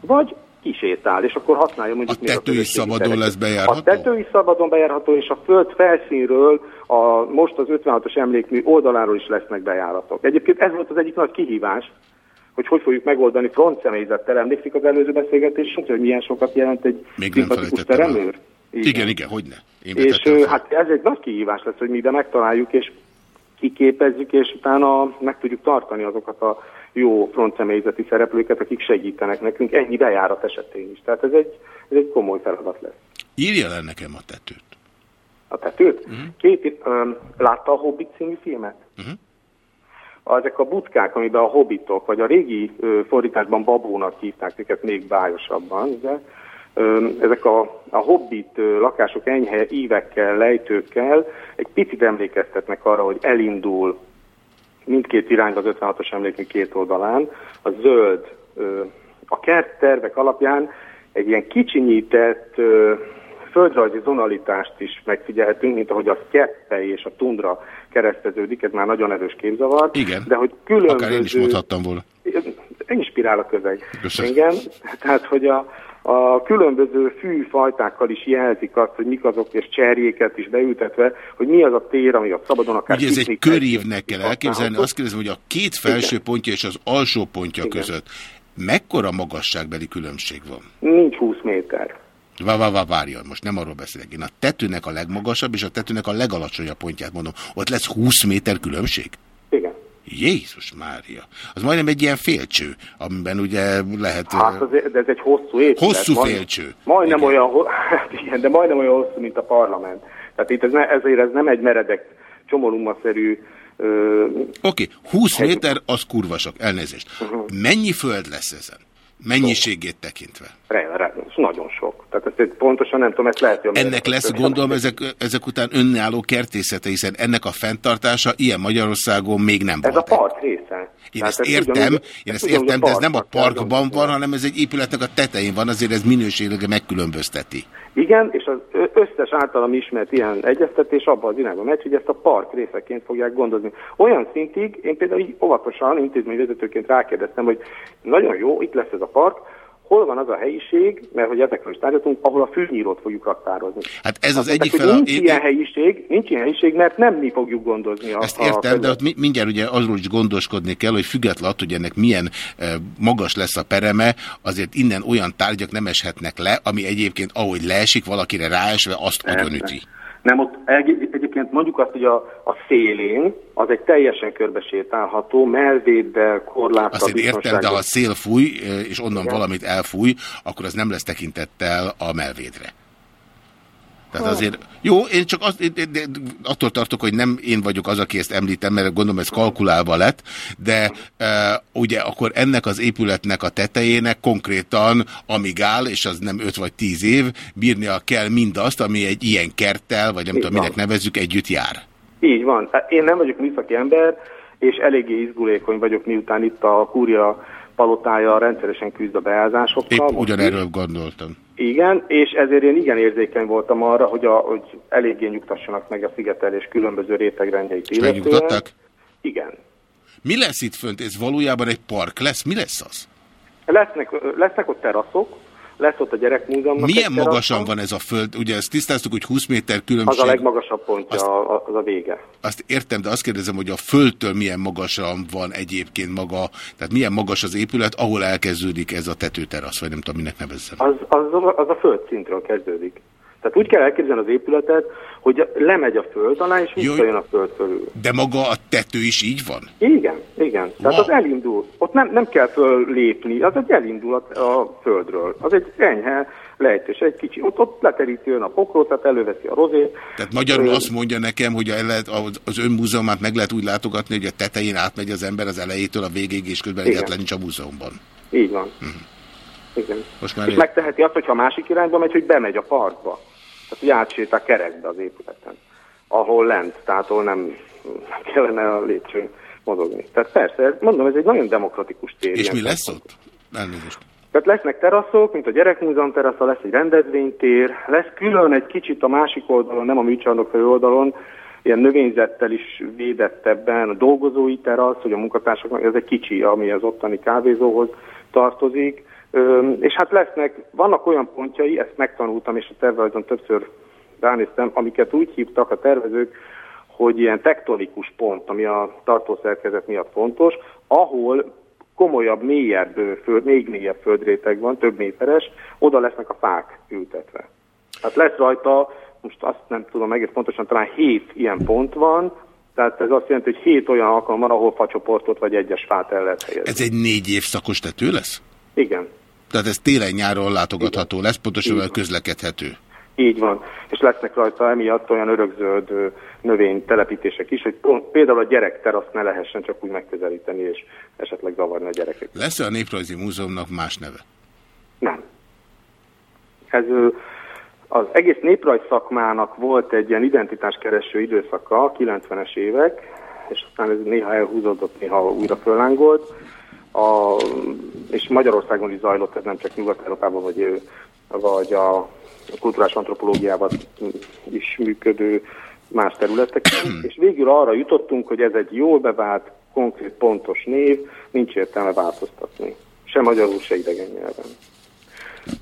J: vagy kisétál, és akkor használja mondjuk...
A: A tető is szabadon
J: tereket.
A: lesz bejárható?
J: A tető is szabadon bejárható, és a föld felszínről a, most az 56-os emlékmű oldaláról is lesznek bejáratok. Egyébként ez volt az egyik nagy kihívás, hogy hogy fogjuk megoldani frontszemélyzettel. Emlékszik az előző beszélgetésünkre, hogy milyen sokat jelent egy
A: Még
J: szimpatikus teremőr?
A: Igen, igen, hogy ne. Én
J: És
A: fel.
J: hát ez egy nagy kihívás lesz, hogy mi ide megtaláljuk, és kiképezzük, és utána meg tudjuk tartani azokat a jó frontszemélyzeti szereplőket, akik segítenek nekünk ennyi bejárat esetén is. Tehát ez egy, ez egy komoly feladat lesz.
A: Írja le nekem a tetőt.
J: A tetőt?
A: Mhm.
J: Uh-huh. Két, um, látta a Hobbit című filmet?
A: Uh-huh.
J: Ezek a butkák, amiben a hobbitok, vagy a régi ö, fordításban babónak hívták őket még bájosabban, de ezek a, a hobbit lakások enyhe ívekkel, lejtőkkel egy picit emlékeztetnek arra, hogy elindul mindkét irányba az 56-os emlékmű két oldalán, a zöld, a kerttervek alapján egy ilyen kicsinyített földrajzi zonalitást is megfigyelhetünk, mint ahogy a Skeppe és a Tundra kereszteződik, ez már nagyon erős képzavar.
A: Igen.
J: De hogy különböző...
A: Akár én is mondhattam volna.
J: Inspirál a közeg.
A: Köszönöm.
J: Igen, tehát hogy a, a különböző fűfajtákkal is jelzik azt, hogy mik azok, és cserjéket is beültetve, hogy mi az a tér, ami a szabadon akár...
A: Ugye ez egy körívnek kell elképzelni, azt kérdezem, hogy a két felső pontja és az alsó pontja
J: Igen.
A: között mekkora magasságbeli különbség van?
J: Nincs 20 méter.
A: Vá, vá, vá, várjon, most nem arról beszélek. Én a tetőnek a legmagasabb és a tetőnek a legalacsonyabb pontját mondom. Ott lesz 20 méter különbség?
J: Igen.
A: Jézus Mária. Az majdnem egy ilyen félcső, amiben ugye lehet...
J: Hát azért, de ez egy hosszú épület.
A: Hosszú
J: Majd-
A: félcső.
J: Majdnem olyan, ho- hát igen, de majdnem olyan hosszú, mint a parlament. Tehát itt ez ne, ezért ez nem egy meredek, csomolumaszerű ö,
A: Oké, okay, 20 méter az kurvasak, elnézést.
J: Uh-huh.
A: Mennyi föld lesz ezen? Mennyiségét tekintve?
J: re, re, nagyon sok. Tehát pontosan nem tudom, ezt lehet, hogy
A: Ennek lesz, gondolom, ezek, ezek után önálló kertészete, hiszen ennek a fenntartása ilyen Magyarországon még nem
J: Ez a
A: volt.
J: park része.
A: Én
J: Tehát
A: ezt
J: ez
A: értem,
J: ugyanúgy-
A: én ezt
J: ugyanúgy
A: értem, de ez nem a parkban van, hanem ez egy épületnek a tetején van, azért ez minőségileg megkülönbözteti.
J: Igen, és az összes általam ismert ilyen egyeztetés abban az irányba megy, hogy ezt a park részeként fogják gondozni. Olyan szintig, én például így óvatosan intézményvezetőként rákérdeztem, hogy nagyon jó, itt lesz ez a park, hol van az a helyiség, mert hogy ezekről is tárgyaltunk, ahol a fűnyírót fogjuk raktározni.
A: Hát ez az
J: mondták,
A: egyik fel...
J: Nincs
A: én-
J: ilyen helyiség, nincs ilyen helyiség, mert nem mi fogjuk gondozni a
A: Ezt
J: a
A: értem, de
J: területet.
A: ott mi- mindjárt ugye azról is gondoskodni kell, hogy függetlenül attól, hogy ennek milyen eh, magas lesz a pereme, azért innen olyan tárgyak nem eshetnek le, ami egyébként ahogy leesik, valakire ráesve azt agyonüti.
J: Nem, ott egyébként mondjuk azt, hogy a, a szélén az egy teljesen körbesétálható, melvéddel, korláttal,
A: Azt én értem, de ha a szél fúj, és onnan
J: Igen.
A: valamit elfúj, akkor az nem lesz tekintettel a melvédre. Tehát azért, jó, én csak azt, én, én, én attól tartok, hogy nem én vagyok az, aki ezt említem, mert gondolom ez kalkulálva lett, de e, ugye akkor ennek az épületnek a tetejének konkrétan, amíg áll, és az nem 5 vagy 10 év, bírnia kell mindazt, ami egy ilyen kerttel, vagy nem
J: Így
A: tudom,
J: van.
A: minek nevezzük, együtt jár.
J: Így van. Hát Én nem vagyok műszaki ember, és eléggé izgulékony vagyok, miután itt a kúria palotája rendszeresen küzd a
A: Épp
J: beázásokkal. Most
A: ugyanerről gondoltam.
J: igen, és ezért én igen érzékeny voltam arra, hogy, a, hogy eléggé nyugtassanak meg a szigetelés különböző rétegrendjeit
A: megnyugtatták?
J: Igen.
A: Mi lesz itt fönt? Ez valójában egy park lesz? Mi lesz az?
J: Lesznek, lesznek ott teraszok, lesz ott a gyerekmúzeumnak
A: Milyen magasan van ez a föld? Ugye ezt tisztáztuk, hogy 20 méter különbség.
J: Az a legmagasabb pontja, azt, az a vége.
A: Azt értem, de azt kérdezem, hogy a földtől milyen magasan van egyébként maga, tehát milyen magas az épület, ahol elkezdődik ez a tetőterasz, vagy nem tudom, minek nevezzem.
J: Az, az, az a földszintről kezdődik. Tehát úgy kell elképzelni az épületet, hogy lemegy a föld alá, és visszajön a föld fölül.
A: De maga a tető is így van?
J: Igen, igen. Tehát az elindul. Ott nem, nem kell föllépni, az egy elindul a, a földről. Az egy enyhe lejtős, egy kicsi. Ott, ott leteríti ön a pokrot, tehát előveszi a rozét.
A: Tehát magyarul azt mondja nekem, hogy lehet, az- ön múzeumát meg lehet úgy látogatni, hogy a tetején átmegy az ember az elejétől a végéig, és közben
J: Igen.
A: egyáltalán nincs a múzeumban.
J: Így van. Igen.
A: Most már
J: És
A: ér-
J: megteheti azt, hogyha másik irányba megy, hogy bemegy a parkba. Tehát, hogy átsétál kerekbe az épületen. Ahol lent, tehát ahol nem nem kellene a lépcsőn mozogni. Tehát persze, mondom, ez egy nagyon demokratikus tér.
A: És mi lesz ott? Elnézést.
J: Tehát lesznek teraszok, mint a gyerekmúzeum terasza, lesz egy rendezvénytér, lesz külön egy kicsit a másik oldalon, nem a műcsarnok fő oldalon, ilyen növényzettel is védettebben, a dolgozói terasz, hogy a munkatársaknak, ez egy kicsi, ami az ottani kávézóhoz tartozik, és hát lesznek, vannak olyan pontjai, ezt megtanultam, és a tervezőn többször ránéztem, amiket úgy hívtak a tervezők, hogy ilyen tektonikus pont, ami a tartószerkezet miatt fontos, ahol komolyabb, mélyebb, föld, még mélyebb földréteg van, több méteres, oda lesznek a fák ültetve. Hát lesz rajta, most azt nem tudom egész pontosan, talán hét ilyen pont van, tehát ez azt jelenti, hogy hét olyan alkalom van, ahol facsoportot vagy egyes fát el lehet helyezni.
A: Ez egy négy évszakos tető lesz?
J: Igen,
A: Tehát ez télen-nyáron látogatható lesz, pontosan
J: van.
A: közlekedhető.
J: így van. És lesznek rajta emiatt olyan örökzöld növénytelepítések is, hogy pont, például a gyerekteraszt ne lehessen csak úgy megközelíteni, és esetleg zavarni a gyerekek.
A: Lesz-e a Néprajzi Múzeumnak más neve?
J: Nem. Ez az egész néprajz szakmának volt egy ilyen identitáskereső időszaka, a 90-es évek, és aztán ez néha elhúzódott, néha újra föllángolt, a, és Magyarországon is zajlott, ez nem csak Nyugat-Európában, vagy, vagy a kulturális antropológiában is működő más területeken, és végül arra jutottunk, hogy ez egy jól bevált, konkrét, pontos név, nincs értelme változtatni. Se magyarul, se idegen nyelven.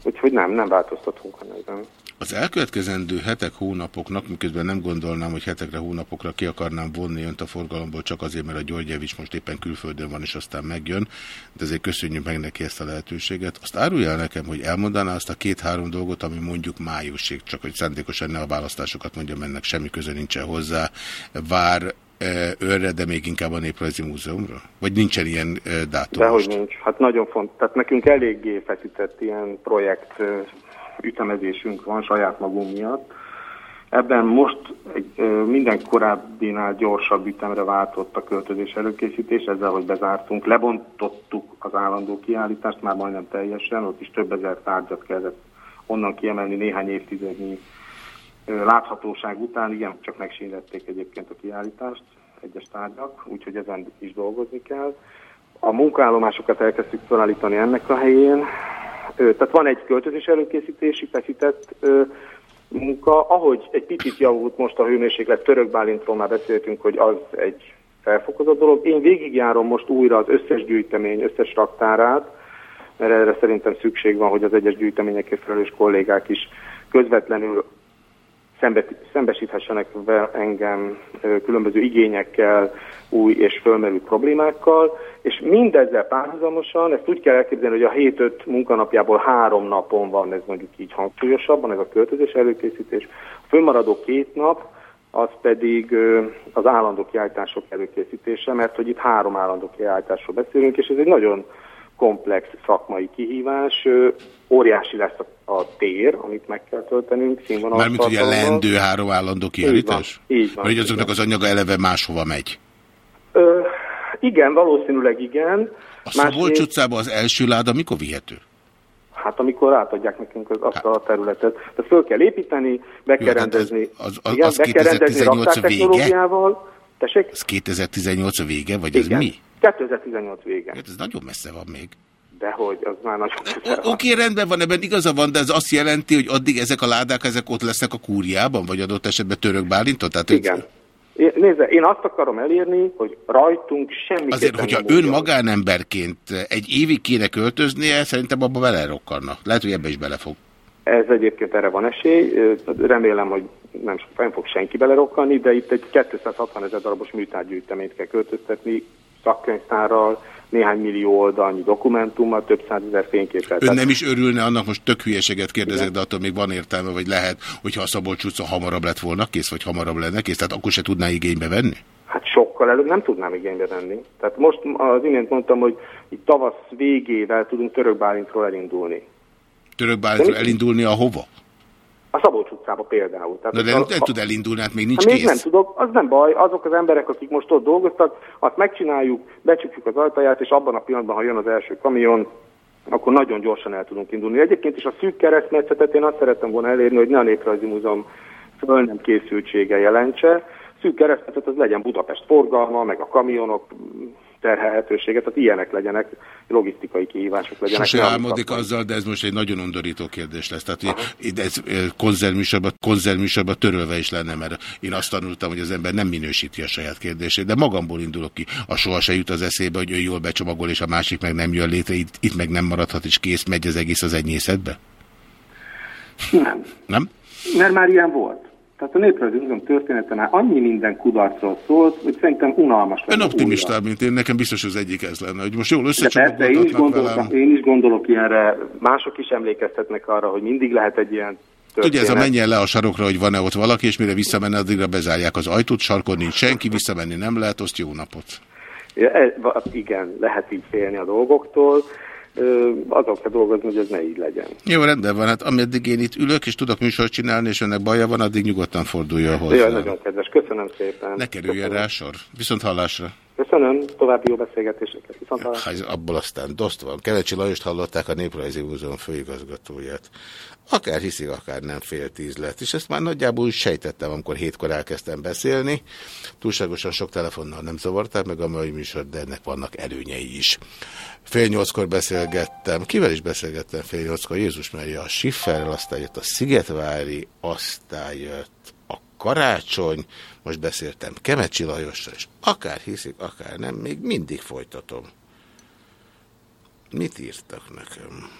J: Úgyhogy nem, nem változtatunk a neven.
A: Az elkövetkezendő hetek, hónapoknak, miközben nem gondolnám, hogy hetekre, hónapokra ki akarnám vonni önt a forgalomból, csak azért, mert a Györgyevics most éppen külföldön van, és aztán megjön, de azért köszönjük meg neki ezt a lehetőséget. Azt árulja el nekem, hogy elmondaná azt a két-három dolgot, ami mondjuk májusig, csak hogy szándékosan ne a választásokat mondjam, ennek semmi köze nincsen hozzá, vár eh, őrre, de még inkább a Néprajzi Múzeumra? Vagy nincsen ilyen eh, dátum
J: Dehogy
A: most?
J: nincs. Hát nagyon fontos. Tehát nekünk eléggé feszített ilyen projekt ütemezésünk van saját magunk miatt. Ebben most egy, minden korábbinál gyorsabb ütemre váltott a költözés előkészítés, ezzel, hogy bezártunk, lebontottuk az állandó kiállítást, már majdnem teljesen, ott is több ezer tárgyat kellett onnan kiemelni néhány évtizednyi láthatóság után, igen, csak megsínlették egyébként a kiállítást, egyes tárgyak, úgyhogy ezen is dolgozni kell. A munkaállomásokat elkezdtük felállítani ennek a helyén. Tehát van egy költözés előkészítési feszített munka. Ahogy egy picit javult most a hőmérséklet, Török Bálintról már beszéltünk, hogy az egy felfokozott dolog. Én végigjárom most újra az összes gyűjtemény, összes raktárát, mert erre szerintem szükség van, hogy az egyes gyűjteményekért felelős kollégák is közvetlenül szembe, szembesíthessenek engem különböző igényekkel, új és fölmerült problémákkal, és mindezzel párhuzamosan, ezt úgy kell elképzelni, hogy a 7-5 munkanapjából három napon van, ez mondjuk így hangsúlyosabban, ez a költözés előkészítés. A fölmaradó két nap, az pedig az állandó kiállítások előkészítése, mert hogy itt három állandó kiállításról beszélünk, és ez egy nagyon komplex szakmai kihívás. Óriási lesz a, a tér, amit meg kell töltenünk, színvonalas
A: Mármint ugye
J: tartalommal.
A: lendő három állandó kiállítás?
J: Így van, így van,
A: Mert hogy
J: így
A: azoknak az anyaga eleve máshova megy.
J: Ö, igen, valószínűleg igen.
A: A Szabolcs utcában az első láda mikor vihető?
J: Hát amikor átadják nekünk az, azt a területet. Tehát föl kell építeni, be kell
A: tehát
J: rendezni.
A: az- az-
J: igen,
A: az
J: be kell rendezni
A: 2018 vége?
J: Tessék?
A: Ez 2018 a vége, vagy
J: Igen.
A: ez mi?
J: 2018 vége.
A: Hát ez nagyon messze van még.
J: Dehogy, az már nagyon közel
A: Oké, okay, rendben van, ebben igaza van, de ez azt jelenti, hogy addig ezek a ládák, ezek ott lesznek a kúriában, vagy adott esetben török bálintot? Tehát
J: Igen. Én, nézze, én azt akarom elérni, hogy rajtunk semmi
A: Azért, hogyha ön magánemberként egy évig kéne költöznie, szerintem abba belerokkanna. Lehet, hogy ebbe is belefog.
J: Ez egyébként erre van esély. Remélem, hogy nem, nem fog senki belerokkanni, de itt egy 260 ezer darabos műtárgyűjteményt kell költöztetni szakkönyvtárral, néhány millió oldalnyi dokumentummal, több százezer fényképpel.
A: Ön nem is örülne annak, most tök hülyeséget kérdezek, de attól még van értelme, vagy lehet, hogyha a Szabolcs utca hamarabb lett volna kész, vagy hamarabb lenne kész, tehát akkor se tudná igénybe venni?
J: Hát sokkal előbb nem tudnám igénybe venni. Tehát most az imént mondtam, hogy itt tavasz végével tudunk Török Bálintról elindulni.
A: Török Bálintról elindulni a hova?
J: A Szabolcs utcába például. Tehát
A: Na de nem, tud elindulni, hát még nincs
J: Hát még
A: kész.
J: nem tudok, az nem baj, azok az emberek, akik most ott dolgoztak, azt megcsináljuk, becsukjuk az ajtaját, és abban a pillanatban, ha jön az első kamion, akkor nagyon gyorsan el tudunk indulni. Egyébként is a szűk keresztmetszetet én azt szerettem volna elérni, hogy ne a Néprajzi Múzeum föl nem készültsége jelentse. Szűk keresztmetszet az legyen Budapest forgalma, meg a kamionok terhelhetősége, tehát ilyenek legyenek, logisztikai kihívások legyenek.
A: Sose álmodik azzal, de ez most egy nagyon undorító kérdés lesz. Tehát hogy ez konzervműsorban, konzervműsorban törölve is lenne, mert én azt tanultam, hogy az ember nem minősíti a saját kérdését, de magamból indulok ki. A soha se jut az eszébe, hogy ő jól becsomagol, és a másik meg nem jön létre, itt, itt meg nem maradhat, és kész, megy az egész az enyészetbe?
J: Nem.
A: Nem?
J: Mert már ilyen volt. Tehát a Néprajzi Múzeum története már annyi minden kudarcról szólt, hogy szerintem unalmas
A: Ön
J: lenne
A: optimistább, mint én, nekem biztos az egyik ez lenne, hogy most jól
J: De persze, én is, gondolok,
A: velem.
J: én is gondolok ilyenre, mások is emlékeztetnek arra, hogy mindig lehet egy ilyen
A: Tudja, ez a
J: történet.
A: menjen le a sarokra, hogy van-e ott valaki, és mire visszamenne, addigra bezárják az ajtót, sarkon nincs senki, visszamenni nem lehet, azt jó napot.
J: Ja, e- Igen, lehet így félni a dolgoktól. Azon kell dolgozni, hogy ez ne így legyen.
A: Jó, rendben van, hát ameddig én itt ülök, és tudok műsort csinálni, és önnek baja van, addig nyugodtan forduljon hozzá.
J: Jaj, nagyon kedves, köszönöm szépen.
A: Ne kerüljön rá sor. Viszont hallásra.
J: Köszönöm, további jó beszélgetéseket. Viszont.
A: Ha ez abból aztán doszt van. Kelecsi Lajost hallották a Néprajzi Múzeum főigazgatóját. Akár hiszik, akár nem fél tíz lett. És ezt már nagyjából úgy sejtettem, amikor hétkor elkezdtem beszélni. Túlságosan sok telefonnal nem zavarták meg a mai műsor, de ennek vannak előnyei is. Fél nyolckor beszélgettem. Kivel is beszélgettem fél nyolckor? Jézus Mária a Sifferrel, aztán jött a Szigetvári, aztán jött Karácsony, most beszéltem Kemecsi Lajossal, és akár hiszik, akár nem, még mindig folytatom. Mit írtak nekem?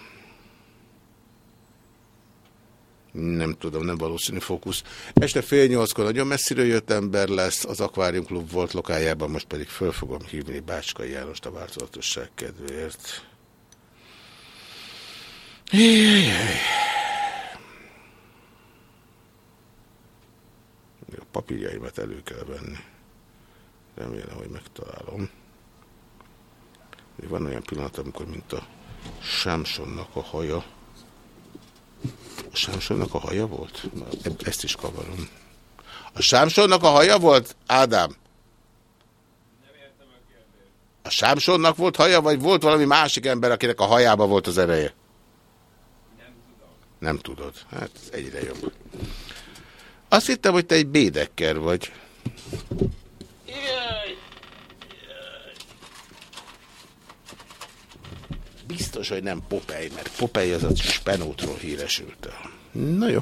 A: Nem tudom, nem valószínű fókusz. Este fél nyolckor nagyon messziről jött ember lesz, az Aquarium Klub volt lokájában, most pedig föl fogom hívni Bácskai Jánost a változatosság kedvéért. Jajjaj. Papírjaimat elő kell venni. Remélem, hogy megtalálom. Van olyan pillanat, amikor mint a Sámsonnak a haja. A Sámsonnak a haja volt? Eb- ezt is kavarom. A Sámsonnak a haja volt, Ádám? A Sámsonnak volt haja, vagy volt valami másik ember, akinek a hajába volt az ereje? Nem tudod. Hát ez egyre jobb. Azt hittem, hogy te egy bédekker vagy. Biztos, hogy nem Popeye, mert Popeye az a spenótról híresült. Na jó.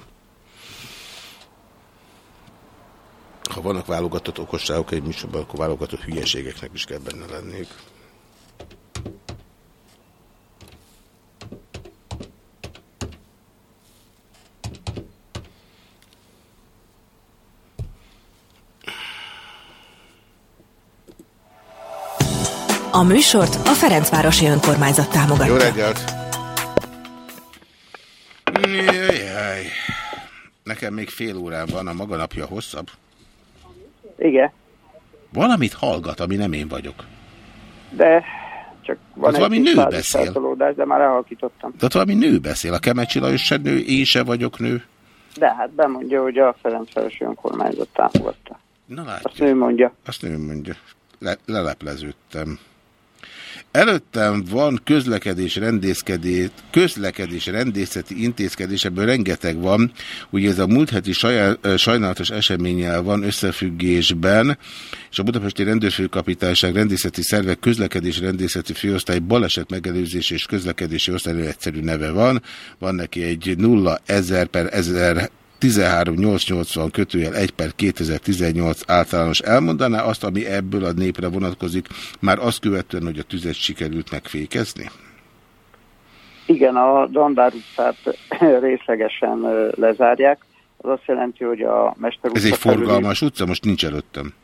A: Ha vannak válogatott okosságok egy műsorban, akkor válogatott hülyeségeknek is kell benne lenniük.
H: A műsort a Ferencvárosi Önkormányzat támogatja.
A: Jó reggelt! Jaj, Nekem még fél órán van, a maga napja hosszabb.
K: Igen,
A: Valamit hallgat, ami nem én vagyok.
K: de csak van
A: Az valami
K: kis
A: nő beszél.
K: de már elhalkítottam.
A: Tehát valami nő beszél. A Kemecsi Lajos se nő, én se vagyok nő.
K: De hát bemondja, hogy a Ferencvárosi Önkormányzat támogatta.
A: Na látja.
K: Azt ő mondja.
A: Azt nő mondja. Le, lelepleződtem. Előttem van közlekedés rendészkedés, közlekedés rendészeti intézkedés, ebből rengeteg van. Ugye ez a múlt heti sajá, sajnálatos eseménnyel van összefüggésben, és a Budapesti Rendőrfőkapitányság rendészeti szervek közlekedés rendészeti főosztály baleset megelőzés és közlekedési osztály egyszerű neve van. Van neki egy 0 1000 per 1000 13880 kötőjel 1 per 2018 általános elmondaná azt, ami ebből a népre vonatkozik, már azt követően, hogy a tüzet sikerült megfékezni?
K: Igen, a Dandár utcát részlegesen lezárják. Az azt jelenti, hogy a Mester utca
A: Ez egy forgalmas utca, most nincs előttem.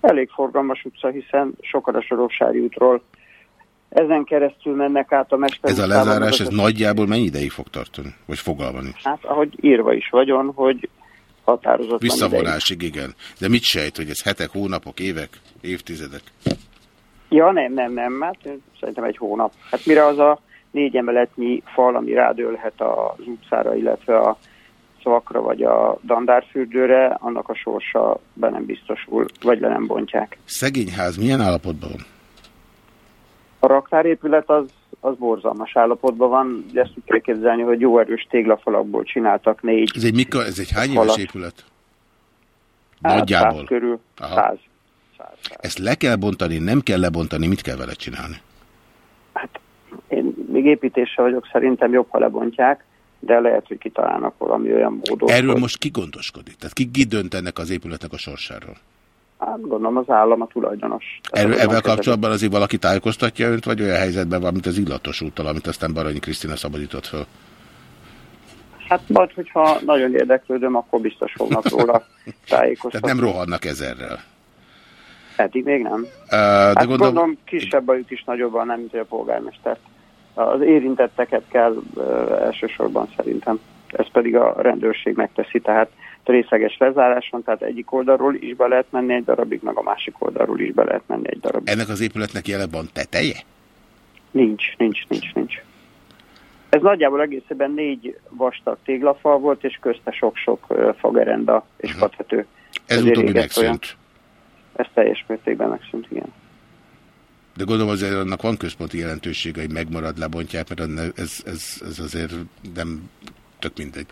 K: Elég forgalmas utca, hiszen sokan a Soroksári útról ezen keresztül mennek át a Mester
A: Ez a lezárás, ez nagyjából mennyi ideig fog tartani? Vagy fogalma nincs?
K: Hát, ahogy írva is vagyon, hogy határozott
A: Visszavonásig, igen. De mit sejt, hogy ez hetek, hónapok, évek, évtizedek?
K: Ja, nem, nem, nem, hát szerintem egy hónap. Hát mire az a négy emeletnyi fal, ami rádőlhet az utcára, illetve a szavakra vagy a dandárfürdőre, annak a sorsa be nem biztosul, vagy le nem bontják.
A: Szegényház milyen állapotban van?
K: A raktárépület az, az borzalmas állapotban van, ugye ezt úgy kell képzelni, hogy jó erős téglafalakból csináltak négy
A: Ez egy, mikor, ez egy hány
K: falat.
A: éves épület?
K: Hát,
A: Nagyjából.
K: száz körül,
A: Aha.
K: száz.
A: Ezt le kell bontani, nem kell lebontani, mit kell vele csinálni?
K: Én még építéssel vagyok, szerintem jobb, ha lebontják, de lehet, hogy kitalálnak valami olyan módot.
A: Erről
K: hogy-
A: most ki gondoskodik? Tehát ki, ki dönt ennek az épületnek a sorsáról?
K: Hát gondolom az állam a tulajdonos.
A: Erről,
K: van
A: kapcsolatban azért valaki tájékoztatja önt, vagy olyan helyzetben van, mint az illatos úttal, amit aztán Baranyi Krisztina szabadított föl?
K: Hát majd, hogyha nagyon érdeklődöm, akkor biztos fognak róla tájékoztatni.
A: Tehát nem rohannak ezerrel.
K: Eddig még nem.
A: Uh, de
K: hát
A: gondolom,
K: gondolom kisebb bajuk is nagyobban, nem, mint a polgármester. Az érintetteket kell uh, elsősorban szerintem. Ez pedig a rendőrség megteszi, tehát részleges lezáráson, tehát egyik oldalról is be lehet menni egy darabig, meg a másik oldalról is be lehet menni egy darabig.
A: ennek az épületnek jelen van teteje?
K: Nincs, nincs, nincs, nincs. Ez nagyjából egészében négy vastag téglafal volt, és közte sok-sok fagerenda és fathető.
A: Ez
K: Ezért
A: utóbbi
K: égett olyan.
A: megszűnt.
K: Ez teljes mértékben megszűnt, igen.
A: De gondolom azért annak van központi jelentősége, hogy megmarad, lebontják, mert ez, ez, ez azért nem tök mindegy.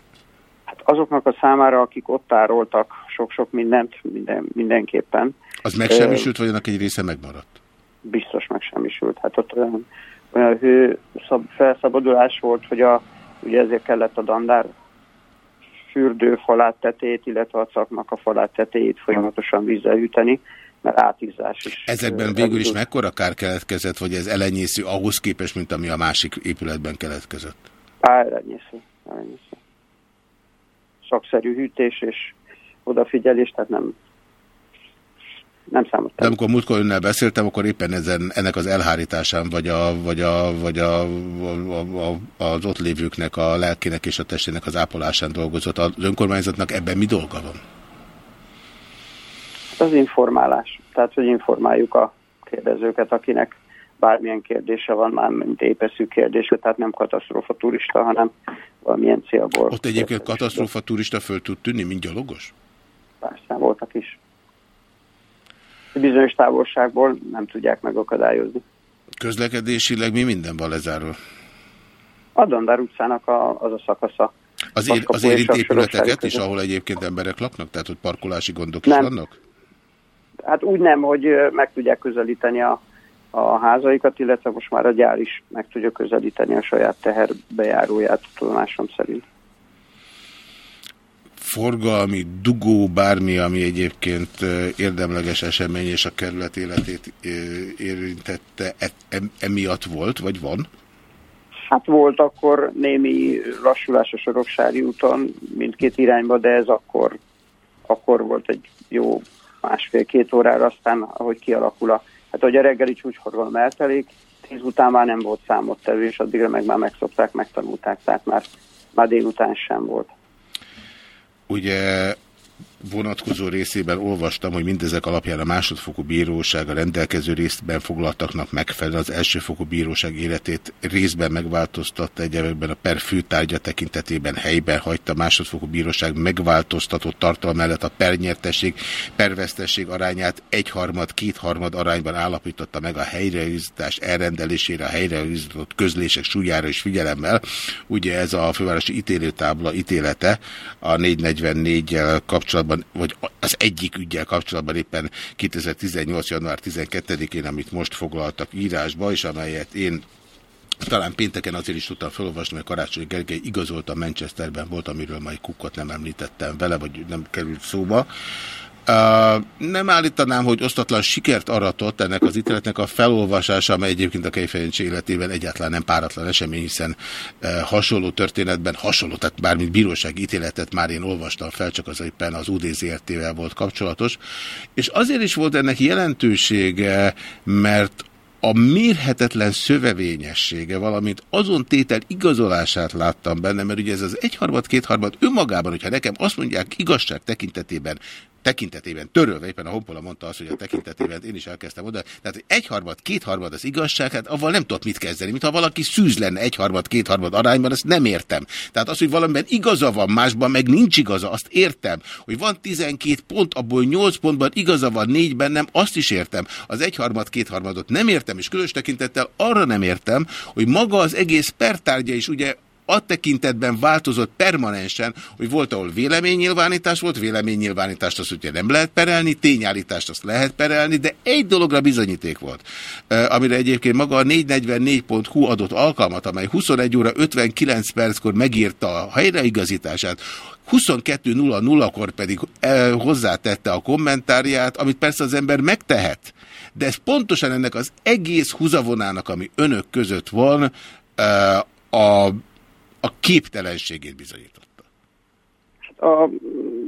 K: Azoknak a számára, akik ott tároltak sok-sok mindent, minden, mindenképpen.
A: Az megsemmisült, vagy annak egy része megmaradt?
K: Biztos megsemmisült. Hát ott olyan, olyan hő szab, felszabadulás volt, hogy a, ugye ezért kellett a dandár fürdő falát tetét, illetve a caknak a falát tetejét folyamatosan vízzel hűteni, mert átizzás is.
A: Ezekben végül is mekkora kár keletkezett, vagy ez elenyésző ahhoz képest, mint ami a másik épületben keletkezett?
K: Á, elenyésző, elenyésző. Szakszerű hűtés és odafigyelés, tehát nem, nem számot
A: De amikor múltkor önnel beszéltem, akkor éppen ezen, ennek az elhárításán, vagy, a, vagy, a, vagy a, a, a, az ott lévőknek, a lelkének és a testének az ápolásán dolgozott. Az önkormányzatnak ebben mi dolga van?
K: Az informálás. Tehát, hogy informáljuk a kérdezőket, akinek bármilyen kérdése van, már mint épeszű kérdése, tehát nem katasztrófa turista, hanem valamilyen célból.
A: Ott egyébként katasztrófa turista föl tud tűnni, mint gyalogos?
K: Persze, voltak is. Bizonyos távolságból nem tudják megakadályozni.
A: Közlekedésileg mi minden van lezárva?
K: A Dandár utcának a, az a szakasza.
A: Az, ér, az érint épületeket is, ahol egyébként emberek laknak? Tehát, hogy parkolási gondok is
K: Nem.
A: vannak?
K: Hát úgy nem, hogy meg tudják közelíteni a, a házaikat, illetve most már a gyár is meg tudja közelíteni a saját teherbejáróját, tudomásom szerint.
A: forgalmi, dugó, bármi, ami egyébként érdemleges esemény és a kerület életét érintette, e, em- emiatt volt, vagy van?
K: Hát volt akkor némi lassulás a Soroksári úton mindkét irányba, de ez akkor, akkor volt egy jó másfél-két órára, aztán ahogy kialakul a, hát hogy a reggeli csúcsforgalom eltelik, tíz után már nem volt számottevő, és addigra meg már megszokták, megtanulták, tehát már, már délután sem volt.
A: Ugye vonatkozó részében olvastam, hogy mindezek alapján a másodfokú bíróság a rendelkező részben foglaltaknak megfelel az elsőfokú bíróság életét részben megváltoztatta, egyebekben a per főtárgya tekintetében helyben hagyta a másodfokú bíróság megváltoztatott tartalma mellett a pernyertesség, pervesztesség arányát egyharmad, kétharmad arányban állapította meg a helyreigazítás elrendelésére, a helyreigazított közlések súlyára és figyelemmel. Ugye ez a fővárosi ítélőtábla ítélete a 444-jel kapcsolatban, vagy az egyik ügyel kapcsolatban éppen 2018. január 12-én, amit most foglaltak írásba, és amelyet én talán pénteken azért is tudtam felolvasni, mert Karácsony Gergely igazolta Manchesterben volt, amiről majd kukkot nem említettem vele, vagy nem került szóba. Nem állítanám, hogy osztatlan sikert aratott ennek az ítéletnek a felolvasása, amely egyébként a Kejfejancsi életében egyáltalán nem páratlan esemény, hiszen hasonló történetben, hasonló, tehát bármint bírósági ítéletet már én olvastam fel, csak az éppen az UDZRT-vel volt kapcsolatos. És azért is volt ennek jelentősége, mert a mérhetetlen szövevényessége, valamint azon tétel igazolását láttam benne, mert ugye ez az egyharmad, kétharmad önmagában, hogyha nekem azt mondják igazság tekintetében, tekintetében törölve, éppen a Honpola mondta azt, hogy a tekintetében én is elkezdtem oda, tehát hogy egyharmad, kétharmad az igazság, hát avval nem tudok mit kezdeni, mintha valaki szűz lenne egyharmad, kétharmad arányban, azt nem értem. Tehát az, hogy valamiben igaza van, másban meg nincs igaza, azt értem. Hogy van 12 pont, abból 8 pontban igaza van, négyben nem, azt is értem. Az egyharmad, kétharmadot nem értem, és különös tekintettel arra nem értem, hogy maga az egész pertárgya is ugye a tekintetben változott permanensen, hogy volt, ahol véleménynyilvánítás volt, véleménynyilvánítást azt ugye nem lehet perelni, tényállítást azt lehet perelni, de egy dologra bizonyíték volt, amire egyébként maga a 444.hu adott alkalmat, amely 21 óra 59 perckor megírta a helyreigazítását, 22.00-kor pedig hozzátette a kommentárját, amit persze az ember megtehet, de ez pontosan ennek az egész húzavonának, ami önök között van, a a képtelenségét bizonyította.
K: A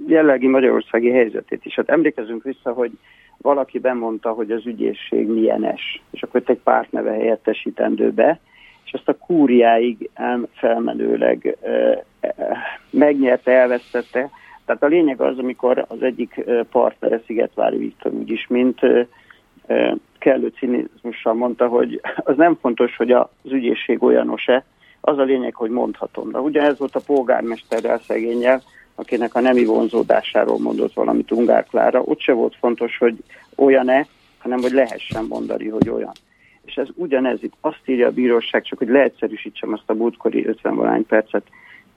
K: jellegi magyarországi helyzetét is. Hát emlékezünk vissza, hogy valaki bemondta, hogy az ügyészség milyenes, és akkor egy pártneve helyettesítendő be, és azt a kúriáig felmenőleg e, e, megnyerte, elvesztette. Tehát a lényeg az, amikor az egyik partnere Szigetvári Viktor úgyis, mint e, kellő cinizmussal mondta, hogy az nem fontos, hogy az ügyészség olyanos-e, az a lényeg, hogy mondhatom. De ugye ez volt a polgármesterrel szegényel, akinek a nemi vonzódásáról mondott valamit Ungár Klára. Ott se volt fontos, hogy olyan-e, hanem hogy lehessen mondani, hogy olyan. És ez ugyanez itt azt írja a bíróság, csak hogy leegyszerűsítsem azt a múltkori 50 valány percet.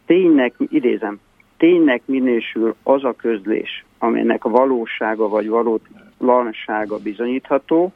K: Ténynek, idézem, ténynek minősül az a közlés, aminek a valósága vagy valótlansága bizonyítható,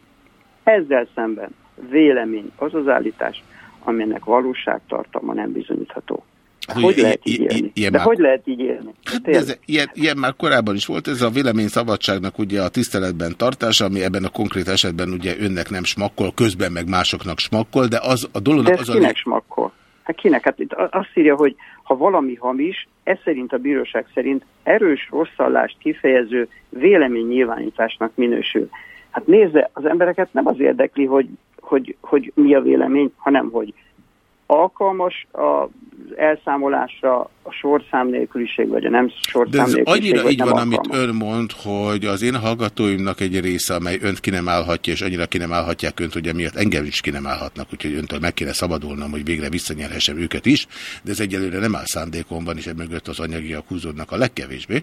K: ezzel szemben vélemény, az az állítás, aminek valóságtartalma nem bizonyítható. Hát, hogy lehet így élni? Ilyen De már... hogy lehet így élni?
A: Hát ez, ilyen, ilyen már korábban is volt, ez a vélemény szabadságnak ugye a tiszteletben tartása, ami ebben a konkrét esetben ugye önnek nem smakkol, közben meg másoknak smakkol, de az a dolog...
K: De
A: az
K: kinek a... smakkol? Hát kinek? Hát itt azt írja, hogy ha valami hamis, ez szerint a bíróság szerint erős rosszallást kifejező véleménynyilvánításnak minősül. Hát nézze, az embereket nem az érdekli, hogy hogy, hogy mi a vélemény, hanem hogy alkalmas az elszámolásra a sorszám nélküliség, vagy a nem sorszám
A: De ez
K: nélküliség,
A: annyira így van,
K: alkalmas.
A: amit ön mond, hogy az én hallgatóimnak egy része, amely önt ki nem állhatja, és annyira ki nem állhatják önt, hogy emiatt engem is ki nem állhatnak, úgyhogy öntől meg kéne szabadulnom, hogy végre visszanyerhessem őket is, de ez egyelőre nem áll szándékomban, és mögött az anyagiak húzódnak a legkevésbé.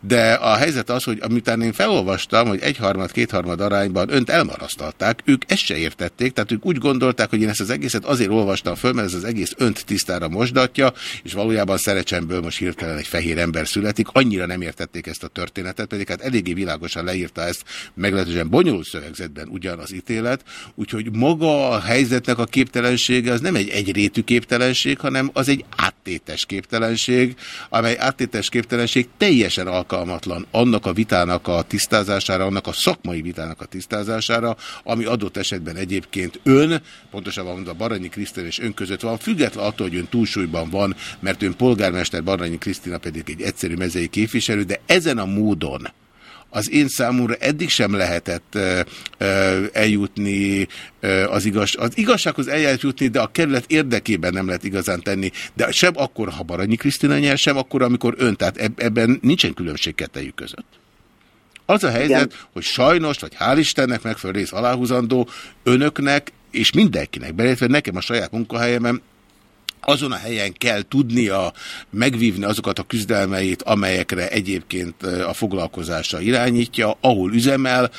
A: De a helyzet az, hogy amitán én felolvastam, hogy egyharmad, kétharmad arányban önt elmarasztalták, ők ezt se értették, tehát ők úgy gondolták, hogy én ezt az egészet azért olvastam föl, mert ez az egész önt tisztára mosdatja, és valójában szerecsemből most hirtelen egy fehér ember születik. Annyira nem értették ezt a történetet, pedig hát eléggé világosan leírta ezt meglehetősen bonyolult szövegzetben ugyan az ítélet, úgyhogy maga a helyzetnek a képtelensége az nem egy egyrétű képtelenség, hanem az egy áttétes képtelenség, amely áttétes képtelenség teljesen alkalmatlan annak a vitának a tisztázására, annak a szakmai vitának a tisztázására, ami adott esetben egyébként ön, pontosabban mondva Baranyi Krisztán és ön között van, független attól, hogy ön túlsúlyban van, mert ön polgármester Baranyi Krisztina pedig egy egyszerű mezei képviselő, de ezen a módon az én számomra eddig sem lehetett ö, ö, eljutni ö, az igaz. Az igazsághoz el lehet jutni, de a kerület érdekében nem lehet igazán tenni. De sem akkor, ha Baranyi Krisztina nyer, sem akkor, amikor ön. Tehát eb ebben nincsen különbség kettejük között. Az a helyzet, Igen. hogy sajnos, vagy hál' Istennek megfelelő rész aláhúzandó, önöknek és mindenkinek, beleértve nekem a saját munkahelyemen, azon a helyen kell tudnia megvívni azokat a küzdelmeit, amelyekre egyébként a foglalkozása irányítja, ahol üzemel,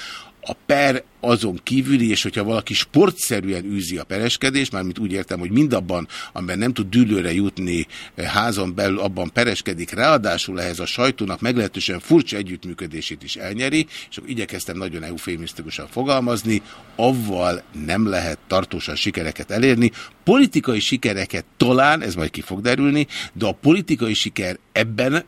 A: a per azon kívüli, és hogyha valaki sportszerűen űzi a pereskedést, mármint úgy értem, hogy mindabban, amiben nem tud dűlőre jutni eh, házon belül, abban pereskedik, ráadásul ehhez a sajtónak meglehetősen furcsa együttműködését is elnyeri, és akkor igyekeztem nagyon eufémisztikusan fogalmazni, avval nem lehet tartósan sikereket elérni. Politikai sikereket talán, ez majd ki fog derülni, de a politikai siker ebben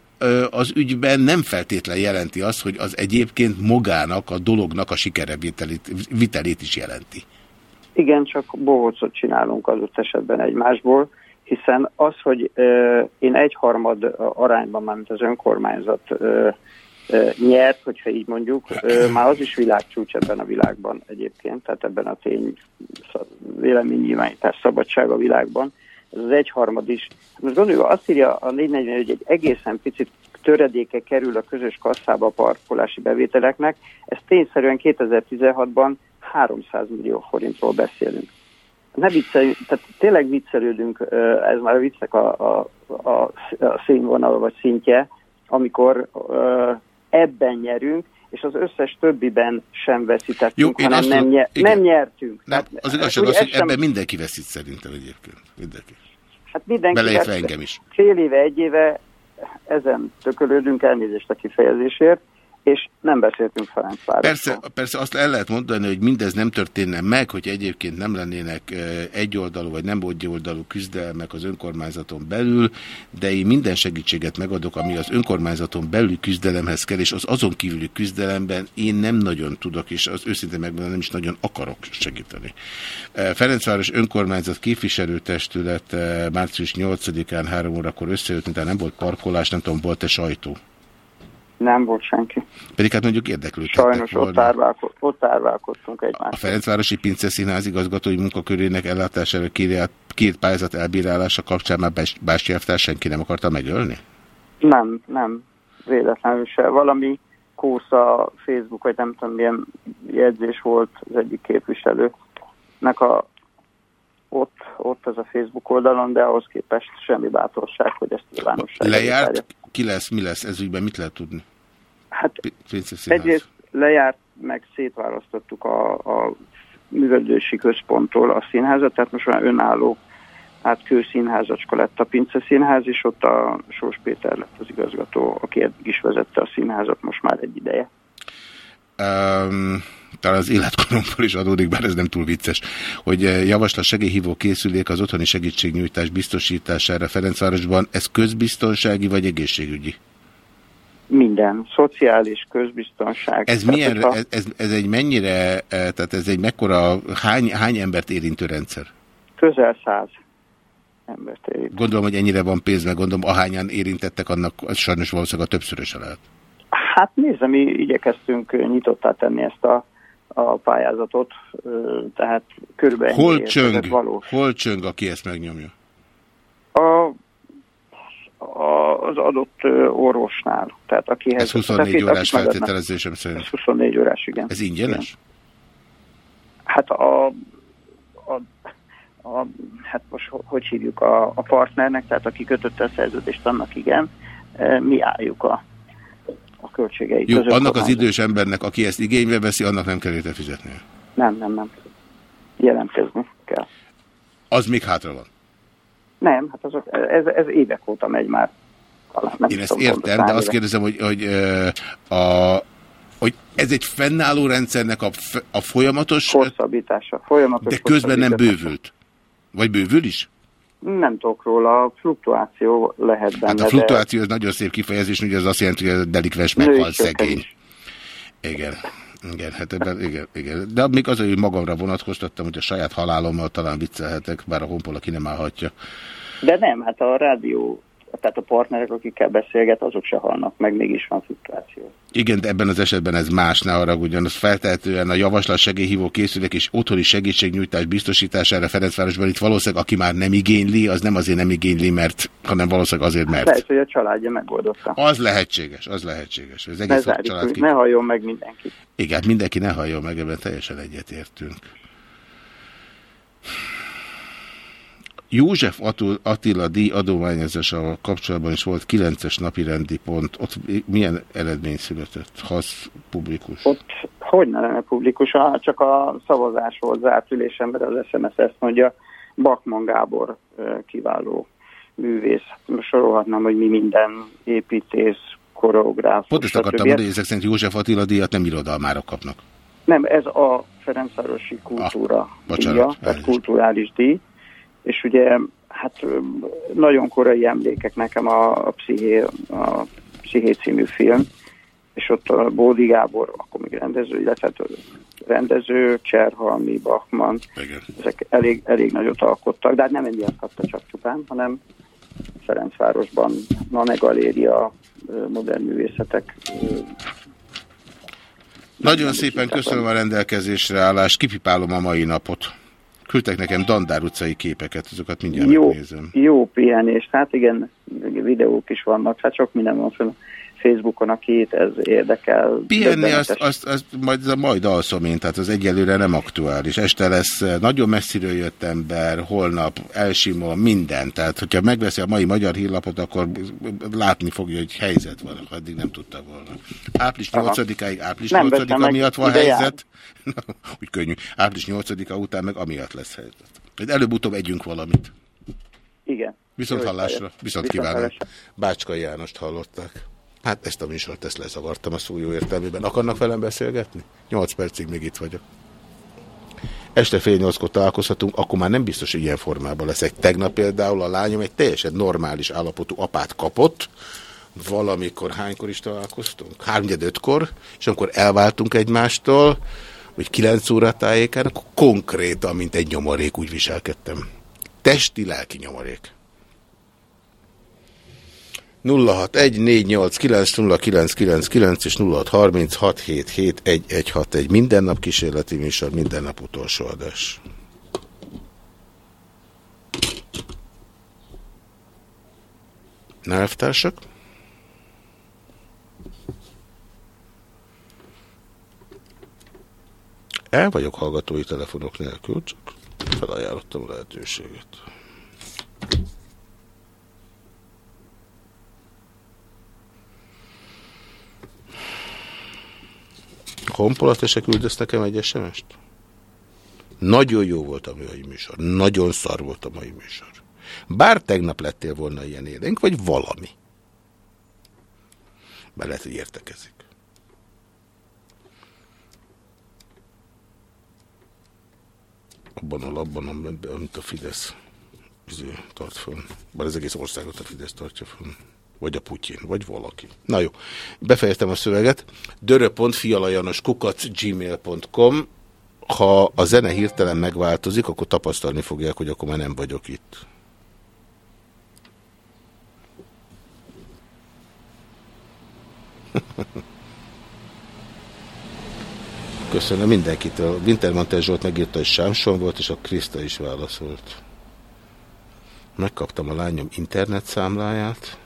A: az ügyben nem feltétlen jelenti azt, hogy az egyébként magának, a dolognak a sikerevételét vitelét is jelenti.
K: Igen, csak bohócot csinálunk az esetben egymásból, hiszen az, hogy ö, én egyharmad arányban, mint az önkormányzat ö, ö, nyert, hogyha így mondjuk, ö, már az is világcsúcs ebben a világban egyébként, tehát ebben a tény véleménynyilvánítás szabadság a világban, ez az egyharmad is. Most gondoljuk, azt írja a 440, hogy egy egészen picit töredéke kerül a közös kasszába a parkolási bevételeknek. Ez tényszerűen 2016-ban 300 millió forintról beszélünk. Ne vicceljünk, tehát tényleg viccelődünk, ez már a viccek a, a, a, a színvonal vagy szintje, amikor ebben nyerünk, és az összes többiben sem veszítettünk, Jó, hanem nem, nyer, nem nyertünk.
A: Nem, Tehát, az igazság az, hogy sem... ebben mindenki veszít szerintem egyébként. Mindenki.
K: Hát mindenki
A: Beleértve engem is.
K: Fél éve, egy éve ezen tökölődünk, elnézést a kifejezésért, és nem beszéltünk Ferencvárosról.
A: Persze, persze azt el lehet mondani, hogy mindez nem történne meg, hogy egyébként nem lennének egyoldalú vagy nem egyoldalú küzdelmek az önkormányzaton belül, de én minden segítséget megadok, ami az önkormányzaton belüli küzdelemhez kell, és az azon kívüli küzdelemben én nem nagyon tudok, és az őszintén megmondom, nem is nagyon akarok segíteni. Ferencváros önkormányzat képviselőtestület március 8-án 3 órakor összejött, mint nem volt parkolás, nem tudom, volt-e sajtó?
K: Nem volt senki.
A: Pedig hát mondjuk érdeklődtek
K: Sajnos ott, árválko ott árválkodtunk egymással.
A: A Ferencvárosi Pinceszínház igazgatói munkakörének ellátására két, két pályázat elbírálása kapcsán már Básti senki nem akarta megölni?
K: Nem, nem. Véletlenül se. Valami kósza Facebook, vagy nem tudom milyen jegyzés volt az egyik képviselőnek a ott, ott ez a Facebook oldalon, de ahhoz képest semmi bátorság, hogy ezt nyilvánosságra.
A: Lejárt? Ki lesz, mi lesz ez ügyben? Mit lehet tudni?
K: Hát egyrészt lejárt, meg szétválasztottuk a, a művelődési központtól a színházat, tehát most már önálló hát kőszínházacska lett a Pince Színház, és ott a Sós Péter lett az igazgató, aki eddig is vezette a színházat most már egy ideje.
A: Um, talán az életkoromból is adódik, bár ez nem túl vicces, hogy javaslat segélyhívó készülék az otthoni segítségnyújtás biztosítására Ferencvárosban, ez közbiztonsági vagy egészségügyi?
K: Minden, szociális, közbiztonság.
A: Ez, tehát, milyen, a... ez, ez, ez egy mennyire, tehát ez egy mekkora, hány, hány embert érintő rendszer?
K: Közel száz embert.
A: Gondolom, hogy ennyire van pénz, meg gondolom, ahányan érintettek, annak sajnos valószínűleg a többszöröse lehet.
K: Hát nézze, mi igyekeztünk nyitottá tenni ezt a, a pályázatot, tehát körülbelül...
A: Hol csöng, hol csöng, aki ezt megnyomja?
K: A, a, az adott orvosnál. Tehát akihez,
A: ez 24 tehát, órás feltételezésem szerint.
K: Ez 24 órás, igen.
A: Ez ingyenes?
K: Igen. Hát a, a, a, hát most hogy hívjuk a, a partnernek, tehát aki kötötte a szerződést, annak igen, mi álljuk a a költségei
A: Jó, annak az idős embernek, aki ezt igénybe veszi, annak nem kell érte fizetnie?
K: Nem, nem, nem. Jelentkezni kell.
A: Az még hátra van?
K: Nem, hát azok, ez, ez évek óta megy már.
A: Nem Én ezt értem, de azt kérdezem, hogy, hogy, a, hogy ez egy fennálló rendszernek a, a folyamatos...
K: Hosszabbítása. Folyamatos
A: de közben nem bővült. Vagy bővül is?
K: Nem tudok róla, a fluktuáció lehet benne.
A: Hát a fluktuáció de... az nagyon szép kifejezés, ugye az azt jelenti, hogy a delikvens meghal szegény. Igen. Igen, hát ebben, igen, igen. De még az, hogy magamra vonatkoztattam, hogy a saját halálommal talán viccelhetek, bár a honpola ki nem állhatja.
K: De nem, hát a rádió, tehát a partnerek, akikkel beszélget, azok se halnak meg, mégis van fluktuáció.
A: Igen, de ebben az esetben ez más, ne haragudjon. Az feltehetően a javaslat segélyhívó készülek és otthoni segítségnyújtás biztosítására Ferencvárosban itt valószínűleg, aki már nem igényli, az nem azért nem igényli, mert, hanem valószínűleg azért, mert.
K: Lehet, hogy a családja megoldotta.
A: Az lehetséges, az lehetséges. Az
K: Ne,
A: egész
K: zárjuk,
A: család ki...
K: ne halljon meg mindenki.
A: Igen, mindenki ne halljon meg, ebben teljesen egyetértünk. József Attila díj adományozásával kapcsolatban is volt 9-es napi rendi pont. Ott milyen eredmény született? Ha az publikus.
K: Ott hogy ne lenne publikus, csak a szavazás volt zárt ülésemben, az SMS ezt mondja, Bakman Gábor kiváló művész. Most sorolhatnám, hogy mi minden építész, koreográfus.
A: Pont ezt akartam mondani, hogy ezek szerint József Attila díjat nem irodalmárok kapnak.
K: Nem, ez a Ferencvárosi kultúra
A: Ah, bocsánat,
K: díja, tehát kulturális díj, és ugye hát nagyon korai emlékek nekem a, a, Psziché, a Psziché című film, és ott a Bódi Gábor, akkor még rendező, illetve hát rendező, Cserhalmi, Bachmann, ezek elég, elég nagyot alkottak, de hát nem emiatt kapta csak csupán, hanem Ferencvárosban, Nane Galéria, modern művészetek
A: Nagyon szépen köszönöm a rendelkezésre állást, kipipálom a mai napot. Küldtek nekem Dandár utcai képeket, azokat mindjárt
K: jó,
A: megnézem.
K: jó pihenés. Hát igen, videók is vannak, hát sok minden van fönn Facebookon, akit ez érdekel.
A: Pihenni azt, azt, azt majd, majd alszom én, tehát az egyelőre nem aktuális. Este lesz eh, nagyon messziről jött ember, holnap elsimol, minden. Tehát, hogyha megveszi a mai magyar hírlapot, akkor látni fogja, hogy helyzet van, addig nem tudta volna. Április
K: Aha.
A: 8-áig, április
K: Nem
A: 8-a
K: veszem meg,
A: miatt van
K: ide jár.
A: helyzet. Úgy könnyű. Április 8-a után meg amiatt lesz helyzet. Előbb-utóbb együnk valamit.
K: Igen.
A: Viszont
K: Jó
A: hallásra, viszont
K: Viszont
A: kívánok. Bácskai Jánost hallották. Hát ezt a műsort, ezt lezavartam a szó jó értelmében. Akarnak velem beszélgetni? 8 percig még itt vagyok. Este fél nyolckor találkozhatunk, akkor már nem biztos, hogy ilyen formában leszek. Tegnap például a lányom egy teljesen normális állapotú apát kapott, valamikor hánykor is találkoztunk? 3 kor és amikor elváltunk egymástól, hogy 9 óra tájékán, akkor konkrétan, mint egy nyomorék úgy viselkedtem. Testi, lelki nyomorék. 0614890999 és 0636771161. Minden nap kísérleti műsor, minden nap utolsó adás. Nelvtársak? El vagyok hallgatói telefonok nélkül, csak felajánlottam a lehetőséget. Honpola, te se küldesz nekem egy SMS-t? Nagyon jó volt a mai műsor. Nagyon szar volt a mai műsor. Bár tegnap lettél volna ilyen élénk, vagy valami. Bár lehet, hogy értekezik. Abban a labban, amit a Fidesz tart fönn. Bár az egész országot a Fidesz tartja fönn. Vagy a Putyin, vagy valaki. Na jó, befejeztem a szöveget. dörö.fialajanos kukac gmail.com Ha a zene hirtelen megváltozik, akkor tapasztalni fogják, hogy akkor már nem vagyok itt. Köszönöm mindenkitől. Wintermantel Zsolt megírta, hogy Sámson volt, és a Kriszta is válaszolt. Megkaptam a lányom internetszámláját.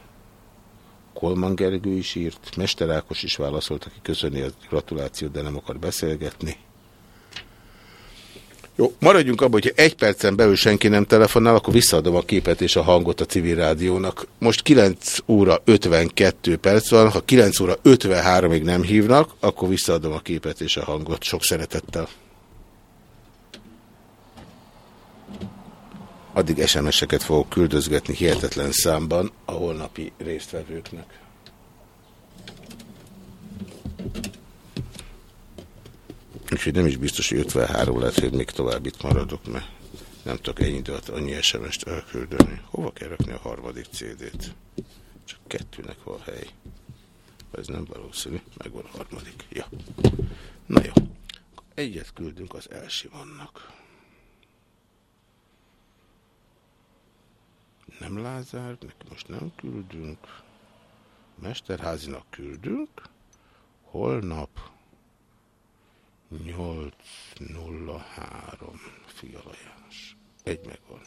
A: Kolman Gergő is írt, Mester Ákos is válaszolt, aki köszöni a gratulációt, de nem akar beszélgetni. Jó, maradjunk abban, hogyha egy percen belül senki nem telefonál, akkor visszaadom a képet és a hangot a civil rádiónak. Most 9 óra 52 perc van, ha 9 óra 53-ig nem hívnak, akkor visszaadom a képet és a hangot. Sok szeretettel. Addig SMS-eket fogok küldözgetni hihetetlen számban a holnapi résztvevőknek. Úgyhogy nem is biztos, hogy 53 lehet, hogy még tovább itt maradok, mert nem tudok ennyi időt, annyi SMS-t elküldeni. Hova kell rakni a harmadik CD-t? Csak kettőnek van hely. Ez nem valószínű, megvan a harmadik. Ja. Na jó. Egyet küldünk az Elsimonnak. Nem Lázár, neki most nem küldünk. Mesterházinak küldünk. Holnap 803 Fiala János. Egy megvan.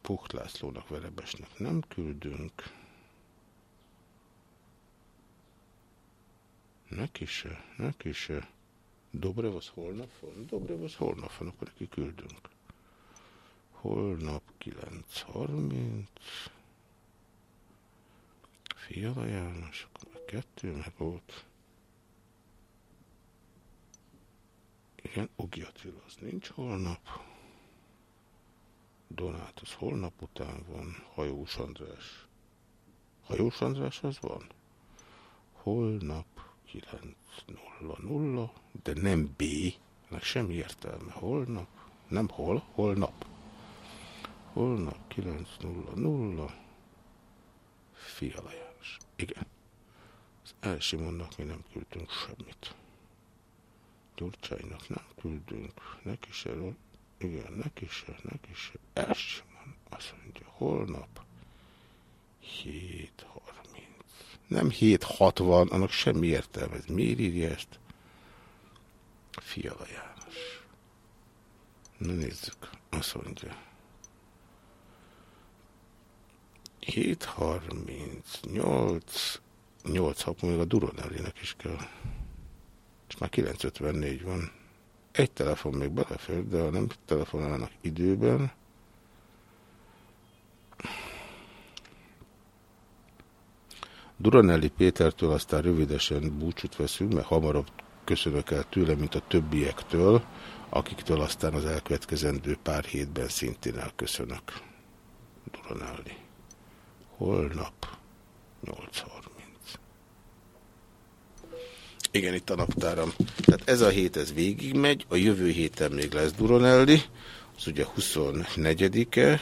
A: Pucht Lászlónak, Verebesnek nem küldünk. Neki se, neki se. Dobrev az holnap van? Dobrev az holnap van, akkor neki küldünk. Holnap 9.30. Fiala János, akkor kettő meg volt. Igen, Ugi Attila, az nincs holnap. Donát, az holnap után van. Hajós András. Hajós András az van? Holnap 9.00, de nem B, meg semmi értelme. Holnap, nem hol, holnap. Holnap 9.00, Fiala János. Igen. Az első mondnak mi nem küldtünk semmit. Gyurcsánynak nem küldünk, neki se, igen, neki se, neki se, első mond, azt mondja, holnap 7.30. Nem 7.60, annak semmi értelme. Miért írja ezt? Fiala János. Na nézzük, azt mondja. 7.38, 8 hap, még a Duronellinek is kell. És már 9.54 van. Egy telefon még belefér, de ha nem telefonálnak időben, Duranelli Pétertől aztán rövidesen búcsút veszünk, mert hamarabb köszönök el tőle, mint a többiektől, akiktől aztán az elkövetkezendő pár hétben szintén elköszönök. Duranelli. Holnap 8.30. Igen, itt a naptáram. Tehát ez a hét, ez végigmegy, a jövő héten még lesz Duronelli, az ugye 24-e,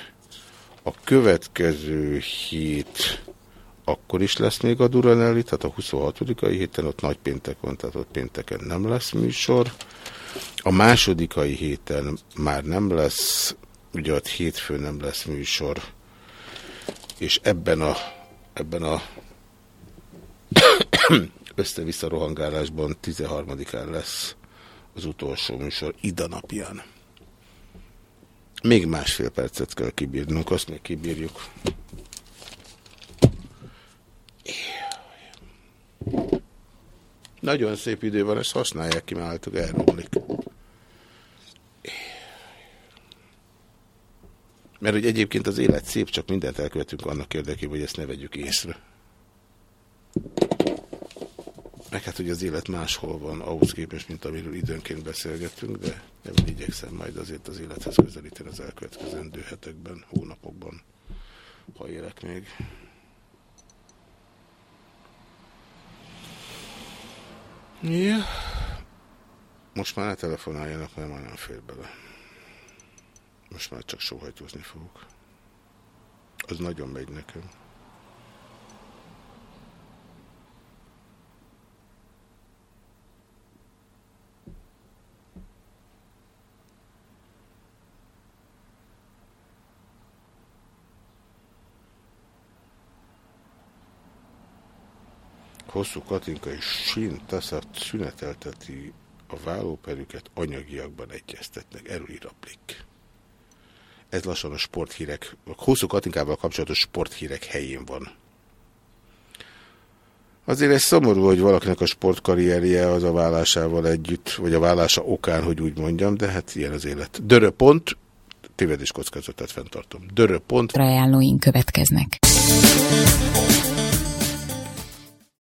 A: a következő hét akkor is lesz még a Duranelli, tehát a 26-ai héten, ott nagy péntek van, tehát ott pénteken nem lesz műsor. A másodikai héten már nem lesz, ugye ott hétfőn nem lesz műsor, és ebben a, ebben a össze-vissza rohangálásban 13-án lesz az utolsó műsor Ida napján. Még másfél percet kell kibírnunk, azt még kibírjuk. Nagyon szép idő van, ezt használják ki, mert elromlik. Mert hogy egyébként az élet szép, csak mindent elkövetünk annak érdekében, hogy ezt ne vegyük észre. Meg hát, hogy az élet máshol van, ahhoz képest, mint amiről időnként beszélgetünk, de nem igyekszem majd azért az élethez közelíteni az elkövetkezendő hetekben, hónapokban, ha élek még. Ja. Most már ne telefonáljanak, mert már nem fér bele. Most már csak sóhajtózni fogok. Az nagyon megy nekem. Hosszú Katinka és Sin Taszat szünetelteti a vállóperüket anyagiakban egyeztetnek. Erről íraplik. Ez lassan a sporthírek, a Hosszú Katinkával kapcsolatos sporthírek helyén van. Azért egy szomorú, hogy valakinek a sportkarrierje az a vállásával együtt, vagy a vállása okán, hogy úgy mondjam, de hát ilyen az élet. Dörö pont, tévedés kockázatát fenntartom. Dörö pont.
L: Ajánlóink következnek.